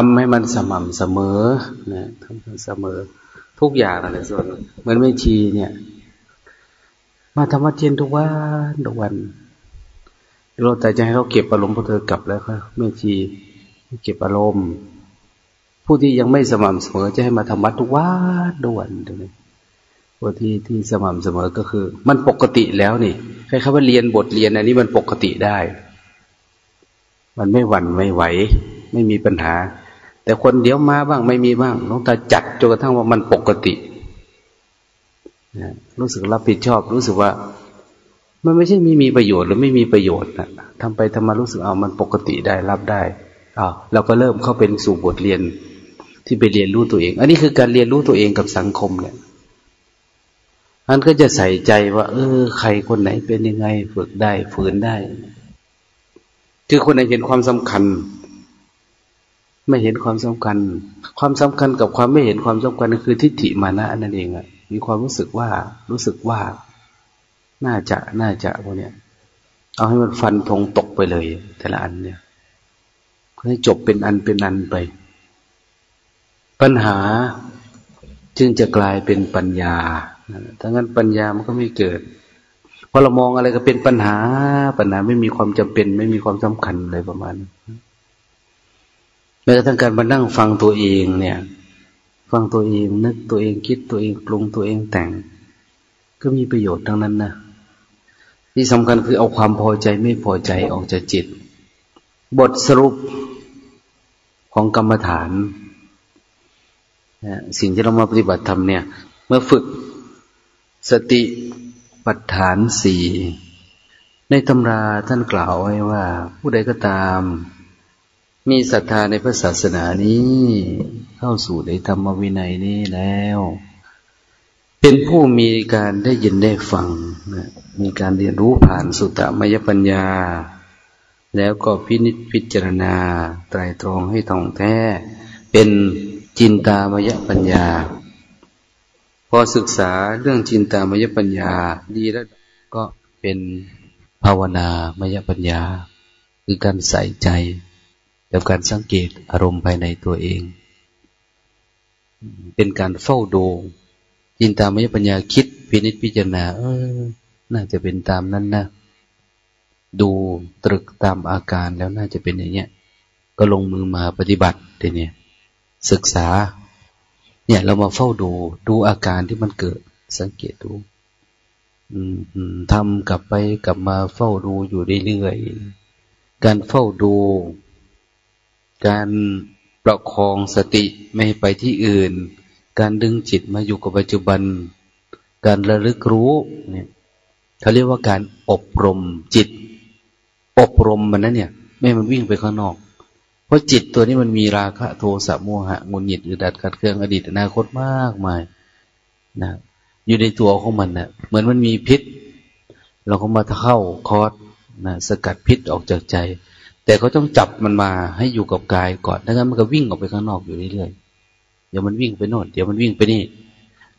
ทำให้มันสม่ำเสมอนะทำเสมอ ทุกอย่างอะไรส่วนเหมือนไม่ชีเนี่ย มาทำวัดเย็นทุกวันทุกวันเราแต่จะให้เขาเก็บอารมณ์พอเธอกลับแล้วค่ะแม่ชีเก็บอารมณ์ ผู้ที่ยังไม่สม่ำเสมอจะให้มาทำวัดทุกวันทุกวันตรงนี้ผู้ที่ที่สม่ำเสมอก็คือ มันปกติแล้วนี่ใครเขาว่าเรียนบทเรียนอันนี้มันปกติได้ มันไม่หวั่นไม่ไหว ไม่มีปัญหา แต่คนเดี๋ยวมาบ้างไม่มีบ้างน้องตาจัดจนกระทั่งว่ามันปกติรู้สึกรับผิดชอบ รู้สึกว่า มันไม่ใช่ไม่มีประโยชน์หรือไม่มีประโยชน์นะทำไปทำมารู้สึกเอามันปกติได้รับได้อ้าวเราก็เริ่มเข้าเป็นสู่บทเรียนที่ไปเรียนรู้ตัวเอง อันนี้คือการเรียนรู้ตัวเองกับสังคมเนี่ยอันก็จะใส่ใจว่า เออ ใครคนไหนเป็นยังไงฝึกได้ฝืนได้ คือคนไหนเห็นความสำคัญ ไม่เห็นความสำคัญ ความสำคัญกับความไม่เห็นความสำคัญคือทิฏฐิมานะนั่นเองอะมีความรู้สึกว่า รู้สึกว่า น่าจะ น่าจะพวกเนี้ย เอาให้มันฟันธงตกไปเลย แต่ละอันเนี่ยให้จบเป็นอันเป็นอันไป ปัญหาจึงจะกลายเป็นปัญญาถ้างั้นปัญญามันก็ไม่เกิด เพอเรามองอะไรก็เป็นปัญหา ปัญหาไม่มีความจำเป็น ไม่มีความสำคัญอะไรประมาณแม้กระทั่งการมานั่งฟังตัวเองเนี่ย ฟังตัวเองนึกตัวเองคิดตัวเองปรุงตัวเองแต่ง ก็มีประโยชน์ทั้งนั้นนะที่สำคัญคือเอาความพอใจไม่พอใจออกจากจิต บทสรุปของกรรมฐานสิ่งที่เรามาปฏิบัติธรรมเนี่ย เมื่อฝึกสติปัฏฐานสี่ในตำราท่านกล่าวไว้ว่า ผู้ใดก็ตาม มีศรัทธาในพระศาสนานี้ เข้าสู่ในธรรมวินัยนี้แล้ว เป็นผู้มีการได้ยินได้ฟังมีการเรียนรู้ผ่านสุตตมยปัญญา แล้วก็พินิจพิจารณาไตรตรองให้ท่องแท้ เป็นจินตามยปัญญา พอศึกษาเรื่องจินตามยปัญญา ดีแล้วก็เป็นภาวนามยปัญญา คือการใส่ใจ กับการสังเกตอารมณ์ภายในตัวเอง เป็นการเฝ้าดูจินตามยปัญญาคิดพินิจพิจารณา เออ น่าจะเป็นตามนั้นนะ ดูตรึกตามอาการแล้วน่าจะเป็นอย่างเนี้ย ก็ลงมือมาปฏิบัติทีนี้ศึกษา เนี่ยเรามาเฝ้าดูดูอาการที่มันเกิด สังเกตดูทำกลับไปกลับมาเฝ้าดูอยู่เรื่อยๆการเฝ้าดู การประคองสติไม่ไปที่อื่น การดึงจิตมาอยู่กับปัจจุบัน การระลึกรู้เนี่ยเขาเรียกว่าการอบรมจิต อบรมมันนั้นเนี่ย ไม่มันวิ่งไปข้างนอก เพราะจิตตัวนี้มันมีราคะโทสะโมหะงุนหงิดหรือดัดกัดเครื่องอดีตอนาคตมากมายนะอยู่ในตัวของมันนะเหมือนมันมีพิษ เราก็มาเข้าคอร์สนะสกัดพิษออกจากใจ แต่เขาต้องจับมันมาให้อยู่กับกายก่อนดังนั้นมันก็วิ่งออกไปข้างนอกอยู่เรื่อยๆ เดี๋ยวมันวิ่งไปโน่น เดี๋ยวมันวิ่งไปนี่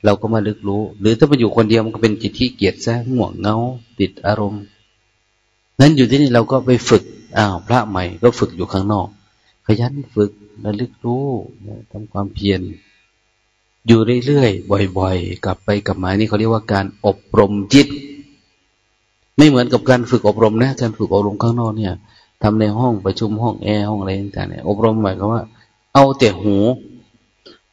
เราก็มาลึกรู้ หรือถ้ามันอยู่คนเดียวมันก็เป็นจิตที่เกียจซะห่วงเงา ติดอารมณ์ นั้นอยู่ที่นี่เราก็ไปฝึก อ้าวพระใหม่ก็ฝึกอยู่ข้างนอก ขยันฝึกระลึกรู้ทำความเพียร อยู่เรื่อยๆ บ่อยๆ กลับไปกลับมานี่เขาเรียกว่าการอบรมจิต ไม่เหมือนกับการฝึกอบรมนะ การฝึกอบรมข้างนอกเนี่ย ทำในห้องประชุมห้องแอร์ห้องอะไรต่างๆเนี่ยอบรมหมายความว่า เอาแต่หู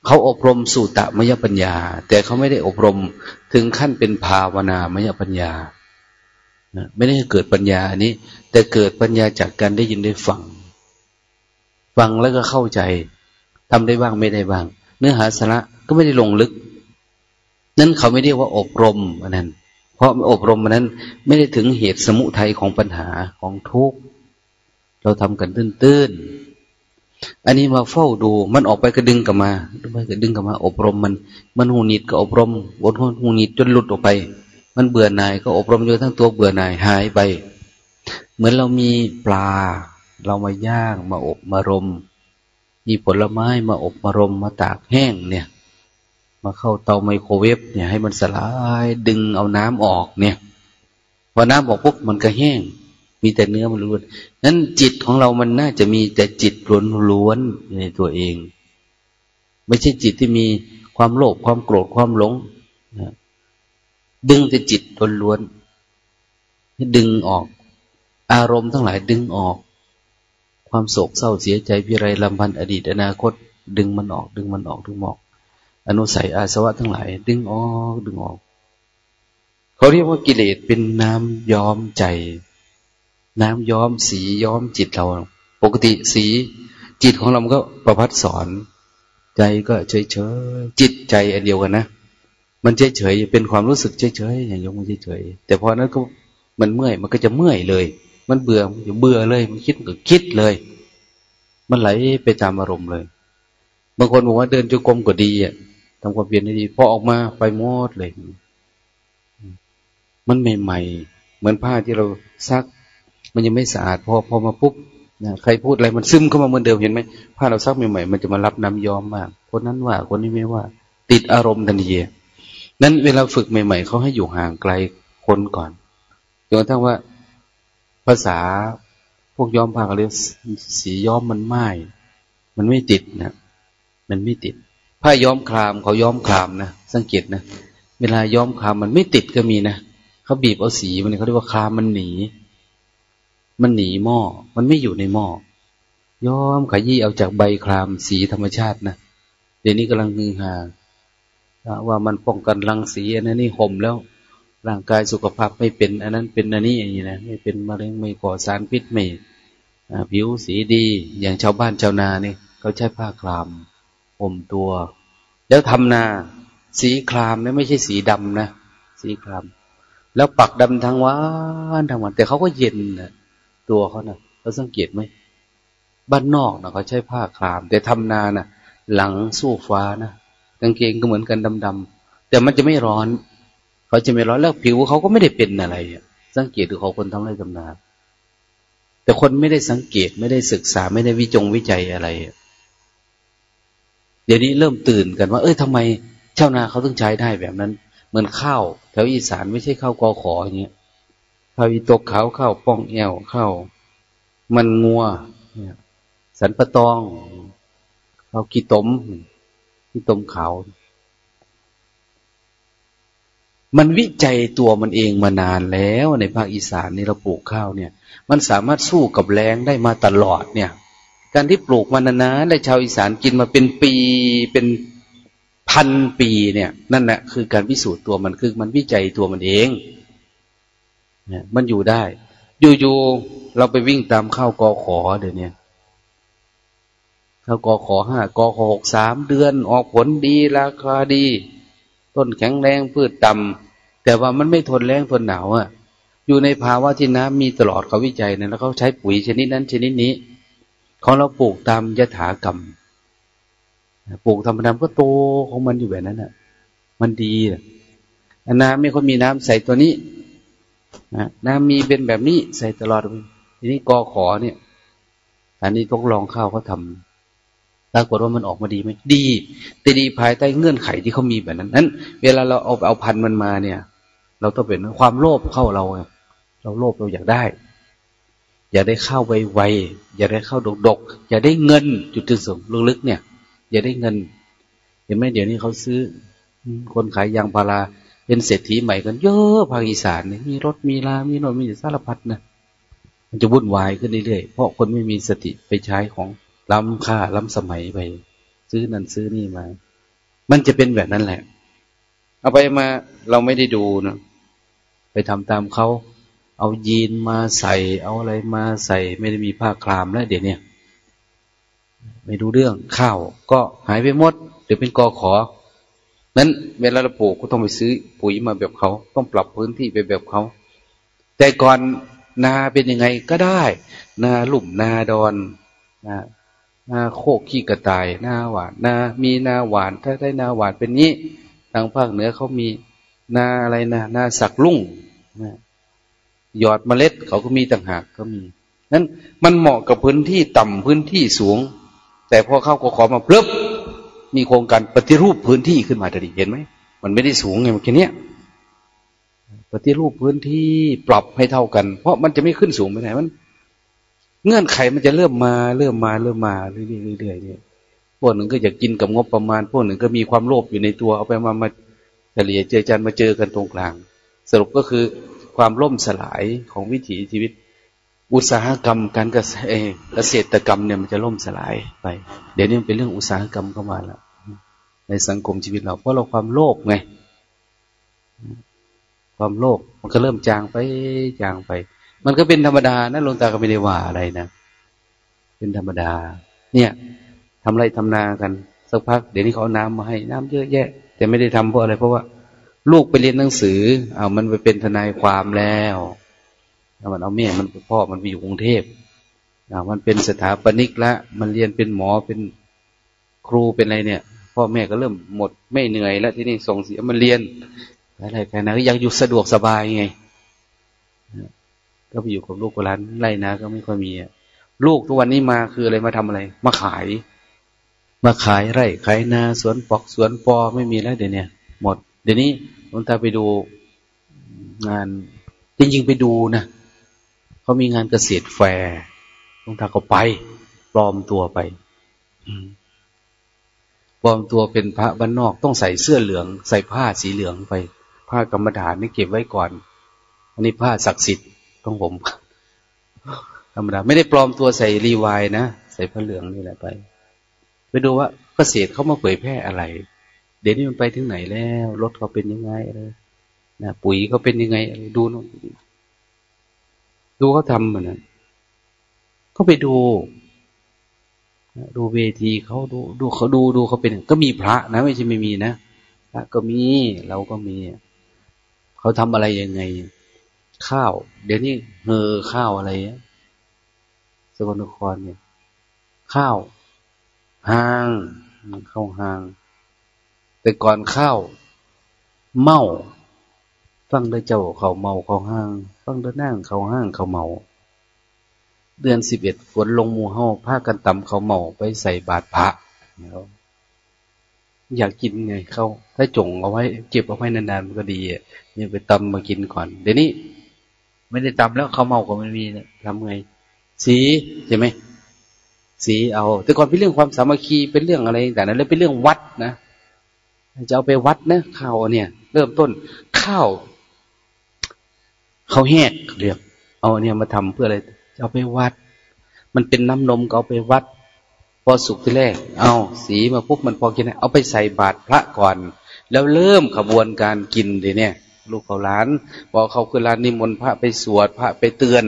เขาอบรมสูตรมยปัญญา แต่เขาไม่ได้อบรมถึงขั้นเป็นภาวนามยปัญญาไม่ได้เกิดปัญญาอันนี้ แต่เกิดปัญญาจากการได้ยินได้ฟัง ฟังแล้วก็เข้าใจทำได้บ้างไม่ได้บ้าง เนื้อหาสาระก็ไม่ได้ลงลึก นั่นเขาไม่เรียกว่าอบรมอันนั้น เพราะอบรมอันนั้น ไม่ได้ถึงเหตุสมุทัยของปัญหาของทุกข์ เราทำกันตื้นๆ อันนี้มาเฝ้าดู มันออกไปก็ดึงกลับมาไปก็ดึงกลับมา อบรมมัน มันหูนิดก็อบรมบนหูนิดจนหลุดออกไป มันเบื่อหน่ายก็อบรมจนทั้งตัวเบื่อหน่ายหายไป เหมือนเรามีปลา เรามาย่างมาอบมารม มีผลไม้มาอบมารมมาตากแห้งเนี่ย มาเข้าเตาไมโครเวฟเนี่ยให้มันสลายดึงเอาน้ำออกเนี่ย พอน้ำออกปุ๊บมันก็แห้ง มีแต่เนื้อมันล้วนนั้นจิตของเรามันน่าจะมีแต่จิตล้วนๆในตัวเอง ไม่ใช่จิตที่มีความโลภความโกรธความหลงดึงแต่จิตล้วนๆดึงออก อารมณ์ทั้งหลายดึงออก ความโศกเศร้าเสียใจพิไรลำพันธ์อดีตอนาคต ดึงมันออก ดึงมันออกดึงออก อนุสัยอาสวะทั้งหลาย ดึงออกดึงออกเขาเรียกว่ากิเลสเป็นน้ำย้อมใจ น้ำย้อมสีย้อมจิตเรา ปกติสี จิตของเรามันก็ประพัดสอนใจก็เฉยเฉยจิตใจอันเดียวกันนะมันเฉยเฉยเป็นความรู้สึกเฉยเฉยอย่างยกมันเฉยเฉยแต่พอนั้นก็มันเมื่อย มันก็จะเมื่อยเลย มันเบื่อมันจะเบื่อเลย มันคิดก็คิดเลย มันไหลไปตามอารมณ์เลยบางคนบอกว่าเดินจุกรมก็ดีอะทำความเพียรได้ดีพอออกมาไปมอดเลย มันใหม่ๆเหมือนผ้าที่เราซัก มันยังไม่สะอาดพอพอมาปุ๊บนะใครพูดอะไรมันซึมเข้ามาเหมือนเดิมเห็นไหมผ้าเราซักใหม่ๆมันจะมารับน้ำย้อมมากคนนั้นว่าคนนี้ไม่ว่า ติดอารมณ์ทันทีนั้นเวลาฝึกใหม่ๆเขาให้อยู่ห่างไกลคนก่อนจนกระทั่งว่าภาษาพวกย้อมผ้าเขาเรียกสีย้อมมันไหม้มันไม่ติดนะมันไม่ติด ผ้าย้อมครามเขาย้อมครามนะสังเกตนะเวลาย้อมครามมันไม่ติดก็มีนะเขาบีบเอาสีมันเขาเรียกว่าคามมันหนี มันหนีหม้อ มันไม่อยู่ในหม้อ ย้อมขยี้เอาจากใบครามสีธรรมชาตินะ เดี๋ยวนี้กำลังฮือฮาว่ามันป้องกันรังสีอันนั้นนี่ห่มแล้ว ร่างกายสุขภาพไม่เป็น อันนั้นเป็นอันนี้อย่างนี้นะ ไม่เป็นมะเร็งไม่ก่อสารพิษไม่ผิวสีดี อย่างชาวบ้านชาวนานี่เขาใช้ผ้าครามห่มตัว แล้วทำนา สีครามนี่ไม่ใช่สีดำนะ สีคราม แล้วปักดำทั้งวันทั้งวันแต่เขาก็เย็นนะ ตัวเขานะ่ะเราสังเกตไหมบ้านนอกนะเขาใช้ผ้าคลาม แต่ทำนานะ่ะ หลังสู้ฟ้านะกางเกงก็เหมือนกันดำๆแต่มันจะไม่ร้อน เขาจะไม่ร้อนแล้วผิวเขาก็ไม่ได้เป็นอะไรสังเกตดูเขาคนทำไรทำนา แต่คนไม่ได้สังเกตไม่ได้ศึกษาไม่ได้วิจงวิจัยอะไรเดี๋ยวนี้เริ่มตื่นกันว่า เอ้ยทำไมเจ้านาเขาต้องใช้ได้แบบนั้น เหมือนข้าวแถวอีสานไม่ใช่ข้าวกอขออย่างเงี้ย ข้าวอีตกขาวข้าป้องแอวเข้า มันงัวสันปะตองข้ากีตมกีตมขาว มันวิจัยตัวมันเองมานานแล้วในภาคอีสานนี่เราปลูกข้าวเนี่ย มันสามารถสู้กับแรงได้มาตลอดเนี่ย การที่ปลูกมานานๆได้ชาวอีสานกินมาเป็นปีเป็นพันปีเนี่ย นั่นแหละคือการพิสูจน์ตัวมันคือมันวิจัยตัวมันเอง เนี่ยมันอยู่ได้ อยู่ๆเราไปวิ่งตามข้าวกอขอเดี๋ยวนี้ข้าวกอขอห้ากอขอหกสามเดือน ออกผลดีราคาดี ต้นแข็งแรงพืชต่ำแต่ว่ามันไม่ทนแรงทนหนาวอะ่ะ อยู่ในภาวะที่น้ำมีตลอดเขาวิจัยนะแล้วเขาใช้ปุ๋ยชนิดนั้นชนิดนี้ของเราปลูกตามยถากรรมปลูกธรรมดาก็โตของมันอยู่แบบนั้นอะ มันดีอันน้ำไม่ค่อยมีน้ำใส่ตัวนี้ นะน้ำมีเป็นแบบนี้ใส่ตลอด ทีนี้กอขอเนี่ยอันนี้ต้องลองข้าวเขาทำปรากฏว่ามันออกมาดีไหมดี แต่ดีภายใต้เงื่อนไขที่เขามีแบบนั้นนั้น เวลาเราเอาเอาพันมันมาเนี่ย เราต้องเป็นความโลภเข้าเราเราโลภเราอยากได้ อยากได้ข้าวไวๆอยากได้ข้าวดกๆอยากได้เงินจุดจุดสูงลึกๆเนี่ย อย่าได้เงินเห็นไหมเดี๋ยวนี้เขาซื้อ คนขายยางพารา เป็นเศรษฐีใหม่กันเยอะภาคอีสานเนี่ยมีรถมีลามีรถมีสารพัดนะมันจะวุ่นวายขึ้นเรื่อยๆเพราะคนไม่มีสติไปใช้ของล้ำค่าล้ำสมัยไป ซื้อนั่นซื้อนี่มา มันจะเป็นแบบนั้นแหละ เอาไปมาเราไม่ได้ดูนะไปทำตามเขาเอายีนมาใส่ เอาอะไรมาใส่ ไม่ได้มีผ้าคลามแล้วเดี๋ยวนี้ไม่รู้เรื่องข้าว ก็หายไปหมดหรือเป็นกอขอ นั้นเวลาเราปลูกก็ต้องไปซื้อปุ๋ยมาแบบเขา ต้องปรับพื้นที่ไปแบบเขา แต่ก่อนนาเป็นยังไงก็ได้ นาลุ่มนาดอนนานาโคกขี้กระต่ายนาหวานนา มีนาหวาน ถ้าได้นาหวานเป็นนี้ ทางภาคเหนือเขามีนาอะไรนะนาสักลุ่งนะหยอดเมล็ดเขาก็มีต่างหากก็มีนั้นมันเหมาะกับพื้นที่ต่ำพื้นที่สูง แต่พอเข้ากขอมาเพลิบ มีโครงการปฏิรูปพื้นที่ขึ้นมาทันทีเห็นไหมมันไม่ได้สูงไงเมันแค่นี้ยปฏิรูปพื้นที่ปรับให้เท่ากัน เพราะมันจะไม่ขึ้นสูงไปไหนมัน เงื่อนไขมันจะเริ่มมาเริ่มมาเริ่มมาเรื่อยๆเนี่ยพวกหนึ่งก็อยากกินกับงบประมาณ พวกหนึ่งก็มีความโลภอยู่ในตัวเอาไปมามาเฉลี่ยเจอจันมาเจอกันตรงกลาง สรุปก็คือความล่มสลายของวิถีชีวิต อุตสาหกรรมการเกษตรเกษตรกรรมเนี่ยมันจะล่มสลายไป เดี๋ยวนี้มันเป็นเรื่องอุตสาหกรรมเข้ามาแล้วในสังคมชีวิตเรา เพราะเราความโลภไง ความโลภมันก็เริ่มจางไปจางไป มันก็เป็นธรรมดานะลงตาก็ไม่ได้ว่าอะไรนะ เป็นธรรมดา เนี่ยทำไรทำนากัน สักพัก เดี๋ยวนี้เขาเอาน้ำมาให้ น้ำเยอะแยะ แต่ไม่ได้ทำเพราะอะไร เพราะว่า ลูกไปเรียนหนังสือเอามันไปเป็นทนายความแล้ว มันเอาแม่มันพ่อมันไปอยู่กรุงเทพมันเป็นสถาปนิกละ มันเรียนเป็นหมอเป็นครูเป็นอะไรเนี่ย พ่อแม่ก็เริ่มหมดไม่เหนื่อยแล้วที่นี่ส่งเสียมันเรียนอะไรกันนะยากอยู่สะดวกสบายไงก็ไปอยู่กับลูกกับหลานไร่นะก็ไม่ค่อยมีลูกทุกวันนี้มาคืออะไรมาทำอะไร มาขาย มาขายไร่ขายนาสวนปอกสวนปอไม่มีแล้วเดี๋ยวนี้หมด เดี๋ยวนี้หลวงตาไปดูงาน จริงๆไปดูนะ เขามีงานเกษตรแฟร์หลวงตาก็ไปปลอมตัวไปปลอมตัวเป็นพระบ้านนอกต้องใส่เสื้อเหลือง ใส่ผ้าสีเหลืองไป ผ้ากรรมฐานนี่เก็บไว้ก่อน อันนี้ผ้าศักดิ์สิทธิ์ต้องผมธรรมดาไม่ได้ปลอมตัวใส่รีวายนะใส่ผ้าเหลืองนี่แหละไปไปดูว่าเกษตรเขามาเผยแพร่อะไร เดี๋ยวนี้มันไปถึงไหนแล้วรถเขาเป็นยังไงอะไรนะปุ๋ยเขาเป็นยังไงอะไรดูนู่น ดูเขาทำมันนะก็ไปดู ดูเวทีเขาดูดูเขาดูดูเขาเป็น ก็มีพระนะไม่ใช่ไม่มีนะพระก็มีเราก็มี เขาทำอะไรยังไง ข้าว เดี๋ยวนี้เฮอข้าวอะไรสกลนครเนี่ย ข้าวห่างข้าวห่าง แต่ก่อนข้าวเมา ฟังได้เจ้าเขาเมาเขาห้าง ฟังได้นั่งเขาห้างเขาเมา เดือนสิบเอ็ดฝนลงมูเฮาผ้ากันตำเขาเมาไปใส่บาตรพระอยากกินไงเขาถ้าจงเอาไว้เก็บเอาไว้นานๆมันก็ดีอะนี่ไปตำมากินก่อน เดี๋ยวนี้ ไม่ได้ตำแล้วเขาเมาก็ไม่มีนะทำไง สีใช่ไหมสีเอา แต่ก่อนเป็นเรื่องความสามัคคีเป็นเรื่องอะไรแต่นั้นเลยเป็นเรื่องวัดนะจะเอาไปวัดนะข้าวเนี่ย เริ่มต้นข้าว เขาแหกเรียกเอาเนี่ยมาทำเพื่ออะไรเอาไปวัด มันเป็นน้ำนมก็เอาไปวัด พอสุกที่แรก เอาสีมาปุ๊บมันพอกินเอาไปใส่บาตรพระก่อน แล้วเริ่มขบวนการกินเดี๋ยเนี่ย ลูกเขาล้านพอเขาคือร้านนิมนต์พระไปสวดพระไปเตือน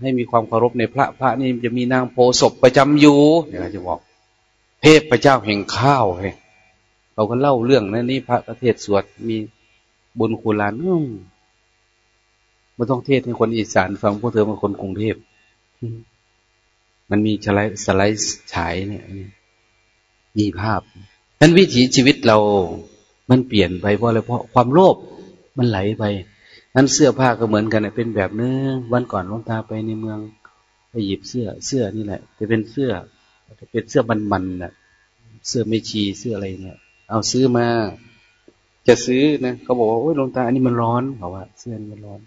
ให้มีความเคารพในพระพระนี่จะมีนางโพศพประจำอยู่เนี่ยจะบอก เทพพระเจ้าแห่งข้าวเฮ้เราก็เล่าเรื่องนะนี่พระประเทศสวดมีบุญคุณลาน อืมมันต้องเทศให้คนอีสานฟังพวกเธอเป็นคนกรุงเทพมันมีสไลด์สไลด์ฉายเนี่ยมีภาพนั้นวิถีชีวิตเรา มันเปลี่ยนไปเพราะอะไรเพราะความโลภมันไหลไปนั้นเสื้อผ้าก็เหมือนกันเป็นแบบนึงวันก่อนลงตาไปในเมืองไปหยิบเสื้อ เสื้อนี่แหละจะเป็นเสื้อจะเป็นเสื้อมันๆนะเสื้อไม่ชีเสื้ออะไรเนี่ยเอาซื้อมา จะซื้อนะเขาบอกว่าโอ้ยลงตาอันนี้มันร้อนเขาว่า เสื้อนี้มันร้อน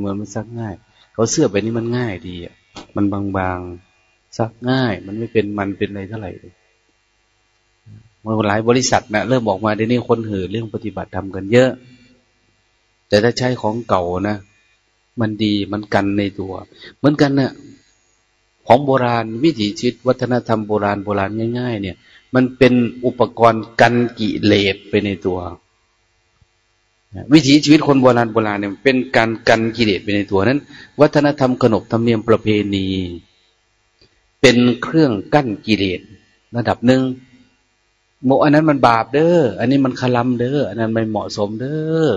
เหมือนมันซักง่ายเขาเสื้อแบบนี้มันง่ายดีอะมันบางๆซักง่าย มันไม่เป็นมันเป็นอะไรเท่าไหร่เลยมันหลายบริษัทนะเริ่มบอกมาเดี๋ยวนี้คนหือเรื่องปฏิบัติทำกันเยอะ แต่ถ้าใช้ของเก่านะมันดีมันกันในตัว เหมือนกันนะ่ะของโบราณวิถีชีวิตวัฒนธรรมโบราณโบราณง่าย ๆ เนี่ย มันเป็นอุปกรณ์กันกิเลสไปในตัว วิถีชีวิตคนโบราณโบราณเนี่ยเป็นการกันกิเลสไปในตัวนั้น วัฒนธรรมขนบธรรมเนียมประเพณี เป็นเครื่องกั้นกิเลสระดับหนึ่งโมอันนั้นมันบาปเด้ออันนี้มันคลำเด้ออันนั้นไม่เหมาะสมเด้อ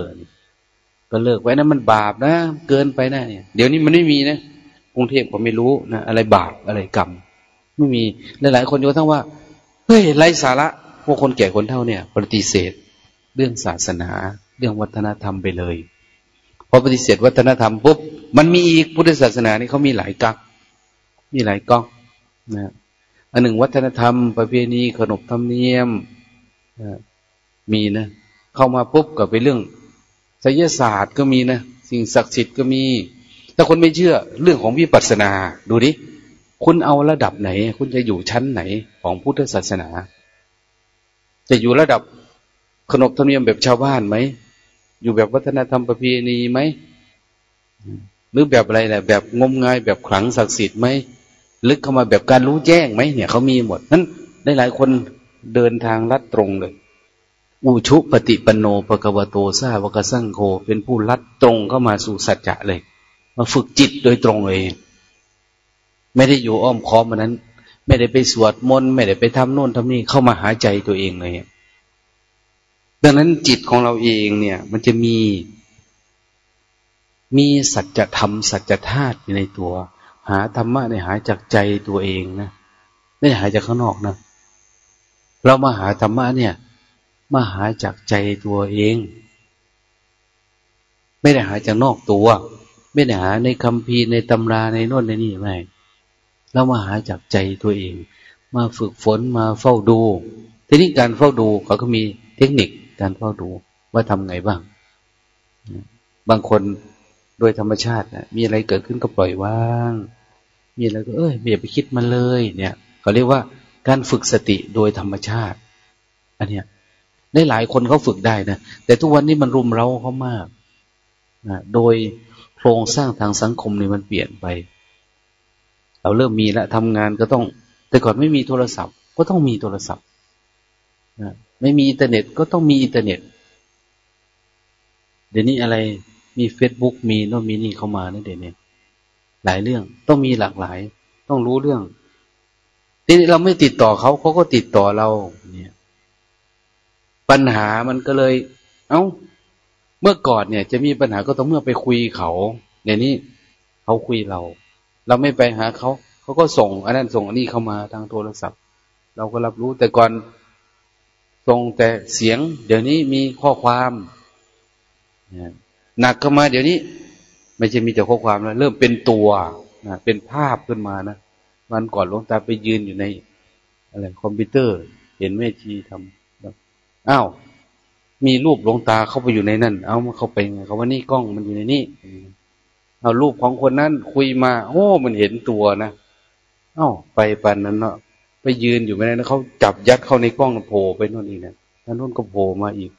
ก็เลิกไว้นะมันบาปนะ เกินไปนะเนี่ยเดี๋ยวนี้มันไม่มีนะกรุงเทพผมไม่รู้นะอะไรบาปอะไรกรรมไม่มีหลายๆคนโยทั้งว่าเฮ้ยไร้สาระพวกคนแก่คนเท่าเนี่ย ปฏิเสธ เรื่องศาสนา เรื่องวัฒนธรรมไปเลยพอปฏิเสธวัฒนธรรมปุ๊บมันมีอีกพุทธศาสนานี่เขามีหลายกักมีหลายก๊อกนะอันหนึ่งวัฒนธรรม ประเพณีขนบธรรมเนียมมีนะเข้ามาปุ๊บก็เป็นเรื่องไสยศาสตร์ก็มีนะสิ่งศักดิ์สิทธิ์ก็มี ถ้าคนไม่เชื่อเรื่องของวิปัสสนา ดูดิคุณเอาระดับไหน คุณจะอยู่ชั้นไหนของพุทธศาสนา จะอยู่ระดับขนบธรรมเนียมแบบชาวบ้านไหม อยู่แบบวัฒนธรรมประเพณีไหมหรือแบบอะไรแหละแบบงมงายแบบขลังศักดิ์สิทธิ์ไหมลึกเข้ามาแบบการรู้แจ้งไหมเนี่ยเขามีหมดนั้นได้หลายคนเดินทางลัดตรงเลยอุชุปฏิปโนปกวโตซาวกสังโฆเป็นผู้ลัดตรงเข้ามาสู่สัจจะเลย มาฝึกจิตโดยตรงเลย ไม่ได้อยู่อ้อมค้อมมันนั้น ไม่ได้ไปสวดมนต์ไม่ได้ไปทำโน่นทำนี่เข้ามาหาใจตัวเองเลย ดังนั้นจิตของเราเองเนี่ย มันจะมีมีสัจธรรมสัจธาตุอยู่ในตัว หาธรรมะในหาจากใจตัวเองนะไม่ได้หาจากข้างนอกนะเรามาหาธรรมะเนี่ย มาหาจากใจตัวเอง ไม่ได้หาจากนอกตัว ไม่ได้หาในคำพีในตำราในโน่นในนี่ไม่เรามาหาจากใจตัวเอง มาฝึกฝนมาเฝ้าดูทีนี้การเฝ้าดูเขาก็มีเทคนิค การเฝ้าดูว่าทำไงบ้าง บางคนโดยธรรมชาติมีอะไรเกิดขึ้นก็ปล่อยวาง มีอะไรก็เอ้ยไม่อย่าไปคิดมันเลย เนี่ยเขาเรียกว่าการฝึกสติโดยธรรมชาติ อันเนี้ยได้หลายคนเขาฝึกได้นะ แต่ทุกวันนี้มันรุมเร้าเขามากนะโดยโครงสร้างทางสังคมนี่มันเปลี่ยนไป เราเริ่มมีแล้วทำงานก็ต้อง แต่ก่อนไม่มีโทรศัพท์ ก็ต้องมีโทรศัพท์นะ ไม่มีอินเทอร์เน็ตก็ต้องมีอินเทอร์เน็ต เดี๋ยวนี้อะไรมีเฟซบุ๊กมีโน่นมีนี่เข้ามานะเดี๋ยวนี้หลายเรื่องต้องมีหลากหลาย ต้องรู้เรื่องทีนี้เราไม่ติดต่อเขาเขาก็ติดต่อเรา เนี่ย ปัญหามันก็เลย เอา้า เมื่อก่อนเนี่ย จะมีปัญหาก็ต้องเมื่อไปคุยเขาเดี๋ยวนี้เขาคุยเรา เราไม่ไปหาเขาเขาก็ส่งอันนั้นส่งอันนี้เข้ามาทางโทรศัพท์ เราก็รับรู้แต่ก่อน ส่งแต่เสียง เดี๋ยวนี้มีข้อความหนักเข้ามาเดี๋ยวนี้ ไม่ใช่มีแต่ข้อความแล้วเริ่มเป็นตัวนะเป็นภาพขึ้นมานะวันก่อนหลวงตาไปยืนอยู่ในอะไรคอมพิวเตอร์ เห็นแม่ชีทำอ้าวมีรูปหลวงตาเข้าไปอยู่ในนั่น เอามาเข้าไปไงเขาว่านี่กล้องมันอยู่ในนี่เอารูปของคนนั้นคุยมา โอ้มันเห็นตัวนะเอ้าไปปันนั้นเนาะ ไปยืนอยู่ไม่ได้นะเขาจับยัดเข้าในกล้องโผล่ไปนู่นอีกนะแล้วนู่นก็โผล่มาอีก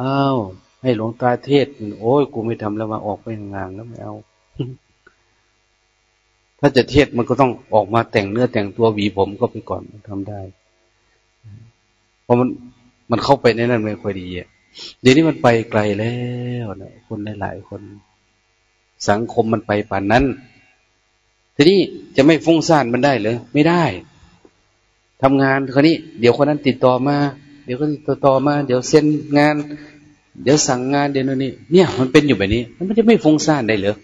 อ้าวให้หลวงตาเทศ โอ้ยกูไม่ทำแล้วมาออกไปห่างๆแล้วไม่เอา ถ้าจะเทศมันก็ต้องออกมาแต่งเนื้อแต่งตัวหวีผมก็ไปก่อนทำได้ เพราะมันมันเข้าไปในนั้นไม่ค่อยดีอะเดี๋ยวนี้มันไปไกลแล้วนะคนหลายๆคน สังคมมันไปป่านนั้น ทีนี้จะไม่ฟุ้งซ่านมันได้หรือไม่ได้ทำงานคนนี้ เดี๋ยวคนนั้นติดต่อมา เดี๋ยวก็ติดต่อมา เดี๋ยวเซ็นงาน เดี๋ยวสั่งงานเดี๋ยวนี้เนี่ย มันเป็นอยู่แบบนี้ มันไม่ได้ไม่ฟุ้งซ่านได้หรือ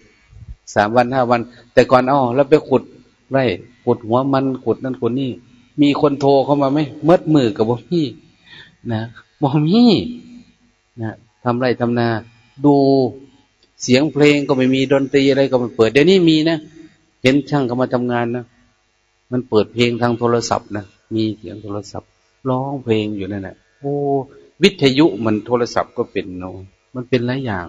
สามวันห้าวัน แต่ก่อนอ้อแล้วไปขุดไร่ขุดหัวมันขุดนั่นขุดนี่ มีคนโทรเข้ามาไหมเมื่อมือกับบ่พี่นะบ่มีนะทำไรทำนา ดูเสียงเพลงก็ไม่มีดนตรีอะไรก็ไม่เปิด เดี๋ยวนี้มีนะ เห็นช่างก็มาทำงานนะมันเปิดเพลงทางโทรศัพท์นะมีเสียงโทรศัพท์ ร้องเพลงอยู่นั่นแหละโอ้วิทยุมันโทรศัพท์ก็เป็นเนาะมันเป็นหลายอย่าง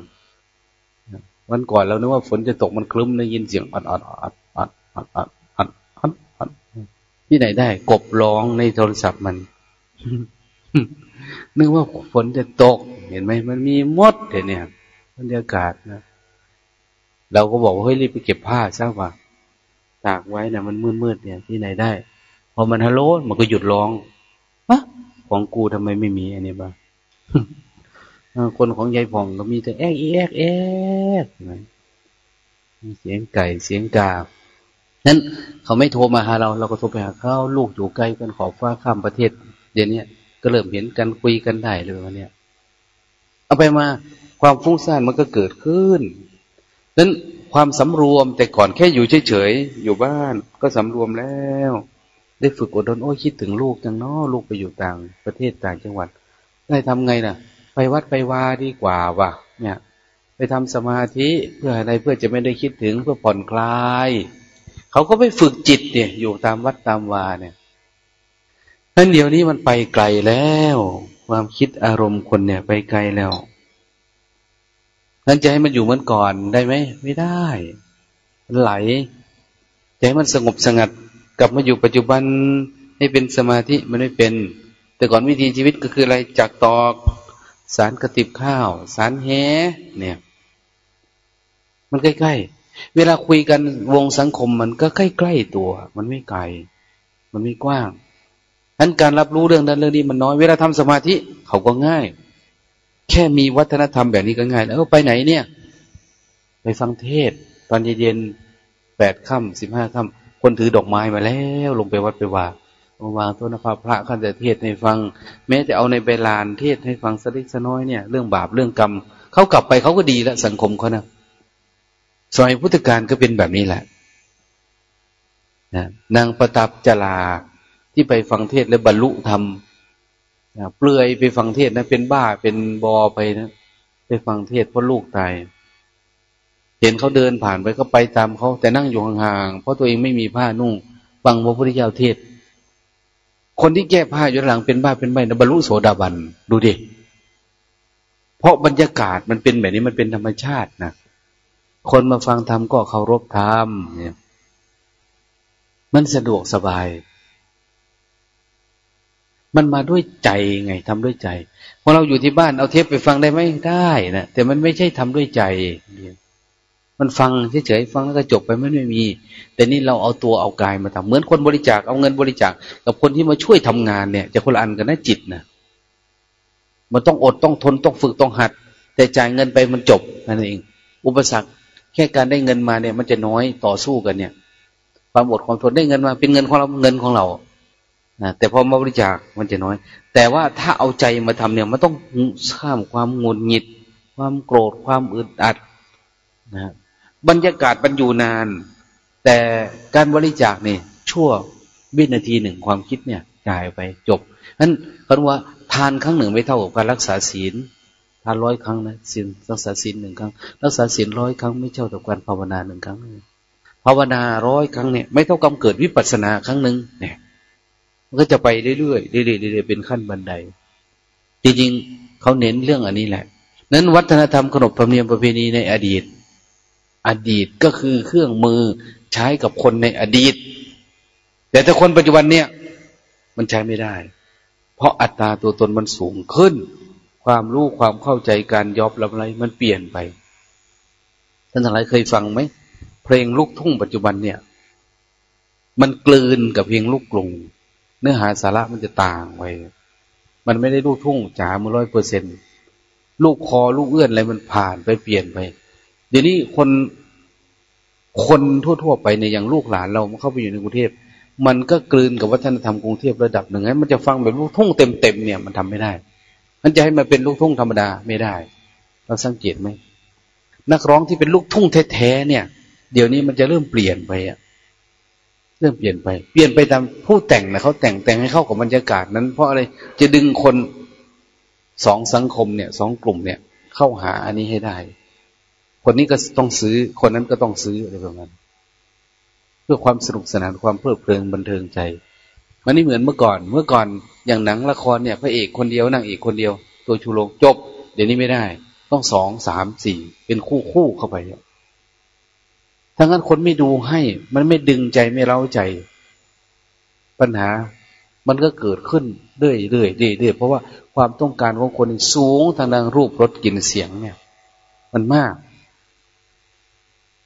วันก่อนเรานึกว่าฝนจะตกมันคลึ้มได้ยินเสียงอัดอัดอัดอัดอัดอัดอัดอัดอัดที่ไหนได้ กบร้องในโทรศัพท์มันนึกว่าฝนจะตก เห็นไหมมันมีมดเห็นเนี่ยบรรยากาศนะเราก็บอกว่าเฮ้ยรีบไปเก็บผ้าซะว่า ตากไว้นะมันมืดมืดเนี่ยที่ไหนได้ พอมันฮัลโหลมันก็หยุดร้องอะของกูทำไมไม่มีอันนี้บ้างคนของยายผ่องก็มีแต่แอ๊กแอ๊กแอ๊กมีเสียงไก่เสียงกานั้นเขาไม่โทรมาหาเรา เราก็โทรไปหาเขาลูกอยู่ไกลกันขอบฟ้าข้ามประเทศ เดี๋ยวนี้ก็เริ่มเห็นกันคุยกันได้เลยวันนี้เอาไปมาความฟุ้งซ่านมันก็เกิดขึ้นนั้น ความสำรวม แต่ก่อนแค่อยู่เฉยๆอยู่บ้านก็สำรวมแล้ว ได้ฝึกอดทนโอ้คิดถึงลูกจังเนาะลูกไปอยู่ต่างประเทศต่างจังหวัด ได้ทำไงนะ่ะ ไปวัดไปวาดีกว่าว่ะ เนี่ย ไปทำสมาธิเพื่ออะไรเพื่อจะไม่ได้คิดถึงเพื่อผ่อนคลายเขาก็ไปฝึกจิตเนี่ย อยู่ตามวัดตามวาเนี่ยนั่นเดี๋ยวนี้มันไปไกลแล้ว ความคิดอารมณ์คนเนี่ย ไปไกลแล้ว นั้นจะให้มันอยู่เหมือนก่อนได้ไหมไม่ได้มันไหลจะให้มันสงบสงัด กลับมาอยู่ปัจจุบันให้เป็นสมาธิมันไม่เป็น แต่ก่อนวิธีชีวิตก็คืออะไรจากตอก สารกระติบข้าว สารแหเนี่ย มันใกล้ๆ เวลาคุยกันวงสังคมมันก็ใกล้ๆตัว มันไม่ไกล มันไม่กว้างนั้นการรับรู้เรื่องนั้นเรื่องนี้มันน้อย เวลาทำสมาธิเขาก็ง่าย แค่มีวัฒนธรรมแบบนี้ก็ง่ายแล้วไปไหนเนี่ย ไปฟังเทศ ตอนเย็นแปดค่ำสิบห้าค่ำคนถือดอกไม้มาแล้วลงไปวัดไปว่าวางตัวนะครับพระขันจะเทศให้ฟัง แม้จะเอาในใบลานเทศให้ฟังสักเล็กสน้อยเนี่ย เรื่องบาปเรื่องกรรมเขากลับไปเขาก็ดีแล้วสังคมเขานะสมัยพุทธกาลก็เป็นแบบนี้แหละนะนางประตับจลาที่ไปฟังเทศแล้วบรรลุธรรม เปลือยไปฟังเทศนะ เป็นบ้าเป็นบอไปนะไปฟังเทศเพราะลูกตาย เห็นเขาเดินผ่านไปก็ไปตามเขาแต่นั่งอยู่ห่างๆเพราะตัวเองไม่มีผ้านุ่ง ฟังพระพุทธเจ้าเทศ คนที่แก้ผ้าอยู่หลังเป็นบ้าเป็นใบนะบรรลุโสดาบันดูดิเพราะบรรยากาศมันเป็นแบบนี้มันเป็นธรรมชาตินะคนมาฟังธรรมก็เคารพธรรมเนี่ย มันสะดวกสบาย มันมาด้วยใจไงทำด้วยใจพอเราอยู่ที่บ้านเอาเทปไปฟังได้ไหมได้นะแต่มันไม่ใช่ทำด้วยใจ มันฟังเฉยๆฟังแล้วก็จบไปไม่ไม่มี แต่นี่เราเอาตัวเอากายมาทำเหมือนคนบริจาคเอาเงินบริจาคกับคนที่มาช่วยทำงานเนี่ย จะคนละอันกันนะจิตนะมันต้องอดต้องทนต้องฝึกต้องหัด แต่จ่ายเงินไปมันจบนั่นเอง อุปสรรคแค่การได้เงินมาเนี่ย มันจะน้อยต่อสู้กันเนี่ย ความอดความทนได้เงินมา เป็นเงินของเราเงินของเรา นะแต่พอมาบริจาคมันจะน้อย แต่ว่าถ้าเอาใจมาทำเนี่ยมันต้องข้ามความงุนหงิด ความโกรธความอึดอัดนะบรรยากาศมันอยู่นาน แต่การบริจาคเนี่ยชั่ววินาทีหนึ่งความคิดเนี่ยจ่ายไปจบนั้นเขาว่าทานครั้งหนึ่งไม่เท่ากับการรักษาศีลทานร้อยครั้งนะศีลรักษาศีลหนึ่งครั้ง รักษาศีลร้อยครั้งไม่เท่ากับการภาวนาหนึ่งครั้ง ภาวนาร้อยครั้งเนี่ยไม่เท่ากับเกิดวิปัสสนาครั้งหนึ่งเนี่ย มันก็จะไปเรื่อยๆเรื่อยๆเรื่อยๆเป็นขั้นบันได จริงๆเขาเน้นเรื่องอันนี้แหละ นั้นวัฒนธรรมขนบธรรมเนียมประเพณีในอดีต อดีตก็คือเครื่องมือใช้กับคนในอดีต แต่ถ้าคนปัจจุบันเนี่ย มันใช้ไม่ได้ เพราะอัตราตัวตนมันสูงขึ้น ความรู้ความเข้าใจการยอบรับอะไรมันเปลี่ยนไปท่านทั้งหลายเคยฟังไหมเพลงลูกทุ่งปัจจุบันเนี่ย มันกลืนกับเพลงลูกกรุง นื้อหาสาระมันจะต่างไปมันไม่ได้ลูกทุ่งจ๋ามือร้อยเปอร์เซ็นลูกคอลูกเอื้อนอะไรมันผ่านไปเปลี่ยนไป เดี๋ยวนี้คนคนทั่ว ๆ ไปในอย่างลูกหลานเราเข้าไปอยู่ในกรุงเทพมันก็กลืนกับวัฒนธรรมกรุงเทพระดับหนึ่งไงมันจะฟังแบบลูกทุ่งเต็มๆเนี่ยมันทำไม่ได้ มันจะให้มันเป็นลูกทุ่งธรรมดาไม่ได้ เราสังเกตไหมนักร้องที่เป็นลูกทุ่งแท้ๆเนี่ย เดี๋ยวนี้มันจะเริ่มเปลี่ยนไปอะ เริ่มเปลี่ยนไป เปลี่ยนไปตามผู้แต่งนะเขาแต่งแต่งให้เข้ากับบรรยากาศนั้น เพราะอะไรจะดึงคนสองสังคมเนี่ยสองกลุ่มเนี่ย เข้าหาอันนี้ให้ได้ คนนี้ก็ต้องซื้อ คนนั้นก็ต้องซื้ออะไรประมาณเพื่อความสนุกสนานความเพลิดเพลินบันเทิงใจ มันไม่เหมือนเมื่อก่อน เมื่อก่อนอย่างหนังละครเนี่ยพระเอกคนเดียวนางเอกคนเดียว ตัวชูโรงจบ เดี๋ยวนี้ไม่ได้ ต้องสองสามสี่เป็นคู่คู่เข้าไปเนี่ย ถ้างั้นคนไม่ดูให้ มันไม่ดึงใจไม่เล้าใจ ปัญหา มันก็เกิดขึ้นเรื่อยๆเรื่อยๆเพราะว่าความต้องการของคนสูงทางด้านรูปรสกลิ่นเสียงเนี่ย มันมาก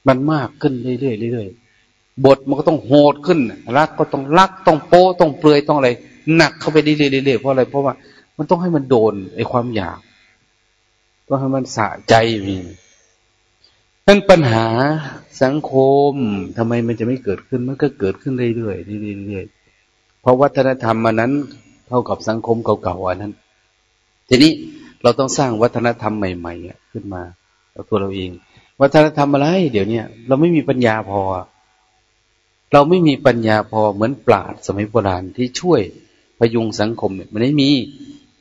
มันมากขึ้นเรื่อยๆเรื่อยๆบทมันก็ต้องโหดขึ้น รักก็ต้องรักต้องโป้ต้องเปลือยต้องอะไรหนักเข้าไปเรื่อยๆเรื่อยๆเพราะอะไรเพราะว่า มันต้องให้มันโดนไอ้ความอยากต้องให้มันสะใจมี นั่นปัญหาสังคมทำไมมันจะไม่เกิดขึ้น มันก็เกิดขึ้นเรื่อยๆเรื่อยๆเพราะวัฒนธรรมมันนั้นเท่ากับสังคมเก่าๆอันนั้น ทีนี้เราต้องสร้างวัฒนธรรมใหม่ๆขึ้นมาเราตัวเราเอง วัฒนธรรมอะไร เดี๋ยวนี้เราไม่มีปัญญาพอ เราไม่มีปัญญาพอเหมือนปราดสมัยโบราณที่ช่วยพยุงสังคมเนี่ยมันไม่มี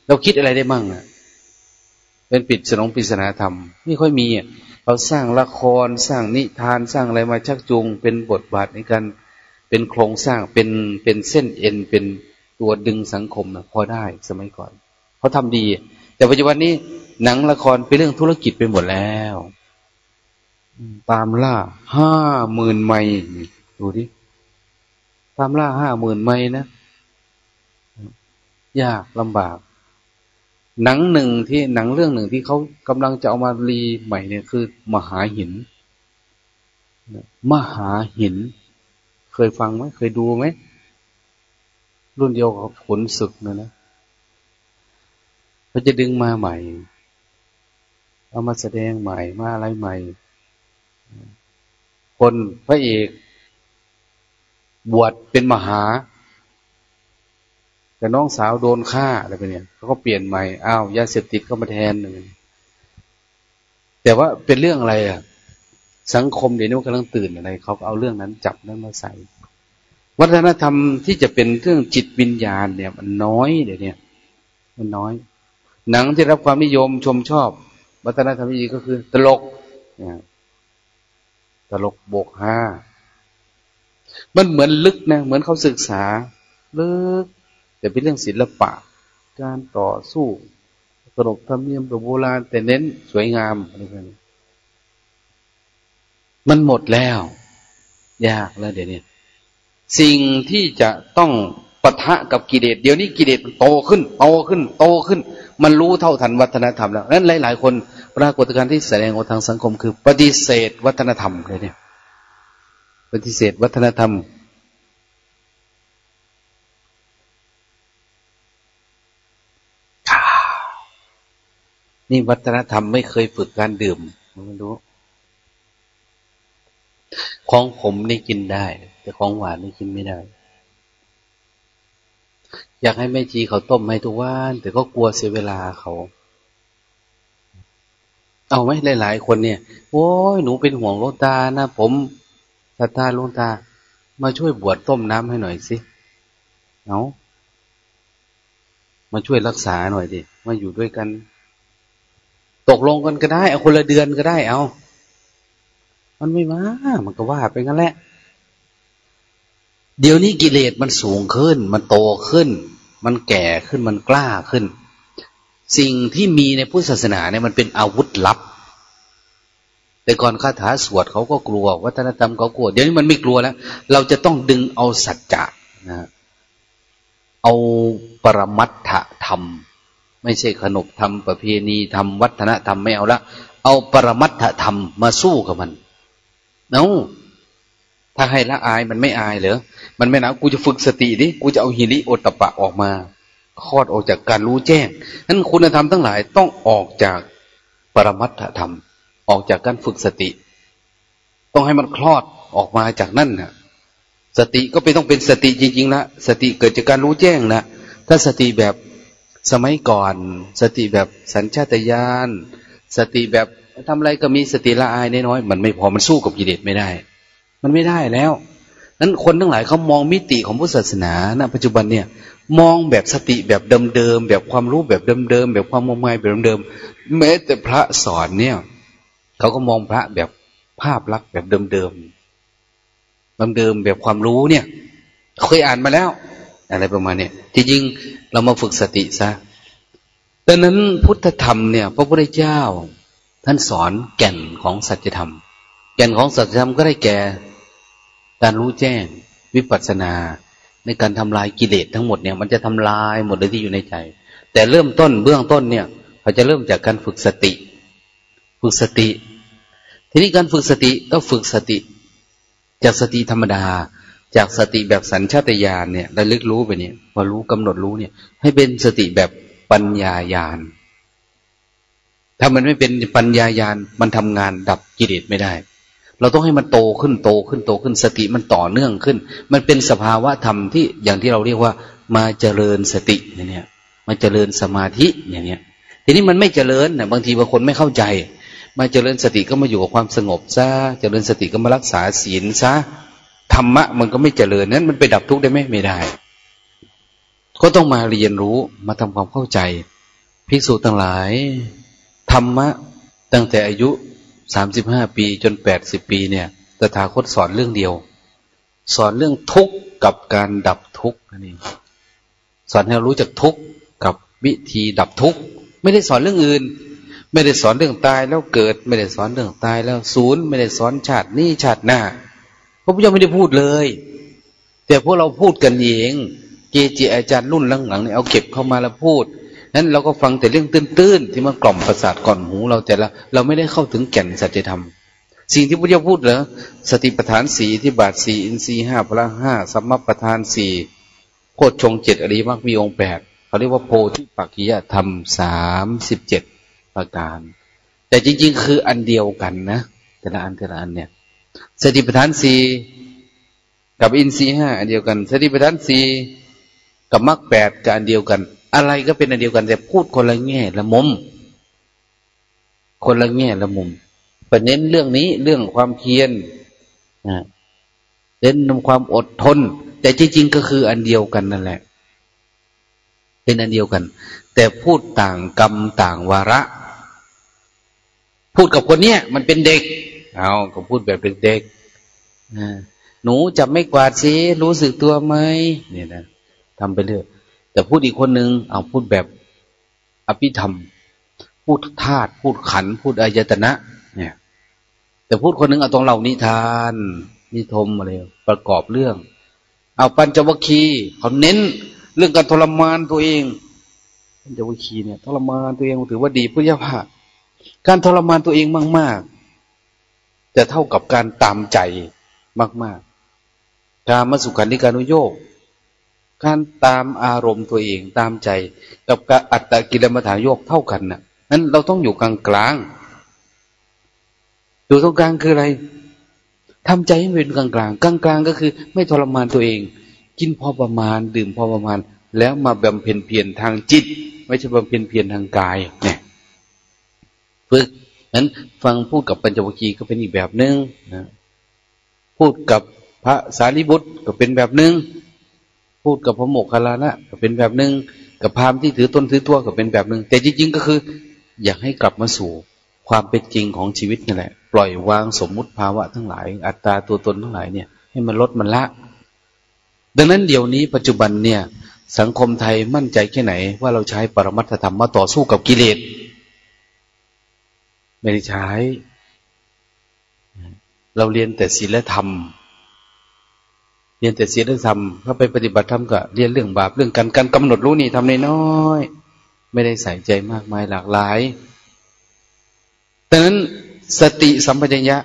เราคิดอะไรได้มั่งอะเป็นปิดสนองปริศนาธรรม ไม่ค่อยมีอะ เขาสร้างละครสร้างนิทานสร้างอะไรมาชักจูง เป็นบทบาทในการเป็นโครงสร้างเป็นเป็นเส้นเอ็น เป็นตัวดึงสังคมนะพอได้สมัยก่อนเขาทำดี แต่ปัจจุบันนี้หนังละครเป็นเรื่องธุรกิจไปหมดแล้วตามล่าห้าหมื่นไมล์ดูดิตามล่าห้าหมื่นไมล์นะ ยากลำบาก หนังหนึ่งที่หนังเรื่องหนึ่งที่เขากำลังจะเอามารีใหม่เนี่ยคือ มหาหิน มหาหิน เคยฟังไหมเคยดูไหมรุ่นเดียวกับผลศึกนะนะเขาจะดึงมาใหม่ เอามาแสดงใหม่มาอะไรใหม่ คนพระเอก บวชเป็นมหา แต่น้องสาวโดนฆ่าอะไรไปเนี่ยเขาก็เปลี่ยนใหม่อ้าวยาเสพติดเข้ามาแทนหนึ่งแต่ว่าเป็นเรื่องอะไรอะ สังคมเดี๋ยวนี้กำลังตื่นอะไรเขาก็เอาเรื่องนั้นจับนั้นมาใส่ วัฒนธรรมที่จะเป็นเรื่องจิตวิญญาณเนี่ย มันน้อยเดี๋ยวนี้มันน้อย หนังที่รับความนิยมชมชอบ วัฒนธรรมอีกก็คือ ตลกตลกโบกห้ามันเหมือนลึกนะเหมือนเขาศึกษา ลึก แต่เป็นเรื่องศิลปะ การต่อสู้ตลกธรรมเนียมแบบโบราณ แต่เน้นสวยงามอะไรแบบนี้มันหมดแล้ว ยากแล้วเดี๋ยวนี้สิ่งที่จะต้องปะทะกับกิเลสเดี๋ยวนี้กิเลสโตขึ้นโตขึ้น โตขึ้น มันรู้เท่าทันวัฒนธรรมแล้วนั้นหลาย ๆ คนปรากฏการณ์ที่แสดงออกทางสังคมคือ ปฏิเสธวัฒนธรรมเลยเนี่ย ปฏิเสธวัฒนธรรม นี่วัฒนธรรมไม่เคยฝึกการดื่มไม่รู้ ของผมนี่กินได้ แต่ของหวานนี่กินไม่ได้ อยากให้แม่จีเขาต้มให้ทุกวัน แต่ก็กลัวเสียเวลาเขาเอาไหมหลาย ๆ คนเนี่ย โอ้ยหนูเป็นห่วงลูกตานะผมศรัทธาลูกตา มาช่วยบวชต้มน้ำให้หน่อยสิเอามาช่วยรักษาหน่อยดิมาอยู่ด้วยกัน ตกลงกันก็ได้ เอาคนละเดือนก็ได้ เอามันไม่มา มันก็ว่าไปงั้นแหละ เดี๋ยวนี้กิเลสมันสูงขึ้น มันโตขึ้น มันแก่ขึ้น มันกล้าขึ้น สิ่งที่มีในพุทธศาสนาเนี่ยมันเป็นอาวุธลับ แต่ก่อนคาถาสวดเขาก็กลัว วัฒนธรรมเขากลัว เดี๋ยวนี้มันไม่กลัวแล้ว เราจะต้องดึงเอาสัจจะนะ เอาปรมัตถธรรม ไม่ใช่ขนบธรรมประเพณีธรรมวัฒนธรรมไม่เอาละเอาปรมัตถธรรมมาสู้กับมันเนาถ้าให้ละอายมันไม่อายเหรอมันไม่นะกูจะฝึกสติดิกูจะเอาหิริโอตปะออกมาคลอดออกจากการรู้แจ้งนั้นคุณธรรมทั้งหลายต้องออกจากปรมัตถธรรม ออกจากการฝึกสติ ต้องให้มันคลอดออกมาจากนั่นนะสติก็ไม่ต้องเป็นสติจริงๆนะสติเกิดจากการรู้แจ้งนะถ้าสติแบบ สมัยก่อน สติแบบสัญชาตญาณสติแบบทำอะไรก็มีสติละอายน้อยๆมันไม่พอมันสู้กับกิเลสไม่ได้ มันไม่ได้แล้วนั้นคนทั้งหลายเขามองมิติของพุทธศาสนาณปัจจุบันเนี่ย มองแบบสติแบบเดิมๆแบบความรู้แบบเดิมๆแบบความมงายแบบเดิมๆแม้แต่พระสอนเนี่ยเขาก็มองพระแบบภาพลักษณ์แบบเดิมๆเดิมๆแบบความรู้เนี่ย เคยอ่านมาแล้ว อะไรประมาณนี้ที่จริงเรามาฝึกสติซะดังนั้นพุทธธรรมเนี่ย พระพุทธเจ้า ท่านสอนแก่นของสัจธรรม แก่นของสัจธรรมก็ได้แก่ การรู้แจ้ง วิปัสสนา ในการทำลายกิเลสทั้งหมดเนี่ย มันจะทำลายหมดเลยที่อยู่ในใจ แต่เริ่มต้นเบื้องต้นเนี่ยเขาจะเริ่มจากการฝึกสติ ฝึกสติ ทีนี้การฝึกสติก็ฝึกสติ จากสติธรรมดา จากสติแบบสัญชาตญาณเนี่ยระลึกรู้ไปเนี่ยพอรู้กำหนดรู้เนี่ย ให้เป็นสติแบบปัญญาญาณถ้ามันไม่เป็นปัญญายาณมันทำงานดับกิเลสไม่ได้ เราต้องให้มันโตขึ้นโตขึ้นโตขึ้นสติมันต่อเนื่องขึ้น มันเป็นสภาวะธรรมที่อย่างที่เราเรียกว่า มาเจริญสติเนี่ยมาเจริญสมาธิอย่างเนี้ย ทีนี้มันไม่เจริญนะบางทีบางคนไม่เข้าใจ มาเจริญสติก็มาอยู่กับความสงบซะเจริญสติก็มารักษาศีลซะ รรมะมันก็ไม่เจริญนั้น มันไปดับทุกข์ได้ไหมไม่ได้ ก็ต้องมาเรียนรู้มาทำความเข้าใจภิกษุทั้งหลายธรรมะตั้งแต่อายุสามสิบห้าปีจนแปดสิบปีเนี่ยตถาคตสอนเรื่องเดียว สอนเรื่องทุกข์กับการดับทุกข์นี่สอนให้เรารู้จักทุกข์กับวิธีดับทุกข์ไม่ได้สอนเรื่องอื่น ไม่ได้สอนเรื่องตายแล้วเกิด ไม่ได้สอนเรื่องตายแล้วศูนย์ ไม่ได้สอนชาตินี้ชาติหน้า ระพุทธเจ้าไม่ได้พูดเลย แต่พวกเราพูดกันเองเกจิอาจารย์รุ่นหลังๆเนี่ยเอาเก็บเข้ามาแล้วพูดนั้นเราก็ฟังแต่เรื่องตื้นๆที่มากล่อมประสาทก่อนหูเราแต่ละเราไม่ได้เข้าถึงแก่นสัจธรรม สิ่งที่พระพุทธเจ้าพูดเหรอสติปัฏฐานสี่อิทธิบาทสี่อินทรีห้าพละห้าสัมมัปปธานสี่โพชฌงค์เจ็ดอริยมรรคมีองค์แปดเขาเรียกว่าโพธิปักขิยธรรมสามสิบเจ็ดประการ แต่จริง ๆ คืออันเดียวกันนะ แต่ละอันแต่ละอันเนี่ย สติปัฏฐานสี่กับอินทรีห้าอันเดียวกัน สติปัฏฐานสี่กับมรรคแปดกับอันเดียวกัน อะไรก็เป็นอันเดียวกัน แต่พูดคนละแง่ละมุม คนละแง่ละมุมประเน้นเรื่องนี้เรื่องความเพียรเน้นความอดทน แต่จริงๆก็คืออันเดียวกันนั่นแหละ เป็นอันเดียวกัน แต่พูดต่างกรรมต่างวาระ พูดกับคนเนี้ยมันเป็นเด็ก เอาก็พูดแบบเป็นเด็กหนูจะไม่กวาดซีรู้สึกตัวไหมเนี่ยนะทำไปเรื่อยแต่พูดอีกคนหนึ่งเอาพูดแบบอภิธรรม พูดธาตุพูดขัน พูดอายตนะ เนี่ย แต่พูดคนหนึ่งเอาตรงเหล่านิทาน นิทมอะไรประกอบเรื่อง เอาปัญจวัคคีย์เขาเน้น เรื่องการทรมานตัวเองปัญจวัคคีย์เนี่ยทรมานตัวเองถือว่าดีพุทธภาการทรมานตัวเองมากๆ จะเท่ากับการตามใจมากๆการมาสุขันธิการุโยกการตามอารมณ์ตัวเองตามใจ กับการอัตตกิลมัฐานโยกเท่ากันนะ่ะนั้นเราต้องอยู่กลางกลางอยู่ตรงกลางคืออะไรทำใจให้เป็นกลางกลางกลางกลางก็คือ ไม่ทรมานตัวเอง กินพอประมาณ ดื่มพอประมาณ แล้วมาบำเพ็ญเพียรทางจิต ไม่ใช่บำเพ็ญเพียรทางกายเนี่ยฝึก นั้นฟังพูดกับปัญจวัคคีย์ก็เป็นอีกแบบหนึ่งนะพูดกับพระสารีบุตรก็เป็นแบบหนึ่งพูดกับพระโมคคัลลานะก็เป็นแบบหนึ่งกับพราหมณ์ที่ถือต้นถือตัวก็เป็นแบบหนึ่งแต่จริงๆก็คือ อยากให้กลับมาสู่ความเป็นจริงของชีวิตนี่แหละ ปล่อยวางสมมุติภาวะทั้งหลาย อัตตาตัวตนทั้งหลายเนี่ย ให้มันลดมันละ ดังนั้นเดี๋ยวนี้ปัจจุบันเนี่ย สังคมไทยมั่นใจแค่ไหน ว่าเราใช้ปรมัตธรรมมาต่อสู้กับกิเลส ไม่ได้ใช้ เราเรียนแต่ศีลธรรม เรียนแต่ศีลธรรมถ้าไปปฏิบัติธรรมก็เรียนเรื่องบาปเรื่องการการกำหนดรู้นี่ทำน้อย ไม่ได้ใส่ใจมากมายหลากหลายดังนั้นสติสัมปชัญญะ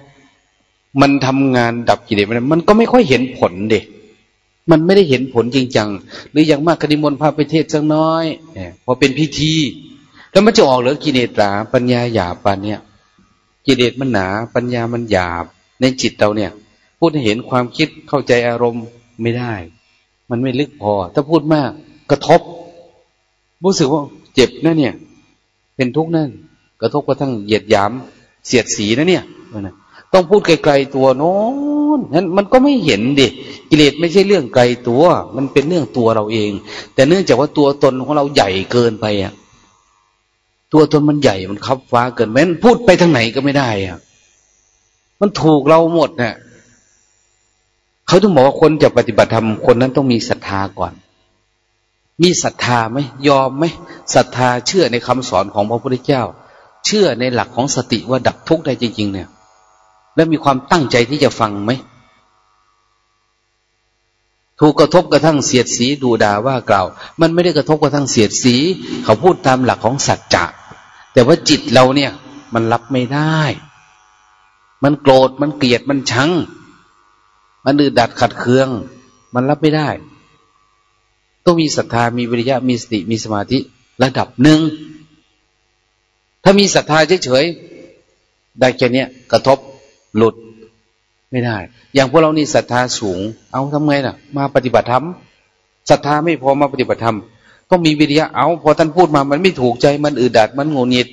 มันทำงานดับกิเลสมันก็ไม่ค่อยเห็นผลเด็กมันไม่ได้เห็นผลจริงจัง หรืออย่างมากคดีมนพาไปเทศสักน้อยพอเป็นพิธี แล้วมันจะออกเหรือกิเลสหราปัญญาหยาบปานเนี่ยกิเลสมันหนา ปัญญามันหยาบ ในจิตเราเนี่ย พูดให้เห็นความคิดเข้าใจอารมณ์ไม่ได้ มันไม่ลึกพอ ถ้าพูดมากกระทบ รู้สึกว่าเจ็บนะเนี่ย เป็นทุกข์นั่นกระทบกระทั่งเหยียดหยาม เสียดสีนะเนี่ยต้องพูดไกลๆตัวโน้นนั้นมันก็ไม่เห็นดิกิเลสไม่ใช่เรื่องไกลตัว มันเป็นเรื่องตัวเราเอง แต่เนื่องจากว่าตัวตนของเราใหญ่เกินไปอะ ตัวตนมันใหญ่มันคับฟ้าเกินแม้นพูดไปทางไหนก็ไม่ได้อะมันถูกเราหมดเนี่ยเขาต้องบอกว่าคนจะปฏิบัติธรรมคนนั้นต้องมีศรัทธาก่อน มีศรัทธาไหมยอมไหมศรัทธาเชื่อในคำสอนของพระพุทธเจ้า เชื่อในหลักของสติว่าดับทุกข์ได้จริง ๆ เนี่ย แล้วมีความตั้งใจที่จะฟังไหม ถูกกระทบกระทั่งเสียดสีดูด่าว่ากล่าว มันไม่ได้กระทบกระทั่งเสียดสี เขาพูดตามหลักของสัจจะแต่ว่าจิตเราเนี่ย มันรับไม่ได้ มันโกรธมันเกลียดมันชัง มันดืดดัดขัดเคือง มันรับไม่ได้ ต้องมีศรัทธามีวิริยะมีสติมีสมาธิระดับหนึ่งถ้ามีศรัทธาเฉยๆได้แค่นี้กระทบหลุด ไม่ได้ อย่างพวกเรานี่ศรัทธาสูง เอาทำไงล่ะ มาปฏิบัติธรรมศรัทธาไม่พอมาปฏิบัติธรรมต้องมีวิริยะเอาพอท่านพูดมามันไม่ถูกใจมันอืดดัดมันงงเงียด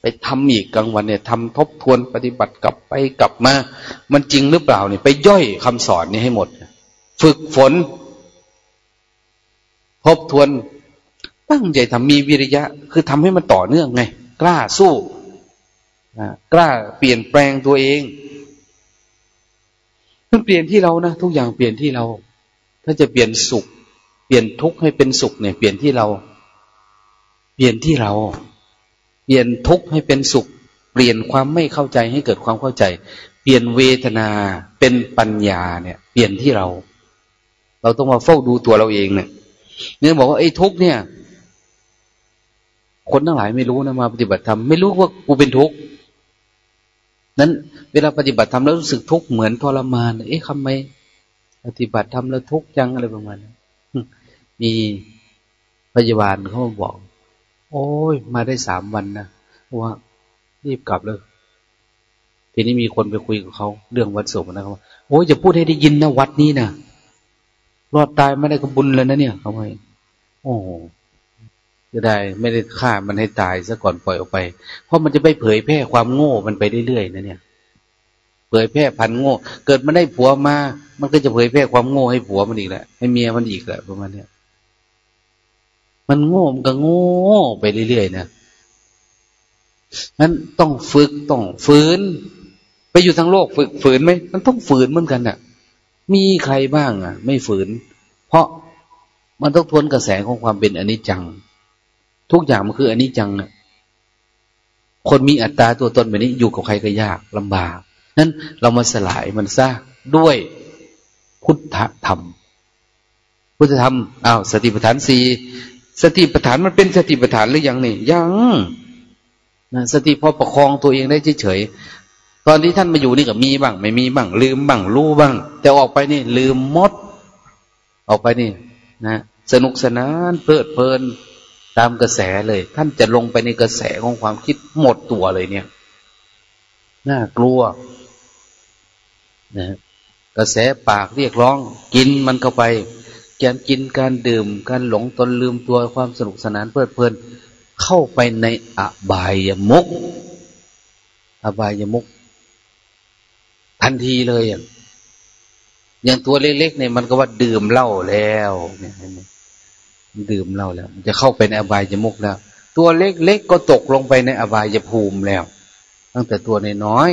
ไปทำอีกกลางวันเนี่ยทำทบทวนปฏิบัติกลับไปกลับมา มันจริงหรือเปล่าเนี่ยไปย่อยคำสอนนี้ให้หมด ฝึกฝน ทบทวน ตั้งใจทำมีวิริยะ คือทำให้มันต่อเนื่องไง กล้าสู้กล้าเปลี่ยนแปลงตัวเอง มันเปลี่ยนที่เรานะทุกอย่างเปลี่ยนที่เรา ถ้าจะเปลี่ยนสุข เปลี่ยนทุกข์ให้เป็นสุขเนี่ย เปลี่ยนที่เรา เปลี่ยนที่เราจลี่ยนทุกข์ให้เป็นสุข เปลี่ยนความไม่เข้าใจให้เกิดความเข้าใจ เปลี่ยนเวทนาเป็นปัญญาเนี่ย เปลี่ยนที่เรา เราต้องมาเฝ้าดูตัวเราเองเนี่ยเนี่ยบอกว่าไอ้ทุกข์เนี่ย คนทั้งหลายไม่รู้นะมาปฏิบัติธรรมไม่รู้ว่ากูเป็นทุกข์ นั้นเวลาปฏิบัติธรรมแล้วรู้สึกทุกข์เหมือนทรมาน เอ๊ะทำไมปฏิบัติธรรมแล้วทุกข์จังอะไรประมาณนั้นมีพยาบาลเขามาบอก โอ้ย มาได้สามวันนะว่ารีบกลับเลย ทีนี้มีคนไปคุยกับเขาเรื่องวัดศพนะครับโอ้ยจะพูดให้ได้ยินนะวัดนี้นะรอดตายไม่ได้กบุญเลยนะเนี่ยเขาไม่โอ้ จะได้ไม่ได้ฆ่ามันให้ตายซะก่อนปล่อยออกไป เพราะมันจะไปเผยแพร่ความโง่มันไปเรื่อยๆนะเนี่ย เผยแพร่พันโง่ เกิดมันได้ผัวมา มันก็จะเผยแพร่ความโง่ให้ผัวมันอีกแหละให้เมียมันอีกแหละประมาณเนี้ยมันโง่มันก็โง่ไปเรื่อยๆนะนั้นต้องฝึกต้องฝืน ไปอยู่ทั้งโลกฝึกฝืนไหมมันต้องฝืนเหมือนกันน่ะ มีใครบ้างอะ ไม่ฝืน เพราะมันต้องทวนกระแสของความเป็นอนิจจัง ทุกอย่างมันคืออันิจจังคนมีอัตตาตัวตนแบบนี้อยู่กับใครก็ยากลำบากนั้นเรามาสลายมันซะด้วยพุทธธรรม พุทธธรรมอ้าวสติปัฏฐานสี่สติปัฏฐานมันเป็นสติปัฏฐานหรือยังนี่ยังนะสติพอประคองตัวเองได้เฉยๆตอนที่ท่านมาอยู่นี่ก็มีบ้าง ไม่มีบ้าง ลืมบ้างรู้บ้าง แต่ออกไปนี่ ลืมมด ออกไปนี่ นะสนุกสนานเพลิดเพลิน ตามกระแสเลย ท่านจะลงไปในกระแสของความคิดหมดตัวเลยเนี่ย น่ากลัวนะกระแสปากเรียกร้อง กินมันเข้าไปการกินการดื่ม การหลงตนลืมตัวความสนุกสนานเพลิดเพลิน เข้าไปในอบายมุก อบายมุก ทันทีเลยอย่างตัวเล็กๆเนี่ยมันก็ว่าดื่มเหล้าแล้วเนี่ย ดื่มเหล้าแล้วมันจะเข้าไปในอบายมุกแล้ว ตัวเล็กๆก็ตกลงไปในอบายภูมิแล้ว ตั้งแต่ตัวน้อย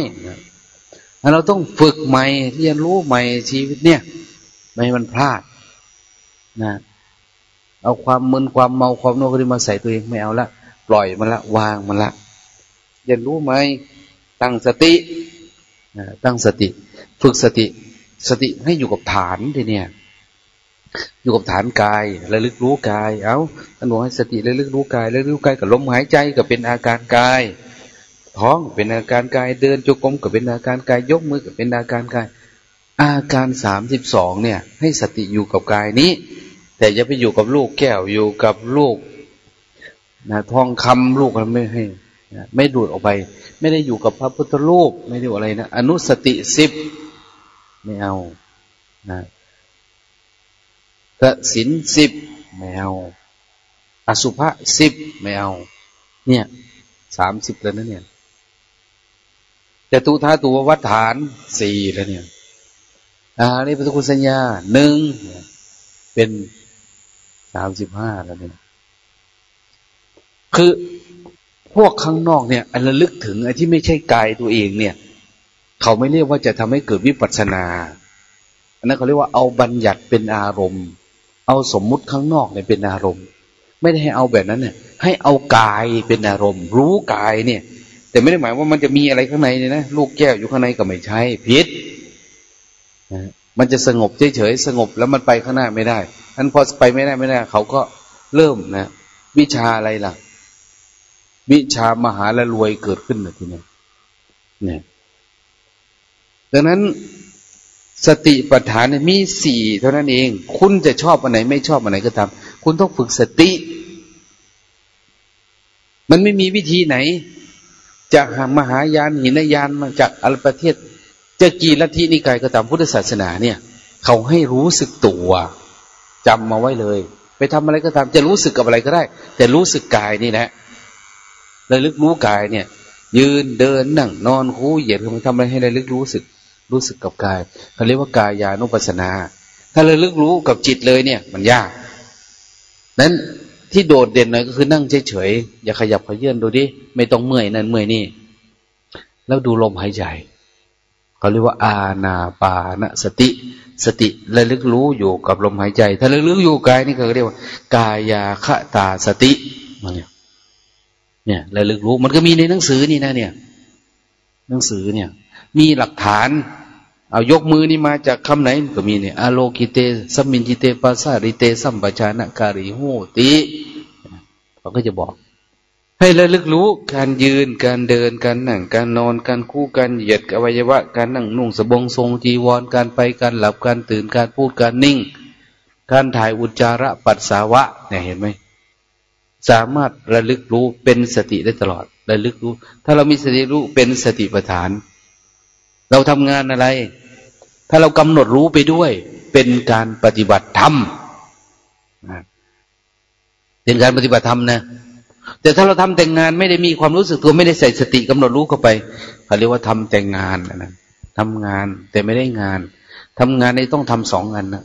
ๆเราต้องฝึกใหม่เรียนรู้ใหม่ชีวิตเนี่ย ไม่ให้มันพลาดนะเอาความมึนความเมาความโน้นมาใส่ตัวเองไม่เอาละปล่อยมันละวางมันละเรียนรู้ไหมตั้งสตินะตั้งสติ ฝึกสติ สติให้อยู่กับฐานทีเนี่ย อยู่กับฐานกายระลึกรู้กาย เอาท่านบอกให้สติระลึกรู้กายระลึกรู้กายกับลมหายใจก็เป็นอาการกาย ท้องเป็นอาการกายเดินจุกรมก็เป็นอาการกายยกมือก็เป็นอาการกาย อาการสามสิบสองเนี่ย ให้สติอยู่กับกายนี้ แต่อย่าไปอยู่กับลูกแก้วอยู่กับลูกนะทองคำลูกอะไรไม่ให้นะไม่ดูดออกไป ไม่ได้อยู่กับพระพุทธรูปไม่ได้อะไรนะอนุสติสิบไม่เอานะ กสินสิบไม่เอาอสุภะสิบไม่เอาเนี่ยสามสิบแล้วนะเนี่ยแต่ตุธาตัววัฏฐานสี่แล้วเนี่ยอ่านี่พระคุณสัญญาหนึ่งเป็นสามสิบห้าแล้วเนี่ย คือพวกข้างนอกเนี่ยอันระลึกถึงไอ้ที่ไม่ใช่กายตัวเองเนี่ย เขาไม่เรียกว่าจะทำให้เกิดวิปัสสนา อันนั้นเขาเรียกว่าเอาบัญญัติเป็นอารมณ์ เอาสมมุติข้างนอกเนี่ยเป็นอารมณ์ ไม่ได้ให้เอาแบบนั้นเนี่ยให้เอากายเป็นอารมณ์ รู้กายเนี่ย แต่ไม่ได้หมายว่ามันจะมีอะไรข้างในเนี่ยนะลูกแก้วอยู่ข้างในก็ไม่ใช่พิษนะมันจะสงบเฉยๆสงบแล้วมันไปข้างหน้าไม่ได้อันพอไปไม่ได้ไม่ได้ เขาก็เริ่มนะวิชาอะไรล่ะ วิชามหาละรวยเกิดขึ้นนะทีนี้เนี่ยดังนั้น สติปัฏฐานมีสี่เท่านั้นเอง คุณจะชอบอันไหน ไม่ชอบอันไหนก็ตามคุณต้องฝึกสติ มันไม่มีวิธีไหน จากมหายานหินยานมาจากอรประเทศจะกี่ลัทธินิกายก็ตามพุทธศาสนาเนี่ย เขาให้รู้สึกตัวจำมาไว้เลย ไปทำอะไรก็ตามจะรู้สึกกับอะไรก็ได้ แต่รู้สึกกายนี่นะระลึกรู้กายเนี่ย ยืนเดินนั่งนอนคูเหยียดทำอะไรให้ระลึกรู้สึก รู้สึกกับกายเขาเรียกว่ากายานุปัสสนา ถ้าเระลึกรู้กับจิตเลยเนี่ย มันยากนั้นที่โดดเด่นหน่อยก็คือนั่งเฉยๆอย่าขยับขยื่นดูดิไม่ต้องเมื่อยนั่นเมื่อยนี่ แล้วดูลมหายใจเขาเรียกว่าอาณาปานสติ สติระลึกรู้อยู่กับลมหายใจ ถ้าระลึกอยู่กายนี่เขาเรียกว่า กายาคตาสติมาเนี่ยเนี่ยระลึกรู้มันก็มีในหนังสือนี่นะเนี่ย หนังสือเนี่ย มีหลักฐาน เอายกมือนี่มาจากคำไหนก็มีเนี่ยอโลกิเตสัมมินจิเตปัสสาริเต สัมปชานะการิโหติเขาก็จะบอก ให้ระลึกรู้การยืนการเดินการนั่งการนอนการคู่การเหยียดอวัยวะ การนั่งนุ่งสบงทรงจีวรการไปการหลับการตื่นการพูดการนิ่ง การถ่ายอุจจาระปัสสาวะ เนี่ยเห็นไหมสามารถระลึกรู้เป็นสติได้ตลอด ระลึกรู้ ถ้าเรามีสติรู้เป็นสติปัฏฐาน เราทำงานอะไร ถ้าเรากำหนดรู้ไปด้วย เป็นการปฏิบัติธรรมเป็นการปฏิบัติธรรมนะแต่ถ้าเราทำแต่งงานไม่ได้มีความรู้สึกตัวไม่ได้ใส่สติกำหนดรู้เข้าไปเขาเรียกว่าทำแต่งงานนะทำงานแต่ไม่ได้งานทำงานนี่ต้องทำสองงานนะ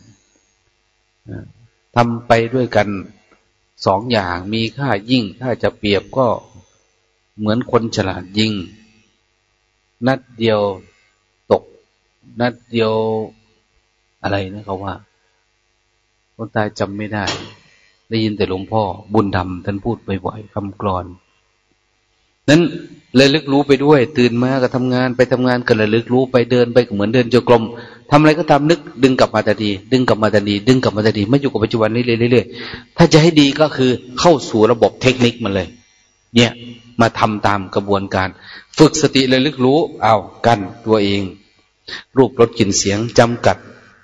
ทำไปด้วยกันสองอย่างมีค่ายิ่ง ถ้าจะเปรียบก็เหมือนคนฉลาดยิงนัดเดียว นัดเดียวอะไรนะเขาว่าคนตายจำไม่ได้ ได้ยินแต่หลวงพ่อบุญดำท่านพูดบ่อยๆคำกรอน นั้นเลยลึกรู้ไปด้วย ตื่นมาก็ทำงานไปทำงานก็เลยลึกรู้ไปเดินไปเหมือนเดินจงกรมทำอะไรก็ตามนึก ดึงกลับมาแต่ดี ดึงกลับมาแต่ดี ดึงกลับมาแต่ดีไม่อยู่กับปัจจุบันนี้เรื่อยๆถ้าจะให้ดีก็คือเข้าสู่ระบบเทคนิคมันเลย เนี่ย มาทำตามกระบวนการ ฝึกสติเลยลึกรู้เอากันตัวเอง รูปรสกลิ่นเสียงจำกัด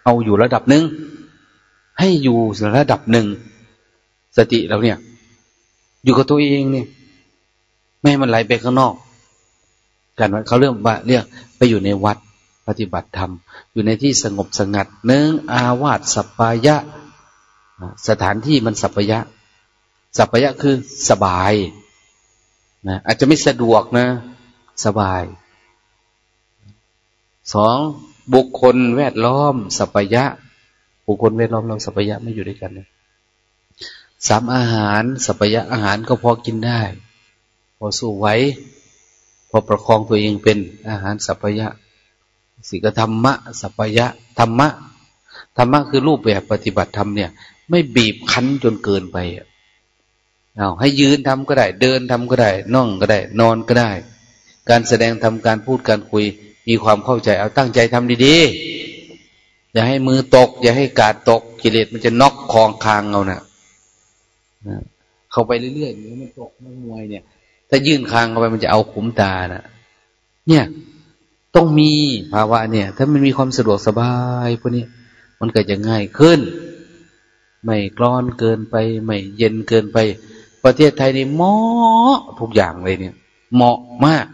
เอาอยู่ระดับหนึ่งให้อยู่ระดับหนึ่งสติเราเนี่ย อยู่กับตัวเองเนี่ยไม่ให้มันไหลไปข้างนอกกันว่าเขาเริ่มว่าเรียกไปอยู่ในวัดปฏิบัติธรรม อยู่ในที่สงบสงัด เนื้งอาวาสสัปปายะ สถานที่มันสัปปายะ สัปปายะคือสบายนะอาจจะไม่สะดวกนะ สบาย สองบุคคลแวดล้อมสัปยะ บุคคลแวดล้อมเราสัปยะไม่อยู่ด้วยกันนะสามอาหารสัปยะอาหารก็พอกินได้ พอสู้ไหวพอประคองตัวเองเป็นอาหารสัพยะสิกธรรมะสัพยะธรรมะธรรมะคือรูปแบบปฏิบัติธรรมเนี่ย ไม่บีบคั้นจนเกินไปเอาให้ยืนทำก็ได้ เดินทำก็ได้นั่งก็ได้ นอนก็ได้ การแสดงทำการพูดการคุย มีความเข้าใจเอาตั้งใจทำดีๆ อย่าให้มือตก อย่าให้กาดตก กิเลสมันจะน็อกคองคางเอานะ่ะเข้าไปเรื่อยๆมันตกมันมวยเนี่ย ถ้ายื่นคางเข้าไปมันจะเอาขุมตานะเนี่ย ต้องมีภาวะเนี่ย ถ้ามันมีความสะดวกสบายพวกนี้มันก็จะง่ายขึ้น ไม่กร้อนเกินไป ไม่เย็นเกินไป ประเทศไทยนี่เหมาะทุกอย่างเลยเนี่ย เหมาะมาก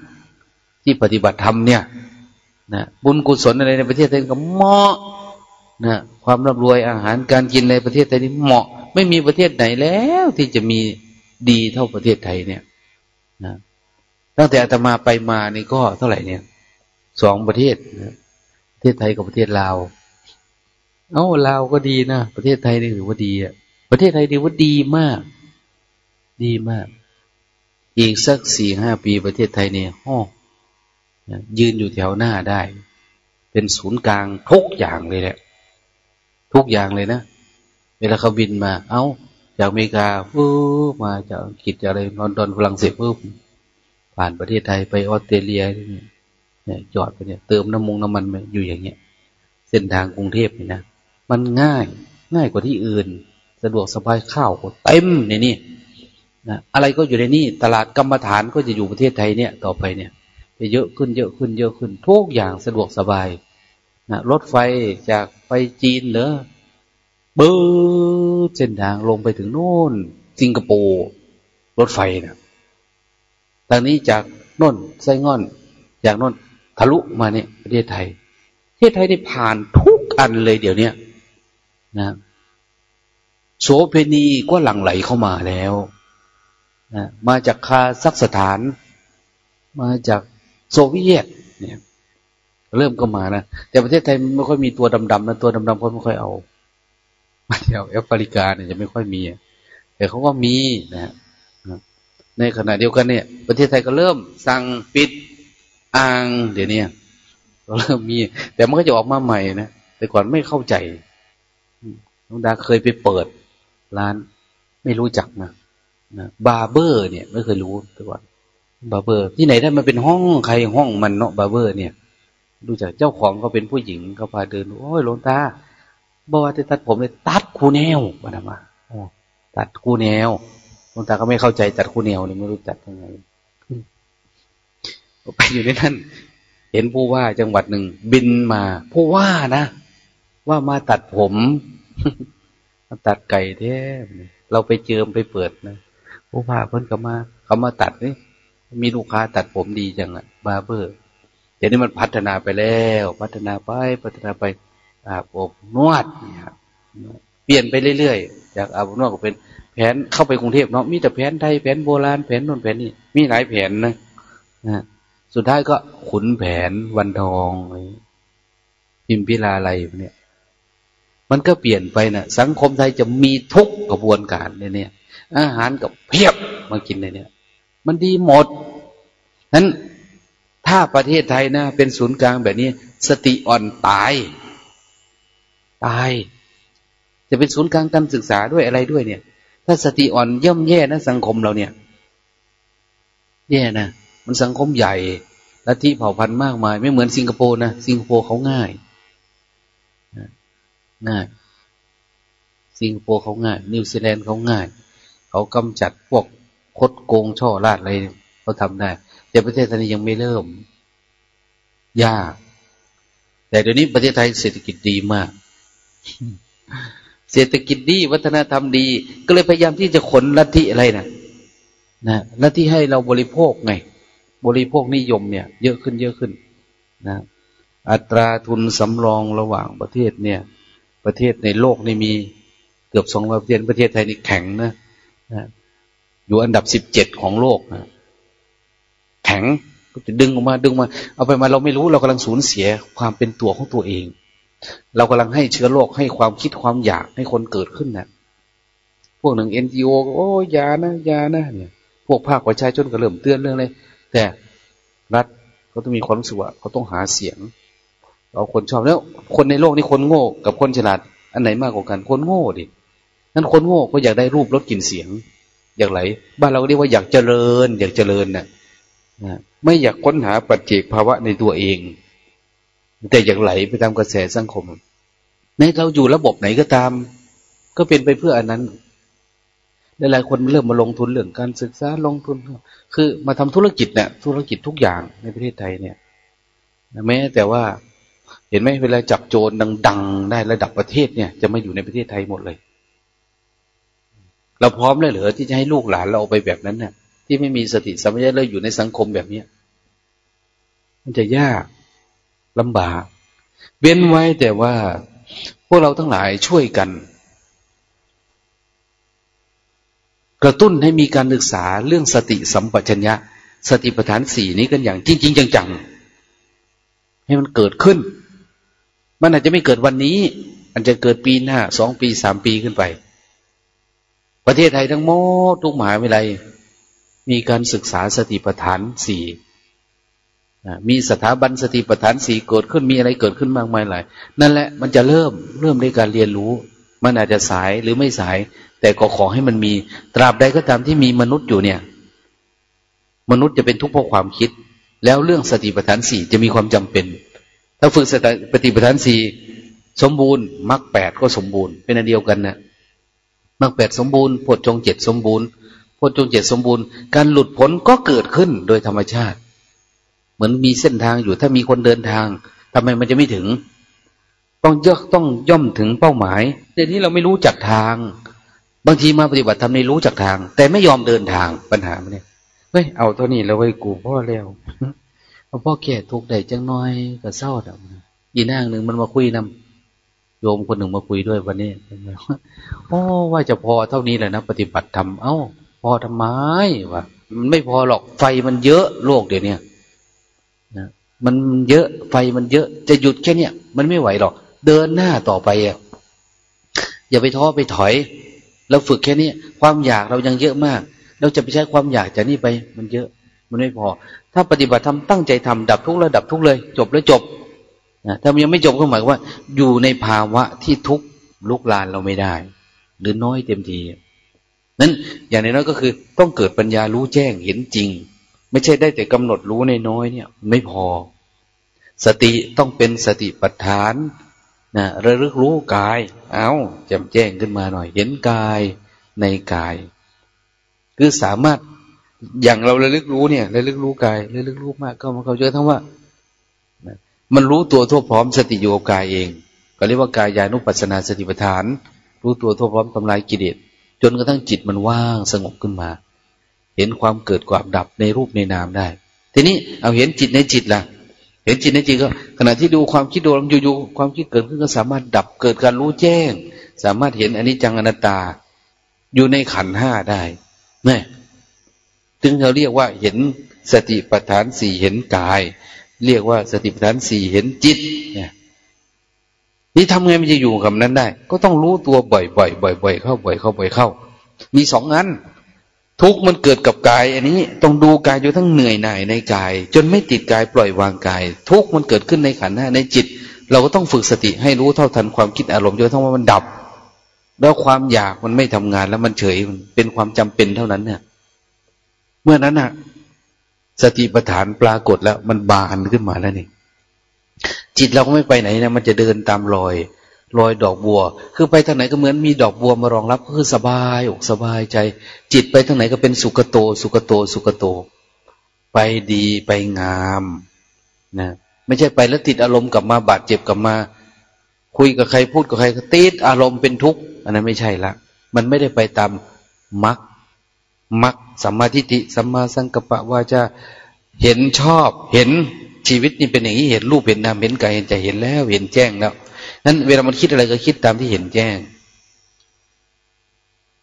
ที่ปฏิบัติธรรมเนี่ย นะบุญกุศลอะไรในประเทศไทยก็เหมาะนะความร่ำรวยอาหารการกินในประเทศไทยนี่เหมาะ ไม่มีประเทศไหนแล้วที่จะมีดีเท่าประเทศไทยเนี่ยนะตั้งแต่อาตมาไปมานี่ก็เท่าไหร่เนี่ยสองประเทศนะประเทศไทยกับประเทศลาวเอ้าลาวก็ดีนะประเทศไทยนี่ถือว่าดีอะประเทศไทยถือว่าดีมาก ดีมาก อีกสักสี่ห้าปีประเทศไทยเนี่ยโอ้ ยืนอยู่แถวหน้าได้ เป็นศูนย์กลางทุกอย่างเลยแหละ ทุกอย่างเลยนะเวลาเขาบินมา เอา้า จากอเมริกาปุ๊บมาจากอังกฤษจากอะไรลอนดอนฝรั่งเศสปุ๊บผ่านประเทศไทยไปออสเตรเลียเนี่ยจอดไปเนี่ย เติมน้ำมงน้ำมันอยู่อย่างเงี้ย เส้นทางกรุงเทพนี่นะมันง่าย ง่ายกว่าที่อื่น สะดวกสบายข้าวเต็มในนี่นะอะไรก็อยู่ในนี่ ตลาดกรรมฐานก็จะอยู่ประเทศไทยเนี่ย ต่อไปเนี่ย จะเยอะขึ้นเยอะขึ้นเยอะขึ้น ทุกอย่างสะดวกสบายนะรถไฟจากไปจีนเหรอเบิร์เส้นทางลงไปถึงโน่น สิงคโปร์รถไฟนะทางนี้จากโน่นไซงอน จากโน่นทะลุมาเนี่ยประเทศไทยประเทศไทยได้ผ่านทุกอันเลยเดี๋ยวนี้นะโสเพณีก็หลั่งไหลเข้ามาแล้วนะมาจากคาซักสถาน มาจาก โซเวียตเนี่ยเริ่มก็มานะ แต่ประเทศไทยไม่ค่อยมีตัวดำๆนะตัวดำๆเขาไม่ค่อยเอามาแถวแอฟริกาเนี่ยจะไม่ค่อยมีแต่เขาก็มีนะในขณะเดียวกันเนี่ย ประเทศไทยก็เริ่มสั่งปิดอ่าง เดี๋ยวนี้ก็เริ่มมี แต่มันก็จะออกมาใหม่นะแต่ก่อนไม่เข้าใจน้องดาเคยไปเปิดร้าน ไม่รู้จักนะนะบาร์เบอร์ เนี่ย ไม่เคยรู้แต่ว่า บาเบอร์ ที่ไหนได้มาเป็นห้องใครห้องมันเนาะบาเบอร์ เนี่ย ดูจากเจ้าของเขาเป็นผู้หญิงเขาพาเดินโอ้ยหลวงตาบอกว่าจะตัดผมเลยตัดคูแนวว่าทำมาตัดคูแนวหลวงตาก็ไม่เข้าใจตัดคูแนวเนี่ยไม่รู้จัดยังไงไปอยู่ในนั้นเห็นผู้ว่าจังหวัดหนึ่งบินมา ผู้ว่านะว่ามาตัดผมมาตัดไก่แท้เราไปเจิมไปเปิดนะผู้ว่าเพิ่นก็มา เขามาตัดนี่ มีลูกค้าตัดผมดีจังอะบาร์เบอร์เดี๋ยวนี้มันพัฒนาไปแล้ว พัฒนาไปพัฒนาไปอาบอบนวดเนี่ยเปลี่ยนไปเรื่อยๆจากอาบอบนวดก็เป็นแผนเข้าไปกรุงเทพเนาะมีแต่แผนไทยแผนโบราณแผนโน่นแผนนี่มีหลายแผนนะนะสุดท้ายก็ขุนแผนวันทองพิมพิลาอะไรเนี่ย มันก็เปลี่ยนไปนะสังคมไทยจะมีทุกกระบวนการเนี่ยอาหารกับเพียบมากินในเนี่ย มันดีหมดนั้นถ้าประเทศไทยนะ เป็นศูนย์กลางแบบนี้ สติอ่อนตาย ตาย จะเป็นศูนย์กลางการศึกษาด้วยอะไรด้วยเนี่ย ถ้าสติอ่อนย่อมแย่นะสังคมเราเนี่ย แย่นะมันสังคมใหญ่และที่เผ่าพันธุ์มากมาย ไม่เหมือนสิงคโปร์นะสิงคโปร์เขาง่ายง่าย สิงคโปร์เขาง่าย นิวซีแลนด์เขาง่าย เขากำจัดพวก คดโกงช่อราดอะไรเขาทำได้ แต่ประเทศไทยยังไม่เริ่ม ยาก แต่เดี๋ยวนี้ประเทศไทยเศรษฐกิจดีมาก เศรษฐกิจดีวัฒนธรรมดี ก็เลยพยายามที่จะขนลัทธิอะไรนะนะลัทธิให้เราบริโภคไง บริโภคนิยมเนี่ย เยอะขึ้นเยอะขึ้น นะ อัตราทุนสำรองระหว่างประเทศเนี่ย ประเทศในโลกนี่มีเกือบสองร้อยประเทศประเทศไทยนี่แข็งนะนะ อยู่อันดับสิบเจ็ดของโลกนะแข็งก็จะดึงออกมาดึงมา เอาไปมาเราไม่รู้เรากำลังสูญเสียความเป็นตัวของตัวเอง เรากำลังให้เชื้อโรคให้ความคิดความอยากให้คนเกิดขึ้นนะพวกหนึ่งเอ็นจีโอโอ้ยานะยานะเนี่ย พวกภาคประชาชนก็เริ่มเตือนเรื่องเลยแต่รัฐเขาต้องมีความรู้สึกว่าเขาต้องหาเสียงเราคนชอบแล้ว คนในโลกนี้คนโง่กับคนฉลาด อันไหนมากกว่ากัน คนโง่ดินั้นคนโง่ก็อยากได้รูปรสกลิ่นเสียง อยากไหลบ้านเราเรียกว่าอยากเจริญ อยากเจริญนะ่ะไม่อยากค้นหาปัจเจกภาวะในตัวเอง แต่อยากไหลไปตามกระแสสังคมในเราอยู่ระบบไหนก็ตาม ก็เป็นไปเพื่ออันนั้นหลายๆคนเริ่มมาลงทุนเรื่องการศึกษาลงทุน คือมาทำธุรกิจเนี่ยธุรกิจทุกอย่างในประเทศไทยเนี่ยแม้แต่ว่าเห็นไหมเวลาจับโจรดัง ๆ ได้ระดับประเทศเนี่ย จะมาอยู่ในประเทศไทยหมดเลย เราพร้อมเลยเหรอที่จะให้ลูกหลานเราไปแบบนั้นเนี่ยที่ไม่มีสติสัมปชัญญะเลยอยู่ในสังคมแบบเนี้ยมันจะยากลำบากเว้นไว้แต่ว่าพวกเราทั้งหลายช่วยกัน กระตุ้นให้มีการศึกษาเรื่องสติสัมปชัญญะ สติปัฏฐานสี่นี้กันอย่างจริงๆจังๆให้มันเกิดขึ้น มันอาจจะไม่เกิดวันนี้อาจจะเกิดปีหน้าสองปีสามปีขึ้นไป ประเทศไทยทั้งหมดทุกมหาวิทยาลัย มีการศึกษาสติปัฏฐานสี่มีสถาบันสติปัฏฐานสี่เกิดขึ้นมีอะไรเกิดขึ้นมากมายหลาย นั่นแหละมันจะเริ่มเริ่มในการเรียนรู้ มันอาจจะสายหรือไม่สาย แต่ก็ขอให้มันมี ตราบใดก็ตามที่มีมนุษย์อยู่เนี่ย มนุษย์จะเป็นทุกข์เพราะความคิด แล้วเรื่องสติปัฏฐานสี่จะมีความจำเป็น ถ้าฝึกสติปัฏฐานสี่สมบูรณ์มรรคแปดก็สมบูรณ์เป็นอันเดียวกันนะ มรรคแปดสมบูรณ์พดจงเจ็ดสมบูรณ์พจงเจตสมบูรณ์ การหลุดพ้นก็เกิดขึ้นโดยธรรมชาติ เหมือนมีเส้นทางอยู่ถ้ามีคนเดินทางทำไมมันจะไม่ถึง ต้องยอต้องย่อมถึงเป้าหมายเดี๋ยวนี้เราไม่รู้จักทาง บางทีมาปฏิบัติทำในรู้จักทาง แต่ไม่ยอมเดินทางปัญหาเนี่ยเฮ้ยเอาตัวนี้แล้วไว้กูพ่อแล้วพ่อแก่ทุกข์ได้จังน้อยก็เศร้าดำอีนางหนึ่งมันมาคุยนำ โยมคนหนึ่งมาคุยด้วยวันนี้โอ้ว่าจะพอเท่านี้แหละนะปฏิบัติทำเอ้า พอทำไมวะมันไม่พอหรอกไฟมันเยอะโลกเดี๋ยวนี้นะมันเยอะไฟมันเยอะ จะหยุดแค่เนี้ยมันไม่ไหวหรอก เดินหน้าต่อไปอะอย่าไปท้อไปถอยเราฝึกแค่นี้ความอยากเรายังเยอะมาก เราจะไปใช้ความอยากจากนี้ไป มันเยอะ มันไม่พอ ถ้าปฏิบัติทำตั้งใจทำดับทุกระดับทุกเลย จบแล้วจบ นะถ้ามันยังไม่จบก็หมายว่า อยู่ในภาวะที่ทุกลุกลานเราไม่ได้ หรือน้อยเต็มทีนั้นอย่างน้อยก็คือ ต้องเกิดปัญญารู้แจ้งเห็นจริง ไม่ใช่ได้แต่กำหนดรู้ในน้อยเนี่ย ไม่พอ สติต้องเป็นสติปัฏฐานนะระลึกรู้กาย เอาจำแจ้งขึ้นมาหน่อย เห็นกายในกาย คือสามารถอย่างเราระลึกรู้เนี่ยระลึกรู้กายระลึกรู้มากก็มันเขาเจอทั้งว่า มันรู้ตัวทั่วพร้อมสติอยู่กับกายเองก็เรียกว่ากายานุปัสสนาสติปัฏฐาน รู้ตัวทั่วพร้อมทำลายกิเลสจนกระทั่งจิตมันว่างสงบขึ้นมา เห็นความเกิดความดับในรูปในนามได้ ทีนี้เอาเห็นจิตในจิตล่ะ เห็นจิตในจิตก็ ขณะที่ดูความคิดดูอยู่ๆความคิดเกิดขึ้นก็สามารถดับเกิดการรู้แจ้ง สามารถเห็นอนิจจังอนัตตา อยู่ในขันห้าได้เนี่ยถึงเราเรียกว่าเห็นสติปัฏฐานสี่เห็นกาย เรียกว่าสติปัฏฐานสี่เห็นจิต เนี่ย นี่ทำไงมันจะอยู่กับนั้นได้ ก็ต้องรู้ตัวบ่อยๆบ่อยๆเข้าบ่อยเข้าบ่อยเข้า มีสองอันทุกมันเกิดกับกาย อันนี้ต้องดูกายอยู่ทั้งเหนื่อยหน่ายในกาย จนไม่ติดกายปล่อยวางกาย ทุกมันเกิดขึ้นในขันธ์ในจิต เราก็ต้องฝึกสติให้รู้เท่าทันความคิดอารมณ์จนทั้งว่ามันดับ แล้วความอยากมันไม่ทำงานแล้วมันเฉยมันเป็นความจำเป็นเท่านั้นเนี่ยเมื่อนั้นน่ะ สติปัฏฐานปรากฏแล้ว มันบานขึ้นมาแล้วนี่จิตเราก็ไม่ไปไหนนะมันจะเดินตามรอย รอยดอกบัว คือไปทางไหนก็เหมือนมีดอกบัวมารองรับก็คือสบายอกสบายใจ จิตไปทางไหนก็เป็นสุกโต สุกโต สุกโต ไปดีไปงามนะไม่ใช่ไปแล้วติดอารมณ์กลับมาบาดเจ็บกลับมา คุยกับใครพูดกับใครติดอารมณ์เป็นทุกข์อันนั้นไม่ใช่ละ มันไม่ได้ไปตามมัก มักสัมมาทิฏฐิสัมมาสังกัปปะว่าจะเห็นชอบเห็นชีวิตนี่เป็นอย่างนี้เห็นรูปเห็นนามเห็นกายเห็นใจเห็นแล้ว เห็นแจ้งแล้วนั้นเวลามันคิดอะไรก็คิดตามที่เห็นแจ้ง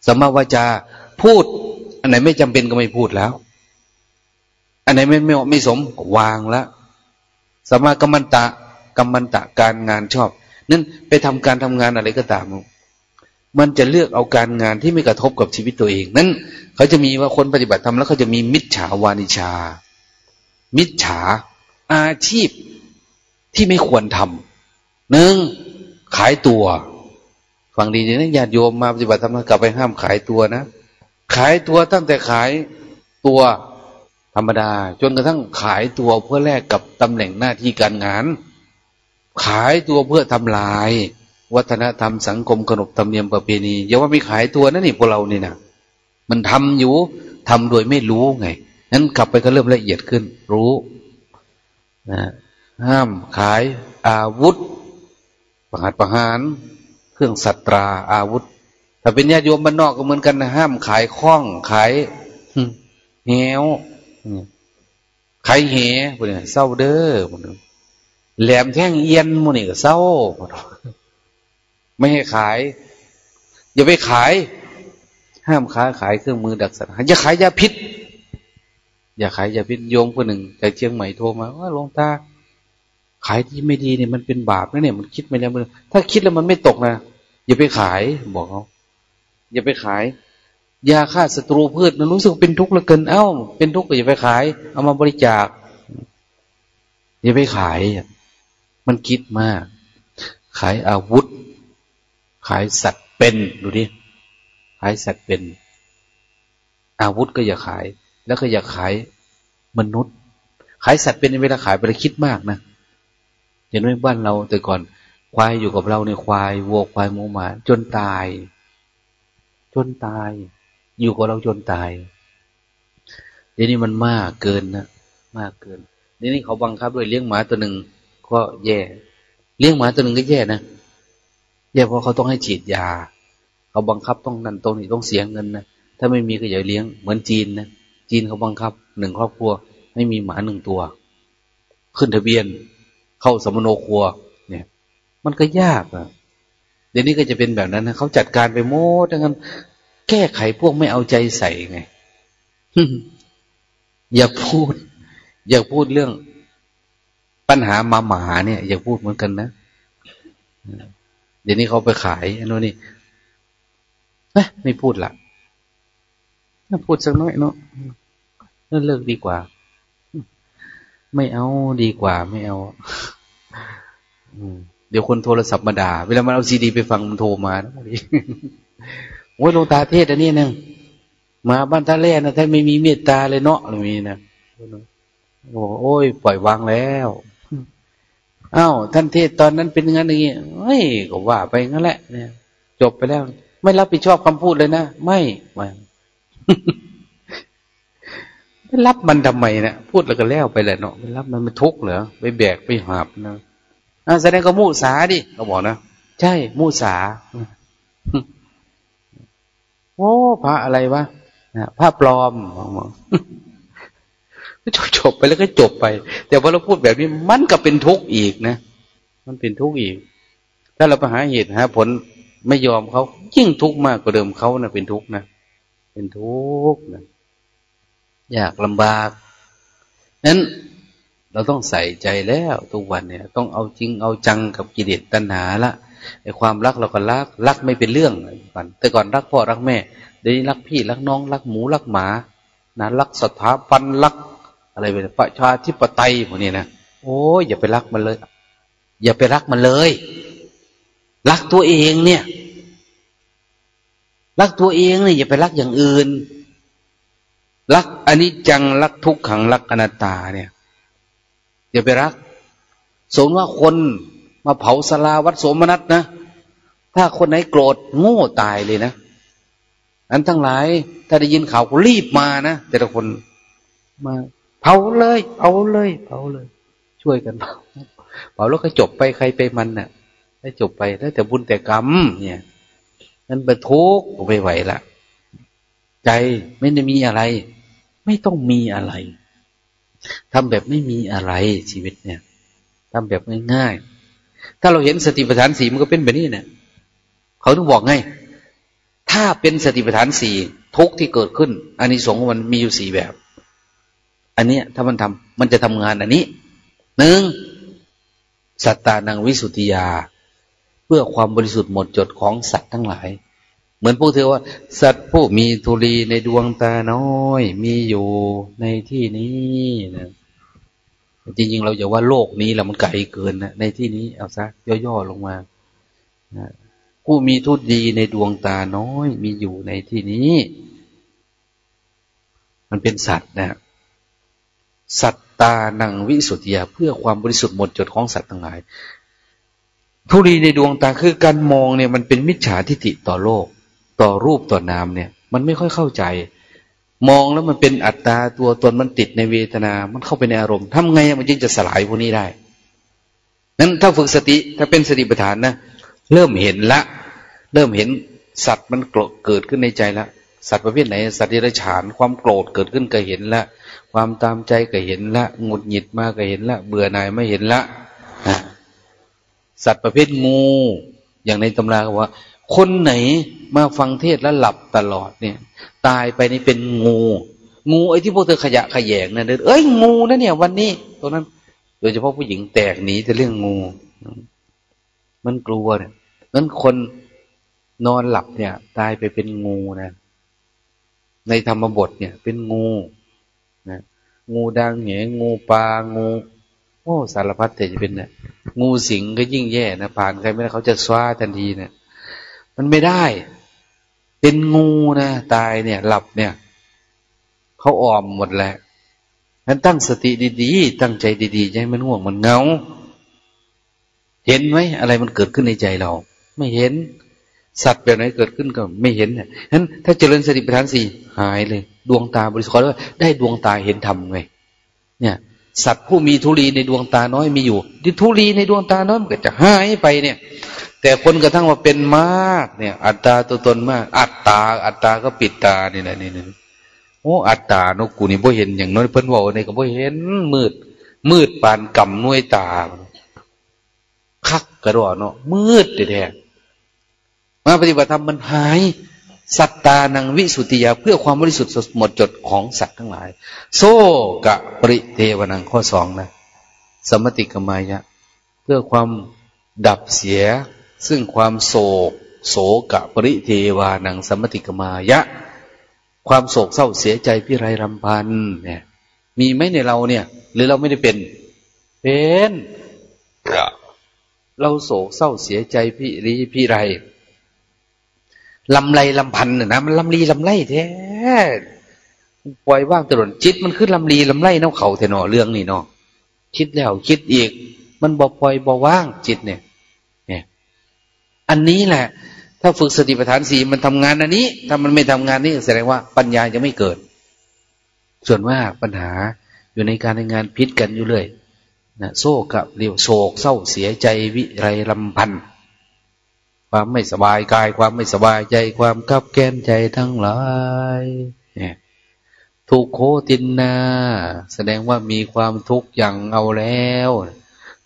สัมมาวาจาพูด อันไหนไม่จำเป็นก็ไม่พูดแล้ว อันไหนไม่ไม่ไม่สมวางแล้วสัมมากัมมันตะกัมมันตะการงานชอบนั้นไปทำการทำงานอะไรก็ตาม มันจะเลือกเอาการงานที่ไม่กระทบกับชีวิตตัวเอง นั้น เขาจะมีว่าคนปฏิบัติธรรมแล้วเขาจะมีมิจฉาวานิชา มิจฉาอาชีพที่ไม่ควรทำหนึ่งขายตัวฟังดีนะญาติโยมมาปฏิบัติธรรมกลับไปห้ามขายตัวนะ ขายตัวตั้งแต่ขายตัวธรรมดา จนกระทั่งขายตัวเพื่อแลกกับตำแหน่งหน้าที่การงาน ขายตัวเพื่อทำลาย วัฒนธรรมสังคมขนบธรรมเนียมประเพณีอย่าว่าไม่ขายตัวนั่นนี่พวกเรานี่นะ มันทำอยู่ทำโดยไม่รู้ไงนั้นกลับไปก็เริ่มละเอียดขึ้น รู้นะห้ามขายอาวุธประหารประหาร เครื่องสัตราอาวุธ ถ้าเป็นญาติโยมบ้านนอกก็เหมือนกันนะห้ามขายคล้อง ขายเหวขายเหพวกนี้เศร้าเด้อพวกนี้แหลมแท่งเอียนพวกนี้ก็เศร้าไม่ให้ขาย อย่าไปขาย ห้ามค้าขายเครื่องมือดักสัตว์อย่าขายยาพิษ อย่าขายยาพิษโยมคนหนึ่งจากเชียงใหม่โทรมาว่าหลวงตาขายที่ไม่ดีเนี่ยมันเป็นบาปนะเนี่ยมันคิดไม่แล้วมันถ้าคิดแล้วมันไม่ตกนะอย่าไปขายบอกเขาอย่าไปขาย ยาฆ่าศัตรูพืชมันรู้สึกเป็นทุกข์เหลือเกินเอ้า เป็นทุกข์ก็อย่าไปขาย เอามาบริจาค อย่าไปขาย มันคิดมาก ขายอาวุธ ขายสัตว์เป็นดูดิายสัตว์เป็น อาวุธก็อย่าขาย แล้วก็อย่าขายมนุษย์ ขายสัตว์เป็นในเวลาขายไปคิดมากนะเห็นไหมบ้านเราแต่ก่อนควายอยู่กับเราในควายวัวควายหมูหมาจนตาย จนตาย อยู่กับเราจนตายเดี๋ยวนี้มันมากเกินนะมากเกินเดี๋ยวนี้เขาบังคับด้วยเลี้ยงหมาตัวหนึ่งก็แย่ เลี้ยงหมาตัวหนึ่งก็แย่นะแย่เพราะเขาต้องให้ฉีดยา เขาบังคับต้องนั่นตรงนี้ต้องเสียเงินนะถ้าไม่มีก็อย่าเลี้ยงเหมือนจีนนะจีนเขาบังคับหนึ่งครอบครัว ไม่มีหมาหนึ่งตัว ขึ้นทะเบียน เข้าสมโนครัว เนี่ย มันก็ยากอะเดี๋ยวนี้ก็จะเป็นแบบนั้นนะเขาจัดการไปโม้ดังนั้น แก้ไขพวกไม่เอาใจใส่ไงอย่าพูด อย่าพูดเรื่องปัญหามาหมาเนี่ย อย่าพูดเหมือนกันนะเดี๋ยวนี้เขาไปขายอันนู้นนี่ ไม่พูดละพูดสักน้อยเนาะเลิกดีกว่า ไม่เอาดีกว่า ไม่เอาเดี๋ยวคนโทรศัพท์มาด่า เวลามันเอาซีดีไปฟังมันโทรมาโอ้ยลงตาเทศอันนี้นึงมาบ้านท่าแร่นะท่านไม่มีเมตตาเลยเนาะอะไรมีนะโอ้โอ้ย ปล่อยวางแล้วอ้าวท่านเทศตอนนั้นเป็นงั้นอย่างนี้เฮ้ยก็ว่าไปงั้นแหละ เนี่ย จบไปแล้ว ไม่รับผิดชอบคำพูดเลยนะ ไม่ไม่ไม่รับมันทำไมนะพูดแล้วก็แล้วไปแหละเนาะไม่รับมันมันทุกข์เหรอไปแบกไปหาบนะอ่าแสดงก็มูสาดิเขาบอกนะใช่ มูสาโอ้พระอะไรวะพระปลอมจบจบไปแล้วก็จบไป แต่พอเราพูดแบบนี้มันก็เป็นทุกข์อีกนะ มันเป็นทุกข์อีก ถ้าเราไปหาเหตุหาผล ไม่ยอมเขายิ่งทุกข์มากกว่าเดิมเขานะเป็นทุกข์นะเป็นทุกข์นะยากลำบากนั้นเราต้องใส่ใจแล้วทุกวันเนี่ย ต้องเอาจริงเอาจังกับกิเลสตัณหาละไอ้ความรักเราก็รักรักไม่เป็นเรื่องก่อนแต่ก่อนรักพ่อรักแม่เดี๋ยวนี้รักพี่รักน้องรักหมูรักหมานะรักสถาบันรัก อะไรเป็นประชาธิปไตยพวกนี้นะโอ้ยอย่าไปรักมันเลย อย่าไปรักมันเลย รักตัวเองเนี่ย รักตัวเองเนี่ยอย่าไปรักอย่างอื่น รักอันนี้จังรักทุกขังรักอนัตตาเนี่ย อย่าไปรัก สมว่าคนมาเผาสลาวัดโสมนัสนะ ถ้าคนไหนโกรธโง่ตายเลยนะอันทั้งหลาย ถ้าได้ยินข่าวรีบมานะแต่ละคนมาเผาเลยเผาเลยเผาเลย ช่วยกันเผาเผาแล้วก็จบไปใครไปมันนะ่ะ ได้จบไปแล้วแต่บุญแต่กรรม เนี่ยนั้นไปทุกข์ไปไหวละใจไม่ได้มีอะไร ไม่ต้องมีอะไรทำแบบไม่มีอะไรชีวิตเนี่ยทำแบบง่ายๆ ถ้าเราเห็นสติปัฏฐานสีมันก็เป็นแบบนี้เนี่ยเขาต้องบอกไง ถ้าเป็นสติปัฏฐานสี่ทุกที่เกิดขึ้นอันนี้สงมันมีอยู่สี่แบบ อันนี้ถ้ามันทำมันจะทำงานอันนี้หนึ่งสัตตานังวิสุทธิยา เพื่อความบริสุทธิ์หมดจดของสัตว์ทั้งหลาย เหมือนพวกเธอว่า สัตว์ผู้มีทุลีในดวงตาน้อย มีอยู่ในที่นี้นะจริงๆ เราอย่าว่าโลกนี้แหละมันไกลเกินนะในที่นี้เอาซะย่อๆลงมาผู้มีทุดีในดวงตาน้อย มีอยู่ในที่นี้ มันเป็นสัตว์นะสัตตานังวิสุทธิยาเพื่อความบริสุทธิ์หมดจดของสัตว์ทั้งหลาย ทุลีในดวงตาคือการมองเนี่ยมันเป็นมิจฉาทิฏฐิต่อโลก ต่อรูปต่อนามเนี่ย มันไม่ค่อยเข้าใจ มองแล้วมันเป็นอัตตาตัวตนมันติดในเวทนา มันเข้าไปในอารมณ์ทำไงมันจึงจะสลายพวกนี้ได้นั้นถ้าฝึกสติถ้าเป็นสติปัฏฐานนะเริ่มเห็นละ เริ่มเห็นสัตว์มันเกิดขึ้นในใจละสัตว์ประเภทไหน สัตว์ที่ไรฉานความโกรธเกิดขึ้นก็เห็นละ ความตามใจก็เห็นละ หงุดหงิดมาก็เห็นละ เบื่อหน่ายไม่เห็นละนะ สัตว์ประเภทงู อย่างในตำราว่า คนไหนมาฟังเทศแล้วหลับตลอดเนี่ย ตายไปนี่เป็นงู งูไอ้ที่พวกเธอขยะขยงเนี่ยเอ้ยงูนะเนี่ย วันนี้ตรงนั้น โดยเฉพาะผู้หญิงแตกหนีแต่เรื่องงู มันกลัวเนี่ยนั้นคนนอนหลับเนี่ย ตายไปเป็นงูนะในธรรมบทเนี่ย เป็นงูนะงูดังเหงงูปลางู โอ้สารพัดแต่จะเป็นเนะงูสิงก็ยิ่งแย่นะผ่านใครไม่ได้เขาจะสว้าทันทีเนะี่ย มันไม่ได้ เป็นงูนะตายเนี่ย หลับเนี่ยเขาออมหมดแหละนั้นตั้งสติดีๆ ตั้งใจดีๆให้มันง่วงมันเงา เห็นไหมอะไรมันเกิดขึ้นในใจเรา ไม่เห็น สัตว์แบบไหนเกิดขึ้นก็ไม่เห็นเนี่ยฉะนั้นถ้าเจริญสติปัฏฐานสี่หายเลย ดวงตาบริสุทธิ์แล้วได้ดวงตาเห็นธรรมไงเนี่ย สัตว์ผู้มีทุลีในดวงตาน้อยมีอยู่ที่ทุลีในดวงตาน้อยมันก็จะหายไปเนี่ย แต่คนกระทั่งว่าเป็นมาก เนี่ย อัตตาตัวตนมาก อัตตา อัตตาก็ปิดตานี่แหละนี่นี่โอ้อัตตาโนกูนี่บ่เห็นอย่างน้อยเพิ่นว่าในก็บ่เห็น มืด มืดปานกำน่วยตาคักกระดดเนาะมืดแท้มาปฏิบัติธรรมมันหาย สัตตานังวิสุติยาเพื่อความบริสุทธิ์หมดจดของสัตว์ทั้งหลาย โซกะปริเทวนังข้อสองนะ สมติกมายะ เพื่อความดับเสีย ซึ่งความโศก โศกะปริเทวานังสมติกมายะ ความโศกเศร้าเสียใจพิไรรำพันเนี่ย มีไหมในเราเนี่ย หรือเราไม่ได้เป็น เป็นเราโศกเศร้าเสียใจพี่รีพี่ไร ลำไรลำพันเนี่ยนะมันลำลีลำไรแท้ปล่อยว่างตลอดจิตมันขึ้นลำลีลำไรน้ำเขาเทนอเรื่องนี่เนาะคิดแล้วคิดอีก มันบอปล่อยบอว่างจิตเนี่ย เนี่ย อันนี้แหละ ถ้าฝึกสติปัฏฐานสีมันทำงานอันนี้ ถ้ามันไม่ทำงานนี้แสดงว่าปัญญาจะไม่เกิด ส่วนมากปัญหาอยู่ในการในงานพิษกันอยู่เลยนะโศกะเรียวโศกเศร้าเสียใจวิไรลำพันธ์ ความไม่สบายกาย ความไม่สบายใจ ความกับแก้นใจทั้งหลายเนี่ยทุกโคตินนา แสดงว่ามีความทุกข์อย่างเอาแล้ว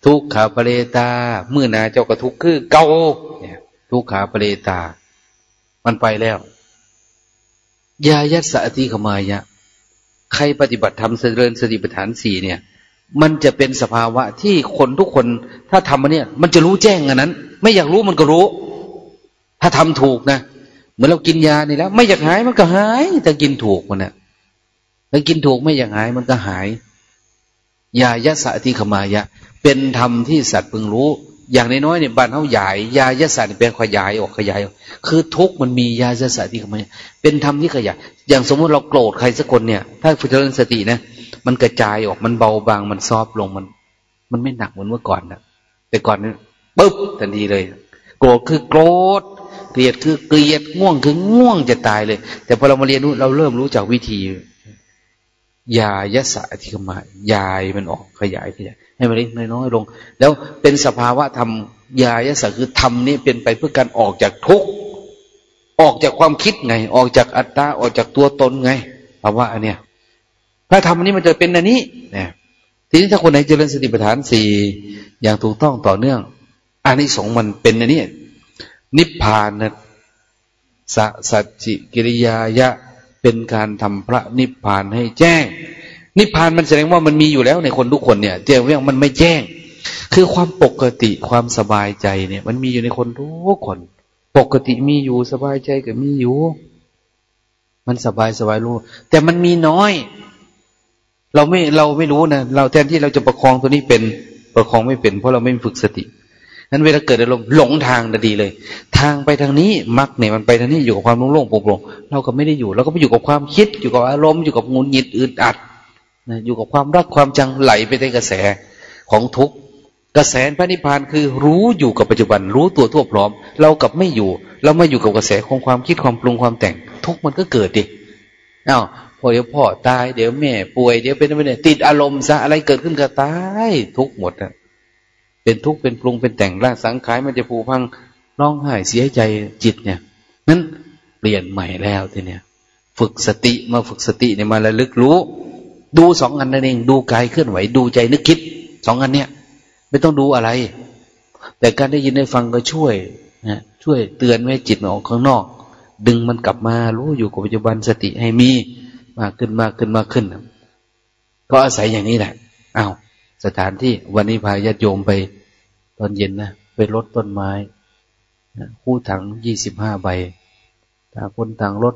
ทุกขาปเรตาเมื่อนาเจ้ากระทุกข์คือเกาเนี่ยทุกขาปเรตา มันไปแล้ว ยายัสสะติขมายะ ใครปฏิบัติธรรมเจริญสติปัฏฐานสี่เนี่ย มันจะเป็นสภาวะที่คนทุกคนถ้าทำมันเนี่ย มันจะรู้แจ้งอันนั้น ไม่อยากรู้มันก็รู้ ถ้าทำถูกนะเหมือนเรากินยานี่แล้ว ไม่อยากหายมันก็หายแต่กินถูกมันนะถ้ากินถูกไม่อยากหายมันก็หายยายะสะติขมายะ เป็นธรรมที่สัตว์พึงรู้ อย่างน้อยๆเนี่ยบ้านเขาใหญ่ยายะสะเป็นขยายออกขยายออกคือทุกมันมียายะสะติขมายะเป็นธรรมที่ขยายอย่างสมมติเราโกรธใครสักคนเนี่ย ถ้าฝึกเจริญสตินะมันกระจายออกมันเบาบางมันซอฟลงมัน มันไม่หนักเหมือนเมื่อก่อนนะแต่ก่อนนี่ปุ๊บทันทีเลย โกรธคือโกรธ เกลียดคือเกลียดง่วงคือง่วงจะตายเลย แต่พอเรามาเรียนรู้เราเริ่มรู้จากวิธียายะสะธิกมายายมันออกขยายขยายให้มันเล็กน้อยลง แล้วเป็นสภาวะธรรมยายะสะคือธรรมนี้เป็นไปเพื่อการออกจากทุกข์ออกจากความคิดไง ออกจากอัตตาออกจากตัวตนไงภาวะอันเนี้ยถ้าทำอันนี้มันจะเป็นอันนี้เนี่ยทีนี้ถ้าคนไหนเจริญสติปัฏฐานสี่อย่างถูกต้องต่อเนื่องอันนี้สองมันเป็นอันนี้ นิพพานนะสัจจิกิริยายะเป็นการทำพระนิพพานให้แจ้ง นิพพานมันแสดงว่ามันมีอยู่แล้วในคนทุกคนเนี่ยแต่ว่ามันไม่แจ้ง คือความปกติความสบายใจเนี่ย มันมีอยู่ในคนทุกคน ปกติมีอยู่สบายใจก็มีอยู่ มันสบายสบายรู้ แต่มันมีน้อย เราไม่เราไม่รู้นะเราแทนที่เราจะประคองตัวนี้เป็นประคองไม่เป็น เพราะเราไม่ฝึกสติ นั้นเวลาเกิดอารมณ์หลงทางดีเลย ทางไปทางนี้มักเนี่ยมันไปทางนี้อยู่กับความโล่งๆโปร่งๆเราก็ไม่ได้อยู่เราก็ไปอยู่กับความคิด อยู่กับอารมณ์อยู่กับงุนหงิดอึดอัดนะอยู่กับความรักความจังไหลไปในกระแสของทุกกระแสพระนิพพานคือรู้อยู่กับปัจจุบัน รู้ตัวทั่วพร้อม เรากับไม่อยู่ เราไม่อยู่กับกระแสของความคิดความปรุงความแต่ง ทุกมันก็เกิดดิอ้าวพอเดี๋ยวพ่อตายเดี๋ยวแม่ป่วยเดี๋ยวเป็นอะไรติดอารมณ์ซะอะไรเกิดขึ้นก็ตายทุกหมดอะ เป็นทุกข์เป็นปรุงเป็นแต่งร่างสังขารมันจะผูพังร้องไห้เสียใจจิตเนี่ยนั้นเปลี่ยนใหม่แล้วทีเนี้ยฝึกสติมาฝึกสติเนี่ยมาระลึกรู้ ดูสองอันนั่นเอง ดูกายเคลื่อนไหว ดูใจนึกคิดสองอันเนี้ยไม่ต้องดูอะไร แต่การได้ยินได้ฟังก็ช่วยนะช่วยเตือนไว้จิตออกข้างนอก ดึงมันกลับมารู้อยู่กับปัจจุบันสติให้มีมากขึ้นมากขึ้นมากขึ้นก็อาศัยอย่างนี้แหละอา้าวสถานที่วันนี้พาญาติโยมไป ตอนเย็นนะไปรดต้นไม้คู่ถังยี่สิบห้าใบต่างคนต่างรถ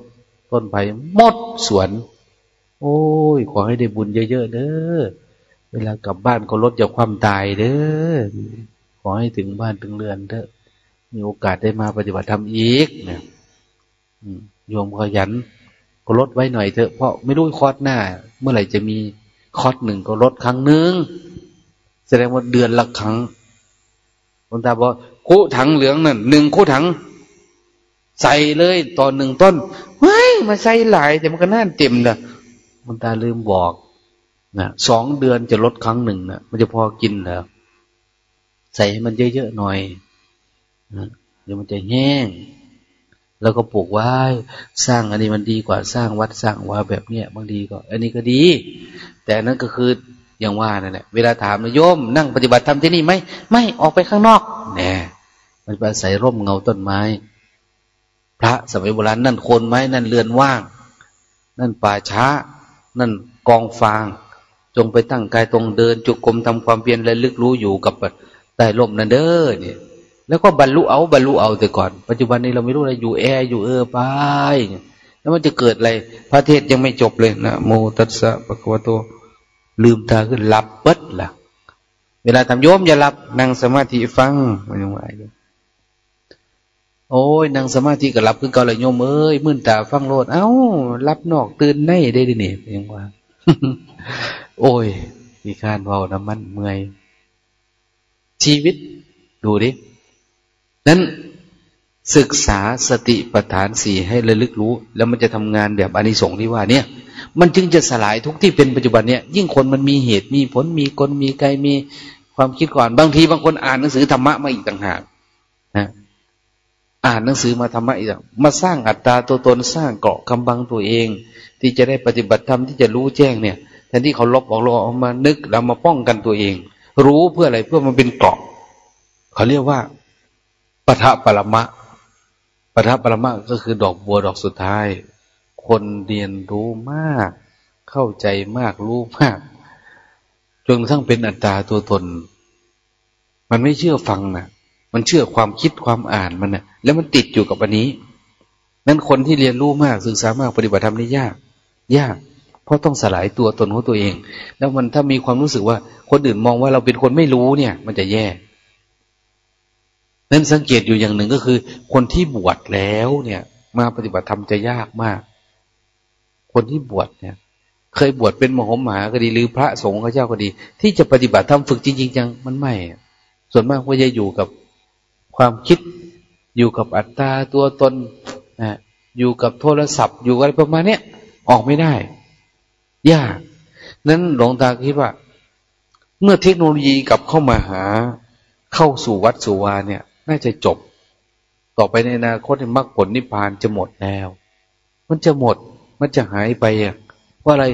ต้นไผ่หมดสวน โอ้ย ขอให้ได้บุญเยอะๆเด้อเวลากลับบ้านก็ลดจากความตายเด้อขอให้ถึงบ้านถึงเรือนเด้อมีโอกาสได้มาปฏิบัติธรรมอีกนะโยมขยัน ก็ลดไว้หน่อยเถอะ เพราะไม่รู้คอร์สหน้า เมื่อไหร่จะมีคอร์สหนึ่งก็ลดครั้งหนึ่งแสดงว่าเดือนละครั้ง ลวงตาบอกคู่ถังเหลืองนั่นหนึ่งคู่ถัง ใส่เลยตอนหนึ่งต้นเฮ้ยมาใส่หลายแต่มันก็น่าเต็มนะลวงตาลืมบอกนะสองเดือนจะลดครั้งหนึ่งนะมันจะพอกินเหรอใส่ให้มันเยอะๆหน่อยนะเดี๋ยวมันจะแห้ง แล้วก็ปลูกไว้สร้างอันนี้มันดีกว่าสร้างวัดสร้างว่าแบบเนี้ยบางทีก็ อันนี้ก็ดี แต่นั่นก็คือ อย่างว่านั่นแหละเวลาถามโยม นั่งปฏิบัติธรรมที่นี่ไหมไม่ออกไปข้างนอกแน่มันไปอาศัยร่มเงาต้นไม้ พระสมัยโบราณนั่นโคนไม้ นั่นเรือนว่าง นั่นป่าช้า นั่นกองฟาง จงไปตั้งกายตรงเดิน จุกกลมทำความเพียรและลึกรู้อยู่กับใต้ร่มนั่นเด้อเนี่ย แล้วก็บรรลุเอาบรรลุเอาแต่ก่อน ปัจจุบันนี้เราไม่รู้อะไรอยู่แอร์อยู่เออไปแล้วมันจะเกิดอะไรพระเทศยังไม่จบเลยนะโมตัสสะปะกวะโต ลืมตาขึ้นหลับเปิดละเวลาทำโยมอย่าหลับนั่งสมาธิฟังมันยังไงโโอ้ยนั่งสมาธิก็รับคือเก่าเลยโยมเอ้ยมื่นตาฟังโลดเอ้ารับนอกตื่นในได้ดิเนี่ยยังว่า โอ้ยมีการเบาน้ำมันเมื่อยชีวิต ดูดินั้นศึกษาสติปัฏฐานสี่ให้ระลึกรู้ แล้วมันจะทำงานแบบอานิสงส์ที่ว่าเนี่ย มันจึงจะสลายทุกที่เป็นปัจจุบันเนี่ยยิ่งคนมันมีเหตุมีผลมีกลมีไกลมีความคิดก่อน บางทีบางคนอ่านหนังสือธรรมะมาอีกต่างหากนะอ่านหนังสือมาธรรมะอีกมาสร้างอัตตาตัวตนสร้างเกาะกำบังตัวเอง ที่จะได้ปฏิบัติธรรมที่จะรู้แจ้งเนี่ยแทนที่เขาลบออกลบออกมานึกแล้วมาป้องกันตัวเอง รู้เพื่ออะไรเพื่อมันเป็นเกาะเขาเรียกว่าปะทะปรมะปะทะปรมะก็คือดอกบัวดอกสุดท้าย คนเรียนรู้มาก เข้าใจมากรู้มาก จนกระทั่งเป็นอัตตาตัวตน มันไม่เชื่อฟังนะมันเชื่อความคิดความอ่านมันนะแล้วมันติดอยู่กับอันนี้ นั้นคนที่เรียนรู้มากศึกษามากปฏิบัติธรรมนี่ยาก ยาก เพราะต้องสลายตัวตนของตัวเอง แล้วมันถ้ามีความรู้สึกว่า คนอื่นมองว่าเราเป็นคนไม่รู้เนี่ย มันจะแย่นั้นสังเกตอยู่อย่างหนึ่งก็คือ คนที่บวชแล้วเนี่ย มาปฏิบัติธรรมจะยากมาก คนที่บวชเนี่ย เคยบวชเป็นมโหมหาก็ดีหรือพระสงฆ์ข้าเจ้าก็ดี ที่จะปฏิบัติธรรมฝึกจริงๆจังมันไม่ ส่วนมากก็จะอยู่กับความคิด อยู่กับอัตตาตัวตนนะอยู่กับโทรศัพท์ อยู่อะไรประมาณเนี้ยออกไม่ได้ยากนั้นหลวงตาคิดว่า เมื่อเทคโนโลยีกลับเข้ามาหา เข้าสู่วัดสุวาเนี่ย น่าจะจบ ต่อไปในอนาคตมรรคผลนิพพานจะหมดแล้ว มันจะหมด มันจะหายไปอะว่าอะไร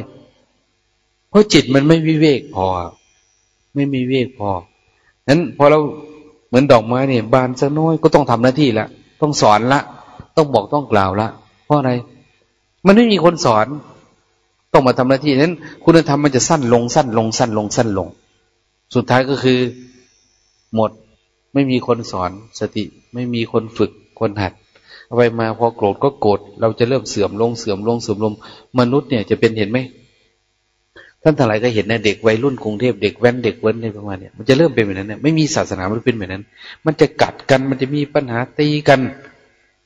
เพราะจิตมันไม่วิเวกพอ ไม่มีเวกพอนั้นพอเราเหมือนดอกไม้เนี่ย บานสักน้อยก็ต้องทำหน้าที่ละต้องสอนละ ต้องบอกต้องกล่าวละ เพราะอะไร มันไม่มีคนสอน ต้องมาทำหน้าที่นั้น คุณธรรมมันจะสั้นลงสั้นลงสั้นลงสั้นลง สุดท้ายก็คือ หมดไม่มีคนสอนสติ ไม่มีคนฝึกคนหัด ไปมาพอโกรธก็โกรธเราจะเริ่มเสื่อมลงเสื่อมลงเสื่อมลงมนุษย์เนี่ยจะเป็นเห็นไหมท่านทั้งหลายก็เห็นนะเด็กวัยรุ่นกรุงเทพเด็กแว้นเด็กเว้นในประมาณเนี่ยมันจะเริ่มเป็นแบบนั้นเนี่ยไม่มีศาสนามันเป็นแบบนั้น มันจะกัดกันมันจะมีปัญหาตีกัน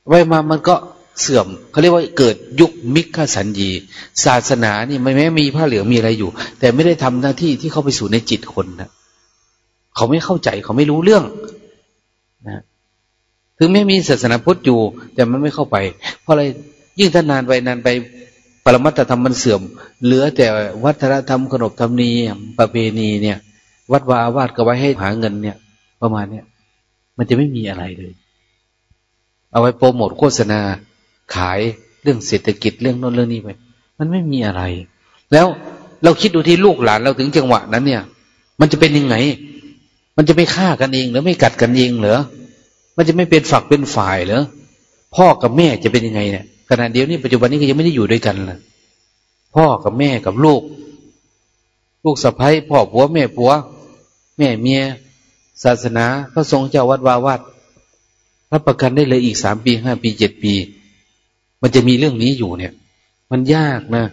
ไว้มามันก็เสื่อมเขาเรียกว่าเกิดยุคมิกสัญญี ศาสนานี่ไม่แม้มีผ้าเหลืองมีอะไรอยู่ แต่ไม่ได้ทำหน้าที่ที่เข้าไปสู่ในจิตคนนะเขาไม่เข้าใจเขาไม่รู้เรื่องนะ ถึงไม่มีศาสนาพุทธอยู่ แต่มันไม่เข้าไป เพราะอะไรยิ่งท่านนานไปนานไปปรมัตธรรมมันเสื่อม เหลือแต่วัฒนธรรมขนบธรรมเนียมประเพณีเนี่ย วัดวาอาวาสก็ไว้ให้หาเงินเนี่ย ประมาณเนี้ยมันจะไม่มีอะไรเลย เอาไว้โปรโมทโฆษณาขายเรื่องเศรษฐกิจเรื่องโน้นเรื่องนี้ไปมันไม่มีอะไร แล้วเราคิดดูที่ลูกหลานเราถึงจังหวะนั้นเนี่ย มันจะเป็นยังไง มันจะไม่ฆ่ากันเองหรือไม่กัดกันเองเหรอ มันจะไม่เป็นฝักเป็นฝ่ายเหรอพ่อกับแม่จะเป็นยังไงเนี่ยขณะเดียวนี้ปัจจุบันนี้ก็ยังไม่ได้อยู่ด้วยกันเลยพ่อกับแม่กับลูก ลูกสะพ้ายพ่อผัวแม่ผัว แม่เมีย ศาสนา พระสงฆ์เจ้าวัดวาวัดรับประกันได้เลยอีกสามปีห้าปีเจ็ดปี มันจะมีเรื่องนี้อยู่เนี่ย มันยากนะ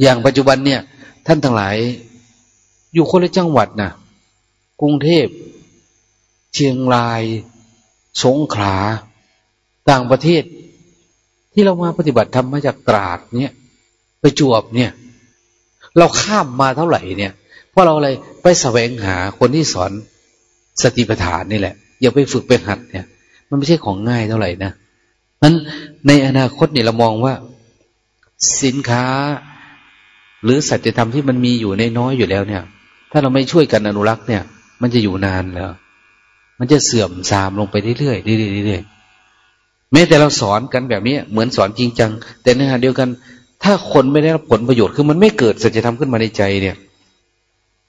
อย่างปัจจุบันเนี่ย ท่านทั้งหลาย อยู่คนละจังหวัดนะกรุงเทพ เชียงราย สงขลา ต่างประเทศ ที่เรามาปฏิบัติธรรมมาจากตราดเนี่ยไปจวบเนี่ย เราข้ามมาเท่าไหร่เนี่ย เพราะเราอะไรไปแสวงหาคนที่สอนสติปัฏฐานนี่แหละ อย่าไปฝึกไปหัดเนี่ย มันไม่ใช่ของง่ายเท่าไหร่นะนั้นในอนาคตเนี่ยเรามองว่า สินค้า หรือสัจธรรมที่มันมีอยู่ในน้อยอยู่แล้วเนี่ย ถ้าเราไม่ช่วยกันอนุรักษ์เนี่ย มันจะอยู่นานแล้ว มันจะเสื่อมทรามลงไปเรื่อยๆเรื่อยๆเรื่อยๆแม้แต่เราสอนกันแบบนี้เหมือนสอนจริงจัง แต่ในขณะเดียวกัน ถ้าคนไม่ได้รับผลประโยชน์คือมันไม่เกิดสัจธรรมขึ้นมาในใจเนี่ย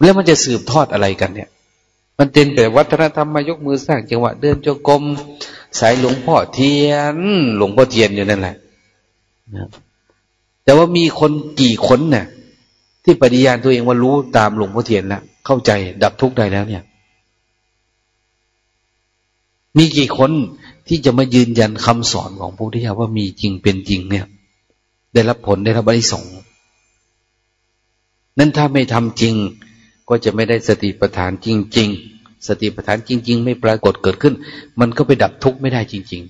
แล้วมันจะสืบทอดอะไรกันเนี่ย มันเป็นแต่วัฒนธรรมมายกมือสร้างจังหวะเดินจงกรมสายหลวงพ่อเทียน หลวงพ่อเทียนอยู่นั่นแหละนะแต่ว่ามีคนกี่คนเนี่ยที่ปฏิญาณตัวเองว่ารู้ตามหลวงพ่อเทียนแล้วเข้าใจดับทุกข์ได้แล้วเนี่ย มีกี่คนที่จะมายืนยันคำสอนของพระพุทธเจ้าว่ามีจริงเป็นจริงเนี่ย ได้รับผลได้รับอริสงนั้นถ้าไม่ทำจริง ก็จะไม่ได้สติปัฏฐานจริงสติปัฏฐานจริง ๆ ไม่ปรากฏเกิดขึ้น มันก็ไปดับทุกข์ไม่ได้จริง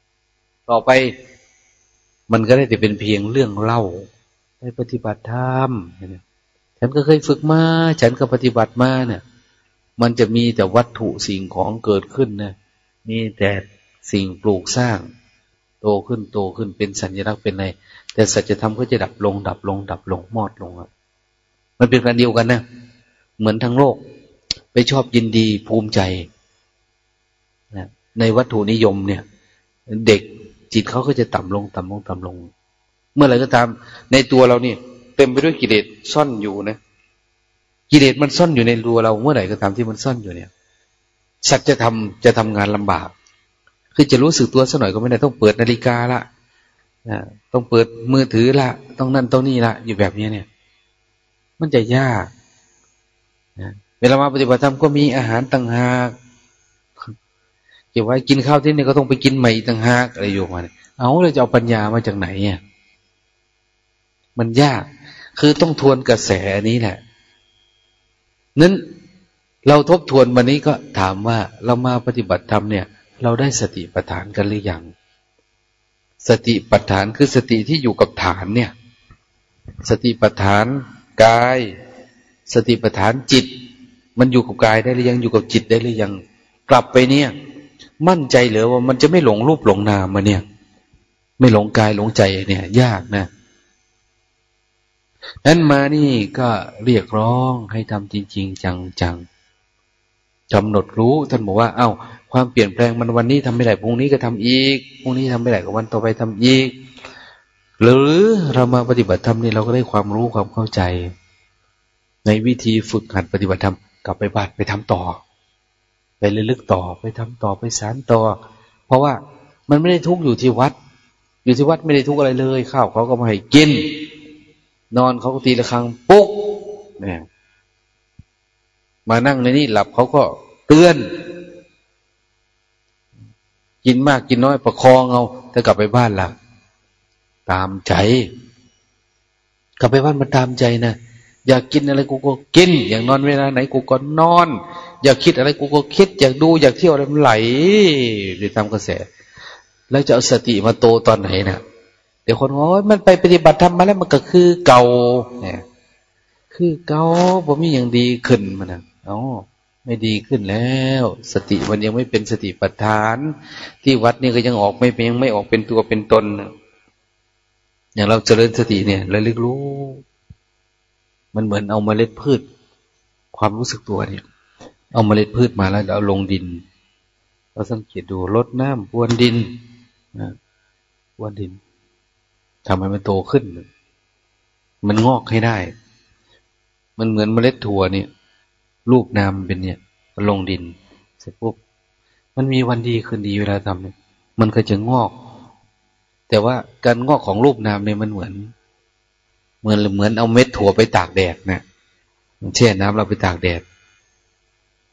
ๆ ต่อไปมันก็ได้แต่เป็นเพียงเรื่องเล่าได้ปฏิบัติธรรมฉันก็เคยฝึกมา ฉันก็ปฏิบัติมาเนี่ย มันจะมีแต่วัตถุสิ่งของเกิดขึ้นนะ มีแต่สิ่งปลูกสร้าง โตขึ้นโตขึ้นเป็นสัญลักษณ์เป็นอะไรแต่สัจธรรมก็จะดับลง ดับลง ดับลงมอดลงมันเป็นการเดียวกันนะเหมือนทั้งโลก ไปชอบยินดีภูมิใจนะในวัตถุนิยมเนี่ย เด็กจิตเขาก็จะต่ำลง ต่ำลง ต่ำลง เมื่อไหร่ก็ตาม ในตัวเรานี่เต็มไปด้วยกิเลสซ่อนอยู่นะกิเลสมันซ่อนอยู่ในตัวเราเมื่อไหร่ก็ตามที่มันซ่อนอยู่เนี่ย สัจจะทำจะทำงานลำบาก คือจะรู้สึกตัวสักหน่อยก็ไม่ได้ต้องเปิดนาฬิกาละต้องเปิดมือถือละต้องนั่นต้องนี่ละอยู่แบบนี้เนี่ย มันจะยากเวลามาปฏิบัติธรรมก็มีอาหารต่างหากเก็บไว้กินข้าวที่นี่ก็ต้องไปกินใหม่ต่างหากอะไรอยู่มาเนี่ยเอาเลยจะเอาปัญญามาจากไหนเนี่ยมันยาก คือต้องทวนกระแสนี้แหละนั้น เราทบทวนวันนี้ก็ถามว่าเรามาปฏิบัติธรรมเนี่ย เราได้สติปัฏฐานกันหรือยังสติปัฏฐานคือสติที่อยู่กับฐานเนี่ย สติปัฏฐานกาย สติปัฏฐานจิต มันอยู่กับกายได้หรือยังอยู่กับจิตได้หรือยัง กลับไปเนี่ย มั่นใจเหรือว่ามันจะไม่หลงรูปหลงนามมาเนี่ย ไม่หลงกายหลงใจเนี่ย ยากนะนั้นมานี่ก็เรียกร้องให้ทำจริง ๆ จังๆ กำหนดรู้ ท่านบอกว่า เอา้า ความเปลี่ยนแปลงมันวันนี้ทำไม่ได้พรุ่งนี้ก็ทำอีกพรุ่งนี้ทำไม่ได้ก็วันต่อไปทำอีก หรือเรามาปฏิบัติธรรมนี่เราก็ได้ความรู้ความเข้าใจ ในวิธีฝึกหัดปฏิบัติธรรมกลับไปบ้านไปทำต่อ ไปเลึกต่อไปทำต่อไปสานต่อ เพราะว่ามันไม่ได้ทุกอยู่ที่วัด อยู่ที่วัดไม่ได้ทุกอะไรเลยข้าวเขาก็มาให้กิน นอนเขาก็ตีระฆังปุ๊กเนี่ย มานั่งในนี่หลับเขาก็เตือน กินมากกินน้อยประคองเอาถ้ากลับไปบ้านล่ะตามใจ กลับไปบ้านมาตามใจนะอยากกินอะไรกูก็กิน อยากนอนเวลาไหนกูก็นอน อยากคิดอะไรกูก็คิด อยากดู อยากเที่ยวอะไรมันไหลไปตามกระแส แล้วจะเอาสติมาโตตอนไหนนะ่ะเดี๋ยวคนบอกว่ามันไปปฏิบัติธรรมมาแล้วมันก็คือเก่าเนี่ยคือเก่าผมมีอย่างดีขึ้นมันนะ อ๋อไม่ดีขึ้นแล้ว สติมันยังไม่เป็นสติปัฏฐาน ที่วัดนี่ก็ยังออกไม่เป็นยังไม่ออกเป็นตัวเป็นตนอย่างเราเจริญสติเนี่ยระลึกรู้ มันเหมือนเอาเมล็ดพืช ความรู้สึกตัวเนี่ย เอาเมล็ดพืชมาแล้วเอาลงดิน เราสังเกตดูลดน้ำพวนดินนะพวนดินทำให้มันโตขึ้น มันงอกให้ได้ มันเหมือนเมล็ดถั่วเนี่ย รูปนามเป็นเนี่ยลงดิน เสร็จปุ๊บมันมีวันดีคืนดีเวลาทำเนี่ย มันก็จะงอก แต่ว่าการงอกของรูปนามเนี่ยมันเหมือน เหมือนเหมือนเอาเม็ดถั่วไปตากแดดนะแช่น้ำเราไปตากแดด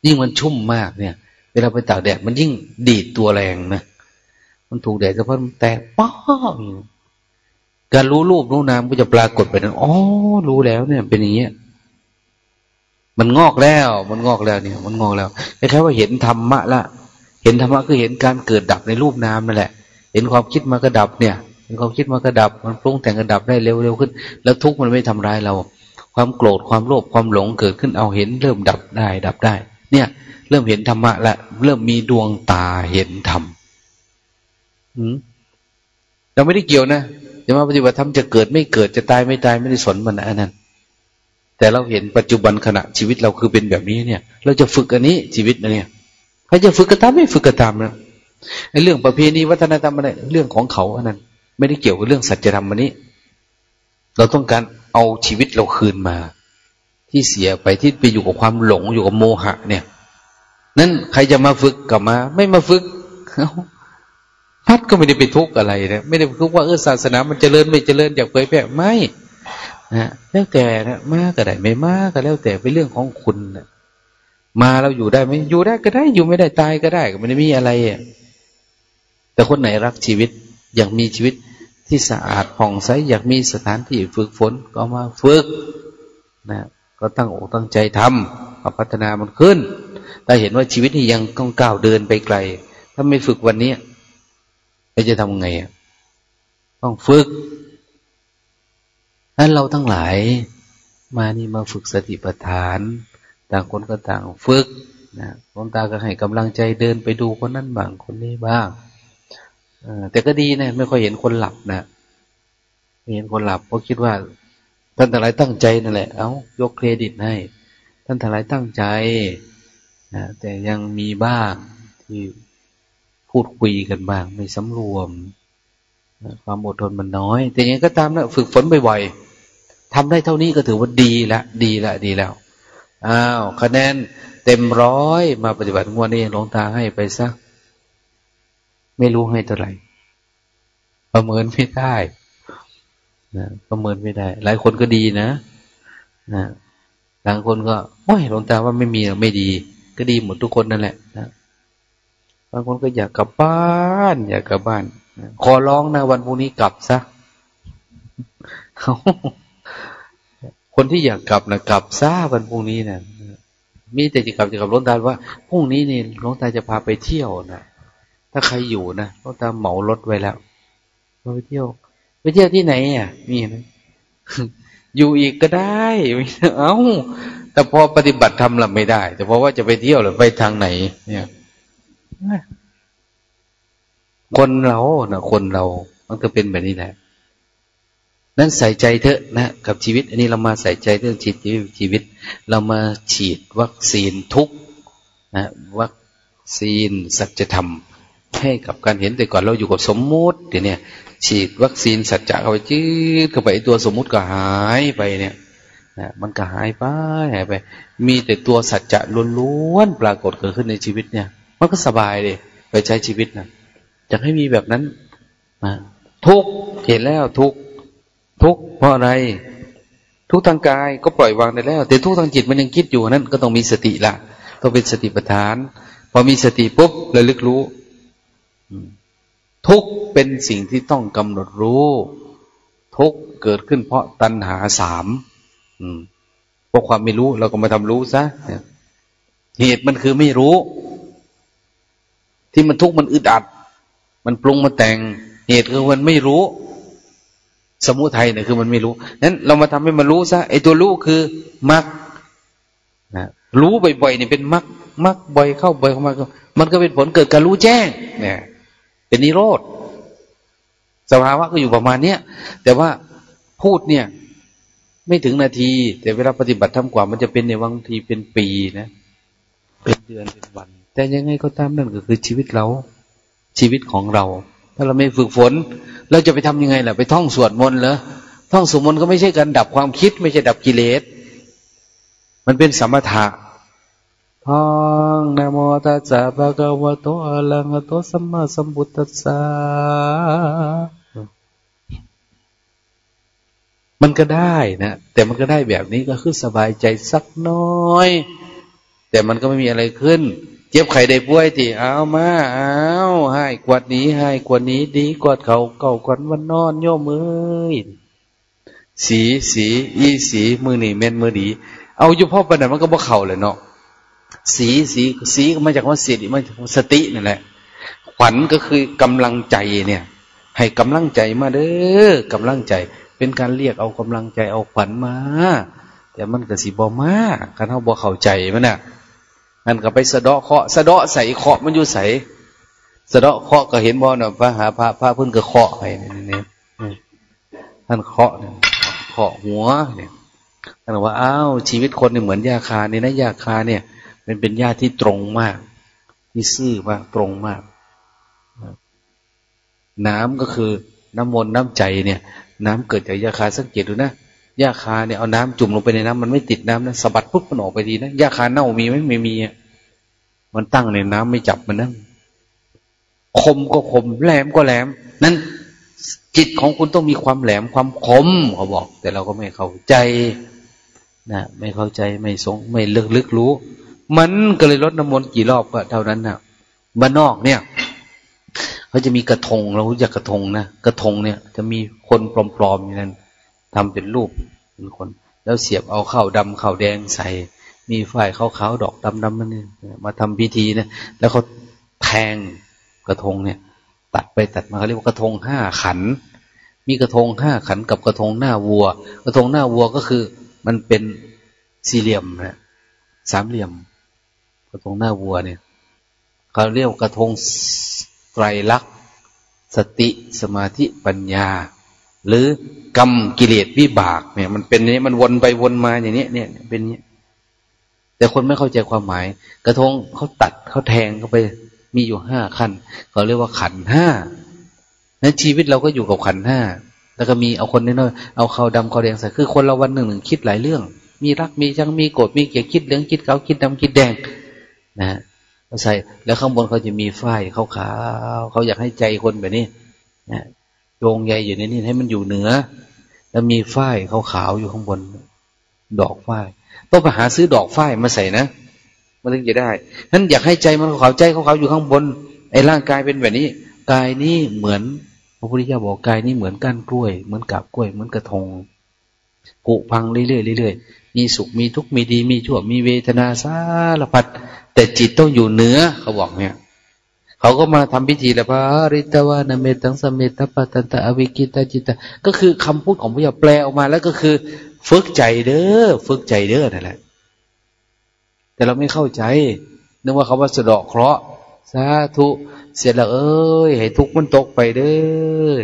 ยิ่งมันชุ่มมากเนี่ย เวลาไปตากแดด มันยิ่งดีดตัวแรงนะมันถูกแดดก็เพราะมันแตกป้องการรู้รูปรู้นามก็จะปรากฏไปนั้นอ๋อรู้แล้วเนี่ย เป็นอย่างเงี้ย มันงอกแล้ว มันงอกแล้วเนี่ย มันงอกแล้วคล้ายๆว่าเห็นธรรมะละ เห็นธรรมะคือเห็นการเกิดดับในรูปนามนั่นแหละ เห็นความคิดมากระดับเนี่ยเห็นความคิดมากระดับ มันปรุงแต่งกระดับได้เร็วๆขึ้น แล้วทุกข์มันไม่ทำร้ายเรา ความโกรธความโลภความหลงเกิดขึ้นเอาเห็นเริ่มดับได้ ดับได้ เนี่ย เริ่มเห็นธรรมะละเริ่มมีดวงตาเห็นธรรมเราไม่ได้เกี่ยวนะจะมาปฏิบัติธรรมจะเกิดไม่เกิดจะตายไม่ตายไม่ได้สนมันอันนั้น แต่เราเห็นปัจจุบันขณะชีวิตเราคือเป็นแบบนี้เนี่ย เราจะฝึกอันนี้ชีวิตนะเนี่ยใครจะฝึกก็ตามไม่ฝึกก็ตามนะไอ้เรื่องประเพณีวัฒนธรรมอะไรเรื่องของเขาอันนั้น ไม่ได้เกี่ยวกับเรื่องสัจธรรมอันนี้ เราต้องการเอาชีวิตเราคืนมา ที่เสียไปที่ไปอยู่กับความหลงอยู่กับโมหะ เนี่ย นั่นใครจะมาฝึกกลับมา ไม่มาฝึกพัดก็ไม่ได้ไปทุกข์อะไรนะไม่ได้ทุกข์ว่าเออศาสนามันเจริญไม่เจริญอยากเผยแผ่ไม่ นะแล้วแต่นะมากก็ได้ไม่มากก็แล้วแต่เป็นเรื่องของคุณนะมาเราอยู่ได้ไหมอยู่ได้ก็ได้อยู่ไม่ได้ตายก็ได้ก็ไม่ได้มีอะไรอะแต่คนไหนรักชีวิต อยากมีชีวิตที่สะอาดผ่องใสอยากมีสถานที่ฝึกฝนก็มาฝึกนะก็ก็ตั้งอกตั้งใจทำพัฒนามันขึ้นถ้าเห็นว่าชีวิตนี้ยังต้องก้าวเดินไปไกล ถ้าไม่ฝึกวันนี้จะทำไงอะต้องฝึก นั้นเราทั้งหลายมานี่มาฝึกสติปัฏฐาน ต่างคนก็ต่างฝึกนะหลวงตาก็ให้กำลังใจเดินไปดูคนนั้นบ้างคนนี้บ้างแต่ก็ดีนะไม่ค่อยเห็นคนหลับนะเห็นคนหลับเพราะคิดว่า ท่านทั้งหลายตั้งใจนั่นแหละเอา้ายกเครดิตให้ ท่านทั้งหลายตั้งใจนะแต่ยังมีบ้างที่พูดคุยกันบ้าง ไม่สำรวม ความอดทนมันน้อย แต่ยังก็ตามนะฝึกฝนบ่อยๆทำได้เท่านี้ก็ถือว่าดีละดีละดีแล้วอ้าวคะแนนเต็มร้อยมาปฏิบัติงวดนี้หลวงตาให้ไปสักไม่รู้ให้เท่าไหร่ ประเมินไม่ได้นะประเมินไม่ได้ หลายคนก็ดีนะนะบางคนก็โอ้ยหลวงตาว่าไม่มีไม่ดี ก็ดีหมดทุกคนนั่นแหละนะบางคนก็อยากกลับบ้าน อยากกลับบ้าน ขอร้องนะวันพรุ่งนี้กลับซะคนที่อยากกลับนะกลับซะวันพรุ่งนี้นะมีแต่จะกลับจะกลับหลวงตาว่าพรุ่งนี้นี่หลวงตาจะพาไปเที่ยวนะถ้าใครอยู่นะหลวงตาเหมารถไว้แล้วไปเที่ยว ไปเที่ยวที่ไหนอะมีไหมอยู่อีกก็ได้เอ้าแต่พอปฏิบัติทำละไม่ได้ แต่เพราะว่าจะไปเที่ยวหรือไปทางไหน เนี่ย คนเรานะคนเรา มันก็เป็นแบบนี้แหละ นั้นใส่ใจเถอะนะกับชีวิต อันนี้เรามาใส่ใจเรื่องชีวิตชีวิต เรามาฉีดวัคซีนทุกนะวัคซีนสัจธรรมให้กับการเห็นแต่ก่อนเราอยู่กับสมมุติเดี๋ยวนี้ฉีดวัคซีนสัจจะเข้าไปจืดเข้าไปตัวสมมุติก็หายไปเนี่ยนะมันก็หายไปหายไป มีแต่ตัวสัจจะล้วนๆปรากฏเกิดขึ้นในชีวิตเนี่ย มันก็สบายเลยไปใช้ชีวิตนะ อยากให้มีแบบนั้นนะทุกเห็นแล้วทุกทุกเพราะอะไร ทุกทางกายก็ปล่อยวางได้แล้ว แต่ทุกทางจิตมันยังคิดอยู่นั้น ก็ต้องมีสติละต้องเป็นสติปัฏฐาน พอมีสติปุ๊บระลึกรู้ทุกเป็นสิ่งที่ต้องกำหนดรู้ ทุกเกิดขึ้นเพราะตัณหาสามเพราะความไม่รู้เราก็มาทำรู้ซะเหตุมันคือไม่รู้ ที่มันทุกข์มันอึดอัด มันปรุงมาแต่ง เหตุคือมันไม่รู้ สมุทัยเนี่ยคือมันไม่รู้นั้นเรามาทำให้มันรู้ซะไอ้ตัวรู้คือมรรคนะรู้บ่อยๆเนี่ยเป็นมรรคมรรคบ่อยเข้าบ่อยเข้ามามันก็เป็นผลเกิดการรู้แจ้ง เนี่ย เป็นนิโรธสภาวะก็อยู่ประมาณเนี้ยแต่ว่าพูดเนี่ย ไม่ถึงนาที แต่เวลาปฏิบัติทำกว่า มันจะเป็นในบางทีเป็นปีนะ เป็นเดือนเป็นวัน แต่ยังไงก็ตามนั่นก็คือชีวิตเรา ชีวิตของเรา ถ้าเราไม่ฝึกฝน เราจะไปทำยังไงล่ะ ไปท่องสวดมนต์เหรอท่องสวดมนต์ก็ไม่ใช่การดับความคิด ไม่ใช่ดับกิเลส มันเป็นสมถะท่องนโมตัสสะภะคะวะโตอะระหะโตสัมมาสัมพุทธัสสะมันก็ได้นะแต่มันก็ได้แบบนี้ก็คือสบายใจสักน้อย แต่มันก็ไม่มีอะไรขึ้น จ็บไข้ได้ป่วยที่เอามาเอาให้กว่านี้ให้กว่านี้ ดีกว่าเขาเก่ากว่าวันนอนโยมือสีสีอีสีมือหนีเม็นมือดี เอาอยู่พ่อประเดี๋มันก็บ่เข่าเลยเนาะสีสีสีมาจากว่าสีมาจากสตินั่นแหละขวัญก็คือกำลังใจเนี่ย ให้กำลังใจมาเด้อกำลังใจ เป็นการเรียกเอากำลังใจเอาขวัญมา แต่มันก็สีบอมาการเอาบ่เข้าใจมันน่ะ นั่นก็ไปสะเดาะเคาะสะเดาะใส่เคาะมันอยู่ใส่สะเดาะเคาะก็เห็นบ่เนาะพระหาพระพระพึ่งก็เคาะไปนี่ท่านเคาะเคาะหัวเนี่ยท่านบอกว่าอ้าวชีวิตคนเนี่ยเหมือนยาคาเนี่ยนะยาคาเนี่ย มันเป็นยาที่ตรงมากที่ซื่อมากตรงมาก น้ำก็คือน้ำมนต์น้ำใจเนี่ย น้ำเกิดจากยาคาสังเกตดูนะ หญ้าคาเนี่ยเอาน้ำจุ่มลงไปในน้ำมันไม่ติดน้ำนะสะบัดปุ๊บมันออกไปดีนะหญ้าคาเน่ามีไหมไม่มีอะมันตั้งในน้ำไม่จับมันนะคมก็คมแหลมก็แหลม นั้นจิตของคุณต้องมีความแหลมความคมเขาบอก แต่เราก็ไม่เข้าใจนะไม่เข้าใจไม่สงไม่ลึกลึกรู้ มันก็เลยลดน้ำมนต์กี่รอบก็เท่านั้นนะบ้านนอกเนี่ยเขาจะมีกระทงเรารู้จักกระทงนะกระทงเนี่ย จะมีคนปลอมๆอย่างนั้น ทำเป็นรูปเป็นคน แล้วเสียบเอาข้าวดำข้าวแดงใส่ มีฝ้ายขาวๆดอกดำๆนั่นนี่มาทำพิธีนะแล้วเขาแทงกระทงเนี่ย ตัดไปตัดมาเขาเรียกว่ากระทงห้าขัน มีกระทงห้าขันกับกระทงหน้าวัว กระทงหน้าวัวก็คือมันเป็นสี่เหลี่ยมนะสามเหลี่ยม กระทงหน้าวัวเนี่ยเขาเรียกกระทงไตรลักษณ์สติสมาธิปัญญา หรือกรรมกิเลสวิบากเนี่ย มันเป็นนี้มันวนไปวนมาอย่างนี้เนี่ยเป็นนี้แต่คนไม่เข้าใจความหมาย กระทงเขาตัดเขาแทงเข้าไปมีอยู่ห้าขั้นเขาเรียกว่าขันห้านั้นชีวิตเราก็อยู่กับขันห้าแล้วก็มีเอาคนน้อยๆเอาขาวดำขาแดงใส่คือคนเราวันหนึ่งหนึ่งคิดหลายเรื่อง มีรักมีชังมีโกรธมีเกลียดคิดเหลืองคิดขาวคิดดำคิดแดง นะใส่แล้วข้างบนเขาจะมีฝ้ายขาววเขาอยากให้ใจคนแบบนี้นะ โยงใยอยู่ในนี้ให้มันอยู่เหนือ แล้วมีฝ้ายขาวๆอยู่ข้างบน ดอกฝ้ายต้องไปหาซื้อดอกฝ้ายมาใส่นะมันถึงจะได้นั้นอยากให้ใจมันขาวใจขาวๆอยู่ข้างบน ไอ้ร่างกายเป็นแบบนี้ กายนี้เหมือนพระพุทธเจ้าบอกกายนี้เหมือนก้านกล้วย เหมือนกับกล้วย เหมือนกระทงผุพังเรื่อยๆเรื่อยๆมีสุขมีทุกข์มีดี มีชั่วมีเวทนาสารพัดแต่จิตต้องอยู่เหนือเขาบอกเนี่ย เขาก็มาทำพิธีแล้วพระริตวานเมตังสเมตปตันตะอวิกิตาจิตาก็คือคำพูดของพระยาแปลออกมา แล้วก็คือ ฝึกใจเด้อฝึกใจเด้อนั่นแหละ แต่เราไม่เข้าใจนึกว่าเขาว่าสะดอกเคราะห์สาธุเสร็จแล้วเอ้ยให้ทุกมันตกไปเด้อ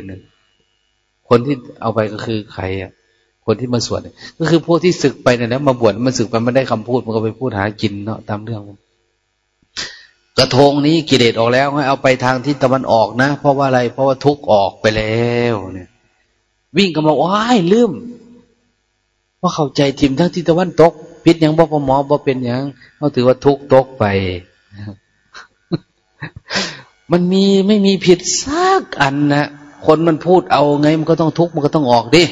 คนที่เอาไปก็คือใครอะคนที่มาสวดก็คือพวกที่ศึกไปเนี่ยนะมาบวชมันศึกไปมันได้คำพูดมันก็ไปพูดหากินเนาะตามเรื่อง กระทงนี้กิเลสออกแล้วให้เอาไปทางทิศตะวันออกนะ เพราะว่าอะไร เพราะว่าทุกออกไปแล้วเนี่ย วิ่งกำลังว้ายลืมว่าเข้าใจทิมทั้งทิศตะวันตกพิษยังบอหมอบอกเป็นยังเขาถือว่าทุกตกไปมันมีไม่มีผิดซักอันนะคนมันพูดเอาไงมันก็ต้องทุกมันก็ต้องออกดิ